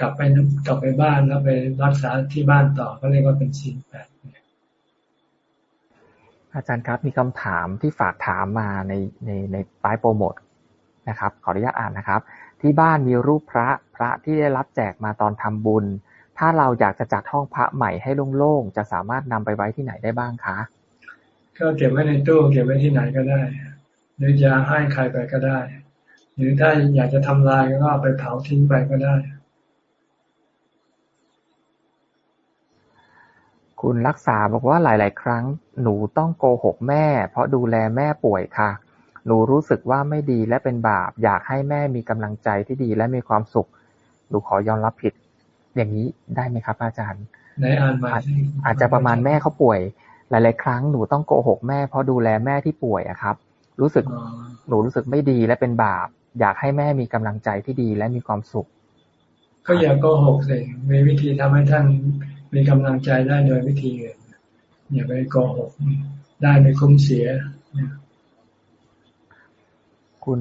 กลับไปกลับไปบ้านแล้วไปรักษาที่บ้านต่อก็เรียกว่าเป็นศีลแปดอาจารย์ครับมีคำถามที่ฝากถามมาในในในป้ายโปรโมทนะครับ ขออนุญาตอ่านนะครับ ที่บ้านมีรูปพระพระที่ได้รับแจกมาตอนทำบุญ ถ้าเราอยากจะจัดห้องพระใหม่ให้โล่งๆจะสามารถนำไปไว้ที่ไหนได้บ้างคะก็เก็บไว้ในตู้เก็บไว้ที่ไหนก็ได้ หรือจะให้ใครไปก็ได้ หรือถ้าอยากจะทำลายก็ไปเผาทิ้งไปก็ได้ คุณรักษาบอกว่าหลาย ๆ ครั้ง หนูต้องโกหกแม่ เพราะดูแลแม่ป่วยค่ะ หนูรู้สึกว่าไม่ดีและเป็นบาป อยากให้แม่มีกำลังใจที่ดีและมีความสุข หนูขอยอมรับผิด อย่างนี้ได้ไหมครับ อาจารย์ในอ่านมาอาจจะประมาณแม่เขาป่วย หลาย ๆ ครั้งหนูต้องโกหกแม่เพราะดูแลแม่ที่ป่วยอะครับ รู้สึกหนูรู้สึกไม่ดีและเป็นบาป อยากให้แม่มีกำลังใจที่ดีและมีความสุข ก็อย่าโกหกเลยมีวิธีทำให้ท่านมีกำลังใจได้โดยวิธีอื่นอย่าไปโกหกได้ไม่คุ้มเสีย คุณ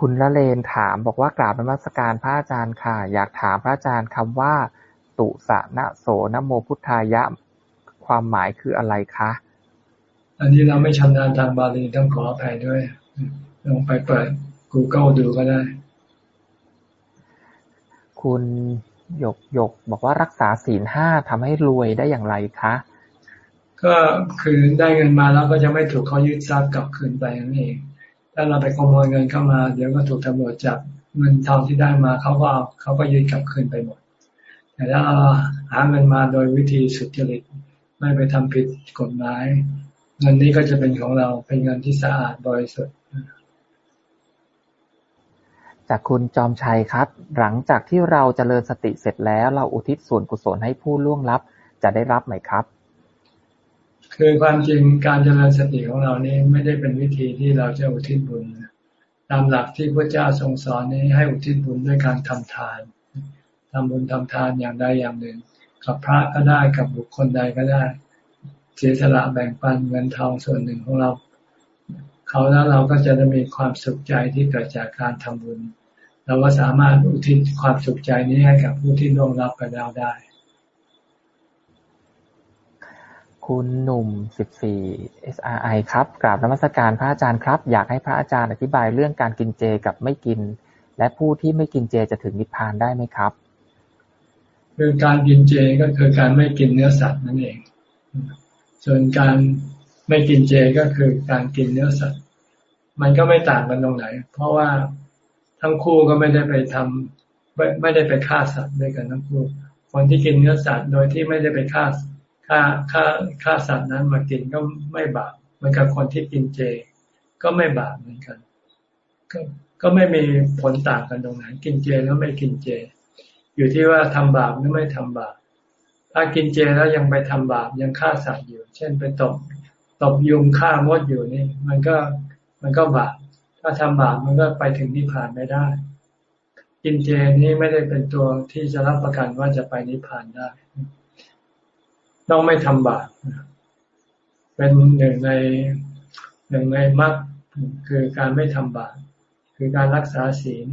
คุณละเลนถามบอกว่ากราบนมัสการพระอาจารย์ค่ะ อยากถามพระอาจารย์คำว่า ตุสะนะโสนโมพุทธายะ ความหมายคืออะไรคะ อันนี้เราไม่ชำนาญทางบาลีต้องขออภัยด้วย ลองไปเปิด Google ดูก็ได้ คุณหยกหยกบอกว่ารักษาศีลห้าทำให้รวยได้อย่างไรคะ ก็คือได้เงินมาแล้วก็จะไม่ถูกเขายึดทรัพย์กลับคืนไปนั่นเอง ถ้าเราไปขโมยเงินเข้ามา เดี๋ยวก็ถูกตำรวจจับเงินทองที่ได้มาเขาก็เอาเขาก็ยึดกลับคืนไปหมด แต่ถ้าเราหาเงินมาโดยวิธีสุจริตไม่ไปทำผิดกฎหมายเงินนี้ก็จะเป็นของเราเป็นเงินที่สะอาดบริสุทธิ์ จากคุณจอมชัยครับ หลังจากที่เราจเจริญสติเสร็จแล้ว เราอุทิศส่วนกุศลให้ผู้ล่วงลับจะได้รับไหมครับ คือความจริงการเจริญสติของเรานี้ไม่ได้เป็นวิธีที่เราจะอุทิศบุญตามหลักที่พระเจ้าทรงสอนนี้ให้อุทิศบุญด้วยการทำทานทำบุญทำทานอย่างใดอย่างหนึ่ง กับพระก็ได้กับบุคคลใดก็ได้เสียสละแบ่งปันเงินทองส่วนหนึ่งของเราเขาแล้วเราก็จะได้มีความสุขใจที่เกิดจากการทำบุญ เราก็สามารถอุทิศความสุขใจนี้ให้กับผู้ที่ร่วงรับไปแล้วได้ คุณหนุ่ม 14 SRI ครับกราบนมัสการพระอาจารย์ครับ อยากให้พระอาจารย์อธิบายเรื่องการกินเจกับไม่กิน และผู้ที่ไม่กินเจจะถึงนิพพานได้ไหมครับ คือการกินเจก็คือการไม่กินเนื้อสัตว์นั่นเอง ส่วนการไม่กินเจก็คือการกินเนื้อสัตว์ มันก็ไม่ต่างกันตรงไหน เพราะว่า ทั้งคู่ก็ไม่ได้ไปทำไม่ไม่ได้ไปฆ่าสัตว์ด้วยกันทั้งคู่ คนที่กินเนื้อสัตว์โดยที่ไม่ได้ไปฆ่าฆ่าฆ่าฆ่าสัตว์นั้นมากินก็ไม่บาปเหมือนกับคนที่กินเจ ก็ไม่บาปเหมือนกัน ก็ก็ไม่มีผลต่างกันตรงไหนกินเจแล้วไม่กินเจ อยู่ที่ว่าทำบาปหรือไม่ทำบาปถ้ากินเจแล้วยังไปทำบาปยังฆ่าสัตว์อยู่ เช่นไปตบตบยุงฆ่ามดอยู่นี่ มันก็มันก็บาป ถ้าทำบาปมันก็ไปถึงนิพพานไม่ได้ กินเจนี้ไม่ได้เป็นตัวที่จะรับประกันว่าจะไปนิพพานได้ ต้องไม่ทำบาปเป็นหนึ่งในหนึ่งในมรรคคือการไม่ทำบาปคือการรักษาศีล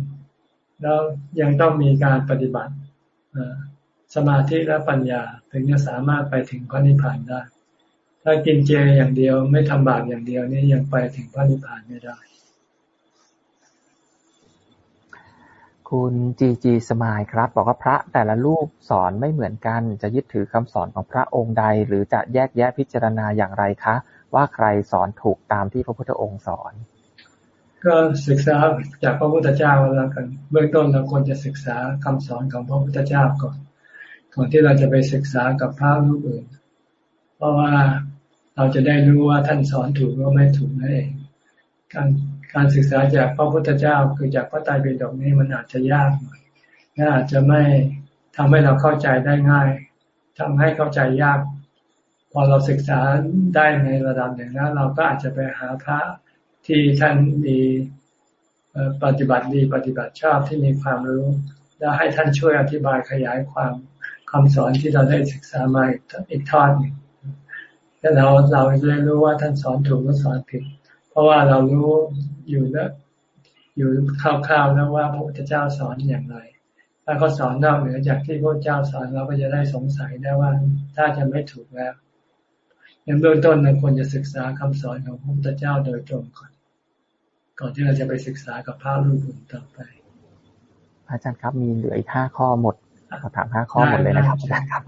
แล้วยังต้องมีการปฏิบัติสมาธิและปัญญาถึงจะสามารถไปถึงพระนิพพานได้ ถ้ากินเจอย่างเดียวไม่ทำบาปอย่างเดียวนี่ยังไปถึงพระนิพพานไม่ได้ คุณจีจีสมายครับ บอกว่าพระแต่ละรูปสอนไม่เหมือนกัน จะยึดถือคำสอนของพระองค์ใด หรือจะแยกแยะพิจารณาอย่างไรคะ ว่าใครสอนถูกตามที่พระพุทธองค์สอน ก็ศึกษาจากพระพุทธเจ้าแล้วกัน เบื้องต้นเราควรจะศึกษาคำสอนของพระพุทธเจ้าก่อนก่อนที่เราจะไปศึกษากับพระรูปอื่น เพราะว่าเราจะได้รู้ว่าท่านสอนถูกหรือไม่ถูกนั่นเองการ การศึกษาจากพระพุทธเจ้าคือจากพระไตรปิฎกนี้มันอาจจะยากหน่อยและอาจจะไม่ทำให้เราเข้าใจได้ง่ายทำให้เข้าใจยาก พอเราศึกษาได้ในระดับหนึ่งแล้ว เราก็อาจจะไปหาพระที่ท่านมีปฏิบัติดีปฏิบัติชอบที่มีความรู้ แล้วให้ท่านช่วยอธิบายขยายความคำสอนที่เราได้ศึกษามาอีกทอดหนึ่งแล้วเราเราจะรู้ว่าท่านสอนถูกหรือสอนผิด ราะว่าเรารู้อยู่แล้วอยู่คร่าวๆแล้วว่าพระพุทธเจ้าสอนอย่างไร ถ้าเขาสอนนอกเหนือจากที่พระเจ้าสอนเราก็จะได้สงสัยได้ว่าถ้าจะไม่ถูกแล้วยังเบื้องต้นเราควรจะศึกษาคำสอนของพระพุทธเจ้าโดยตรงก่อน ก่อนที่เราจะไปศึกษากับพระรูปอื่นต่อไป อาจารย์ครับมีเหลืออีกห้าข้อหมดถามห้าข้อหมดเลยนะครับอาจารย์ครับ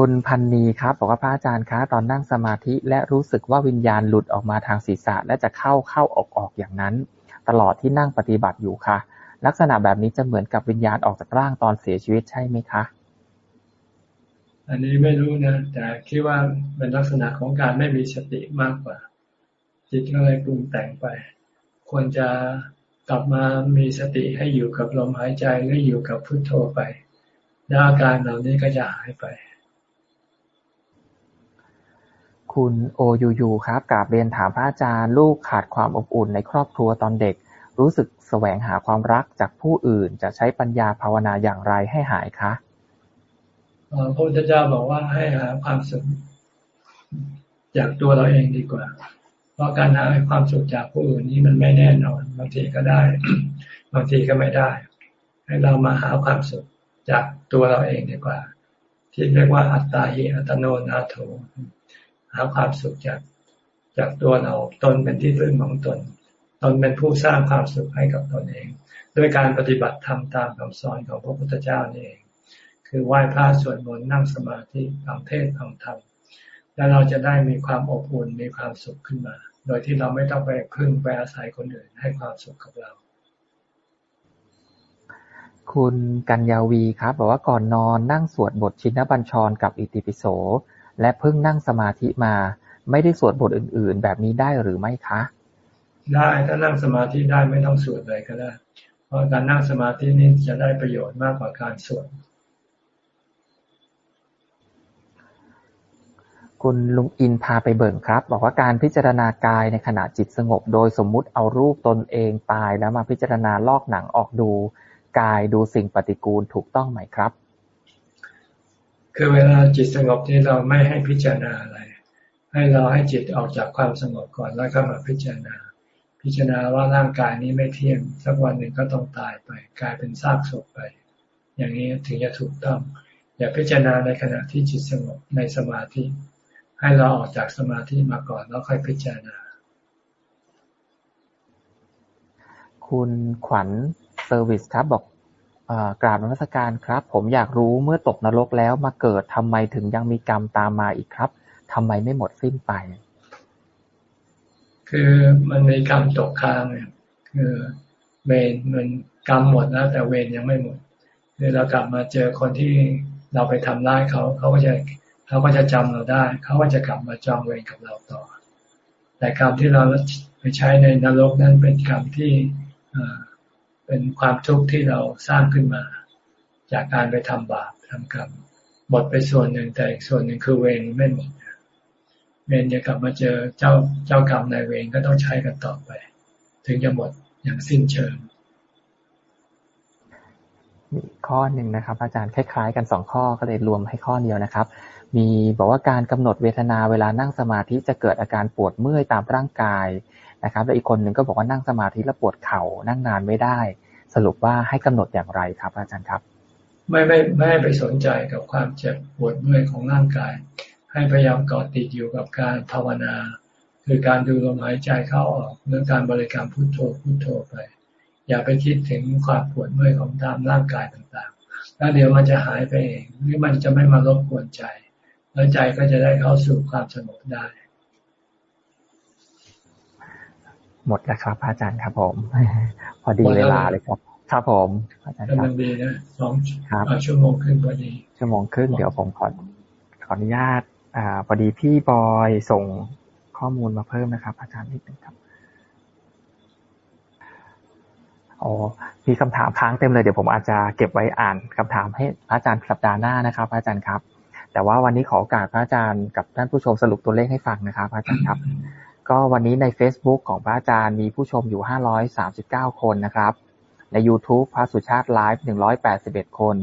คุณพันนีครับ บอกว่าพระอาจารย์คะตอนนั่งสมาธิและรู้สึกว่าวิญญาณหลุดออกมาทางศีรษะ และจะเข้าเข้าออกออกอย่างนั้น ตลอดที่นั่งปฏิบัติอยู่ค่ะ ลักษณะแบบนี้จะเหมือนกับวิญญาณออกจากร่างตอนเสียชีวิตใช่ไหมคะ อันนี้ไม่รู้นะแต่คิดว่าเป็นลักษณะของการไม่มีสติมากกว่า จิตก็เลยปรุงแต่งไป ควรจะกลับมามีสติให้อยู่กับลมหายใจหรืออยู่กับพุทโธไปแล้วอาการเหล่านี้ก็จะหายไป คุณโอยูยูครับ กราบเรียนถามพระอาจารย์ ลูกขาดความอบอุ่นในครอบครัวตอนเด็ก รู้สึกแสวงหาความรักจากผู้อื่น จะใช้ปัญญาภาวนาอย่างไรให้หายคะพระพุทธเจ้าบอกว่าให้หาความสุขจากตัวเราเองดีกว่า เพราะการหาความสุขจากผู้อื่นนี้มันไม่แน่นอน บางทีก็ได้ บางทีก็ไม่ได้ ให้เรามาหาความสุขจากตัวเราเองดีกว่า ที่เรียกว่าอัตตาหิอัตโนนาโถ หาความสุขจากจากตัวเราตนเป็นที่พึ่งของตน ตนเป็นผู้สร้างความสุขให้กับตนเอง ด้วยการปฏิบัติธรรมตามคำสอนของพระพุทธเจ้านี่เอง คือไหว้พระสวดมนต์นั่งสมาธิฟังเทศฟังธรรมแล้วเราจะได้มีความอบอุ่นมีความสุขขึ้นมา โดยที่เราไม่ต้องไปพึ่งไปอาศัยคนอื่นให้ความสุขกับเรา คุณกัญญาวีครับ บอกว่าก่อนนอนนั่งสวดบทชินบัญชรกับอิติปิโส และเพิ่งนั่งสมาธิมา ไม่ได้สวดบทอื่น ๆ แบบนี้ได้หรือไม่คะ ได้ถ้านั่งสมาธิได้ไม่ต้องสวดเลยก็ได้ เพราะการนั่งสมาธินี้จะได้ประโยชน์มากกว่าการสวดคุณลุงอินพาไปเบิ่งครับ บอกว่าการพิจารณากายในขณะจิตสงบ โดยสมมุติเอารูปตนเองตายแล้วมาพิจารณาลอกหนังออกดู กายดูสิ่งปฏิกูลถูกต้องไหมครับ คือเวลาจิตสงบที่เราไม่ให้พิจารณาอะไร ให้เราให้จิตออกจากความสงบก่อนแล้วก็มาพิจารณา พิจารณาว่าร่างกายนี้ไม่เที่ยง สักวันหนึ่งก็ต้องตายไป กลายเป็นซากศพไป อย่างนี้ถึงจะถูกต้อง อย่าพิจารณาในขณะที่จิตสงบในสมาธิ ให้เราออกจากสมาธิมาก่อนแล้วค่อยพิจารณา คุณขวัญเซอร์วิสครับบอก กราบนมัสการครับ ผมอยากรู้เมื่อตกนรกแล้วมาเกิดทำไมถึงยังมีกรรมตามมาอีกครับทำไมไม่หมดสิ้นไป คือมันมีกรรมตกค้างเนี่ยคือเวรมันกรรมหมดแล้วแต่เวรยังไม่หมดเดี๋ยวเรากลับมาเจอคนที่เราไปทำร้ายเขาเขาก็จะเขาก็จะจำเราได้ เขาก็จะกลับมาจองเวรกับเราต่อ แต่กรรมที่เราไปใช้ในนรกนั้นเป็นกรรมที่ เป็นความทุกข์ที่เราสร้างขึ้นมา จากการไปทำบาปทำกรรมหมดไปส่วนหนึ่งแต่อีกส่วนหนึ่งคือเวรไม่หมดเวรจะกลับมาเจอเจ้าเจ้ากรรมนายเวรก็ต้องใช้กันต่อไป ถึงจะหมดอย่างสิ้นเชิงมีข้อหนึ่งนะครับ อาจารย์คล้ายๆ กันสองข้อก็เลยรวมให้ข้อเดียวนะครับ มีบอกว่าการกำหนดเวทนาเวลานั่งสมาธิจะเกิดอาการปวดเมื่อยตามร่างกาย นะครับ แล้วอีกคนหนึ่งก็บอกว่านั่งสมาธิแล้วปวดเข่านั่งนานไม่ได้ สรุปว่าให้กำหนดอย่างไรครับ อาจารย์ครับ ไม่ไม่ไม่ไปสนใจกับความเจ็บปวดเมื่อยของร่างกาย ให้พยายามเกาะติดอยู่กับการภาวนา คือการดูลมหายใจเข้าออกเรื่องการบริกรรมพุทโธพุทโธไป อย่าไปคิดถึงความปวดเมื่อยของตามร่างกายต่างๆ แล้วเดี๋ยวมันจะหายไปเองหรือมันจะไม่มารบกวนใจ แล้วใจก็จะได้เข้าสู่ความสงบได้ หมดแล้วครับอาจารย์ครับผม พอดีเวลาเลยครับ ครับผมอาจารย์ครับมันดีนะสองครับชั่วโมงครึ่งพอดีชั่วโมงครึ่งเดี๋ยวผมขอขออนุญาต อ่า พอดีพี่บอยส่งข้อมูลมาเพิ่มนะครับ อาจารย์นิดนึงครับอ๋อมีคำถามค้างเต็มเลยเดี๋ยวผมอาจจะเก็บไว้อ่านคำถามให้พระอาจารย์สัปดาห์หน้านะครับอาจารย์ครับ แต่ว่าวันนี้ขอโอกาสพระอาจารย์กับท่านผู้ชมสรุปตัวเลขให้ฟังนะครับอาจารย์ครับ ก็วันนี้ใน Facebook ของพระอาจารย์มีผู้ชมอยู่ 539 คนนะครับ ใน YouTube พระสุชาติไลฟ์ 181 คน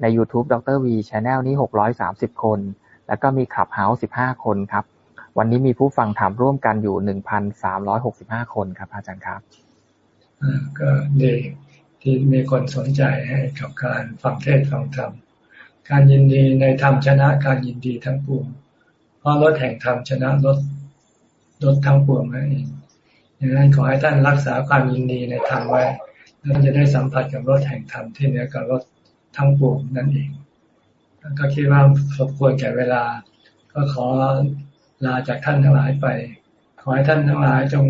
ใน YouTube ดร V Channel นี้ 630 คน แล้วก็มีขับเฮาส์15 คนครับ วันนี้มีผู้ฟังถามร่วมกันอยู่ 1,365 คนครับอาจารย์ครับก็ดีที่มีคนสนใจให้กับการฟังเทศฟังธรรม การยินดีในธรรมชนะการยินดีทั้งปวงเพราะรถแห่งธรรมชนะรถ รถทั้งปวงนั่นเองดังนั้นขอให้ท่านรักษาความยินดีในธรรมไว้แล้วจะได้สัมผัสกับรถแห่งธรรมที่เหนือกับรถทั้งปวงนั่นเองก็คิดว่าสมควรแก่เวลา ก็ขอลาจากท่านทั้งหลายไป ขอให้ท่านทั้งหลายจง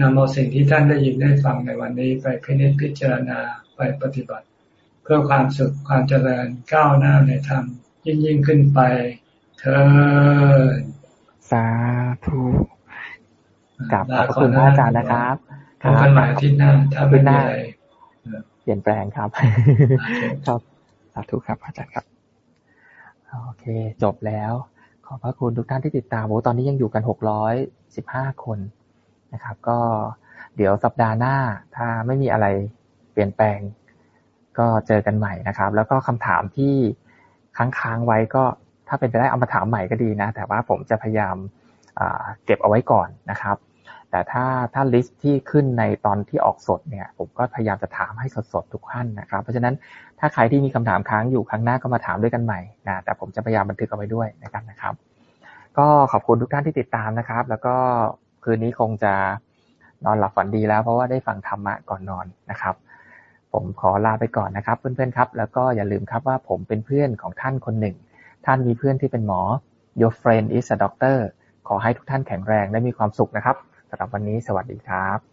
นำเอาสิ่งที่ท่านได้ยินได้ฟังในวันนี้ไปพินิจพิจารณาไปปฏิบัติ เพื่อความสุขความเจริญก้าวหน้าในธรรมยิ่งยิ่งขึ้นไปเธอสาธุ กับขอบคุณพระอาจารย์นะครับพบกันใหม่ที่หน้าถ้าไม่มีอะไรเปลี่ยนแปลงครับ ครับสาธุครับอาจารย์ครับ โอเค จบแล้ว ขอบพระคุณทุกท่านที่ติดตามโอ้ตอนนี้ยังอยู่กันหกร้อยสิบห้าคนนะครับ ก็เดี๋ยวสัปดาห์หน้า ถ้าไม่มีอะไรเปลี่ยนแปลง ก็เจอกันใหม่นะครับ แล้วก็คำถามที่ค้างๆไว้ก็ถ้าเป็นไปได้เอามาถามใหม่ก็ดีนะ แต่ว่าผมจะพยายามเก็บเอาไว้ก่อนนะครับ แต่ถ้าถ้าลิสต์ที่ขึ้นในตอนที่ออกสดเนี่ย ผมก็พยายามจะถามให้สดๆทุกท่านนะครับ เพราะฉะนั้นถ้าใครที่มีคำถามค้างอยู่ครั้งหน้าก็มาถามด้วยกันใหม่นะแต่ผมจะพยายามบันทึกเอาไว้ด้วยนะครับนะครับ ก็ขอบคุณทุกท่านที่ติดตามนะครับ แล้วก็คืนนี้คงจะนอนหลับฝันดีแล้วเพราะว่าได้ฟังธรรมะก่อนนอนนะครับ ผมขอลาไปก่อนนะครับ เพื่อนๆครับ แล้วก็อย่าลืมครับว่าผมเป็นเพื่อนของท่านคนหนึ่ง ท่านมีเพื่อนที่เป็นหมอ Your friend is a doctor ขอให้ทุกท่านแข็งแรงและมีความสุขนะครับ สำหรับวันนี้ สวัสดีครับ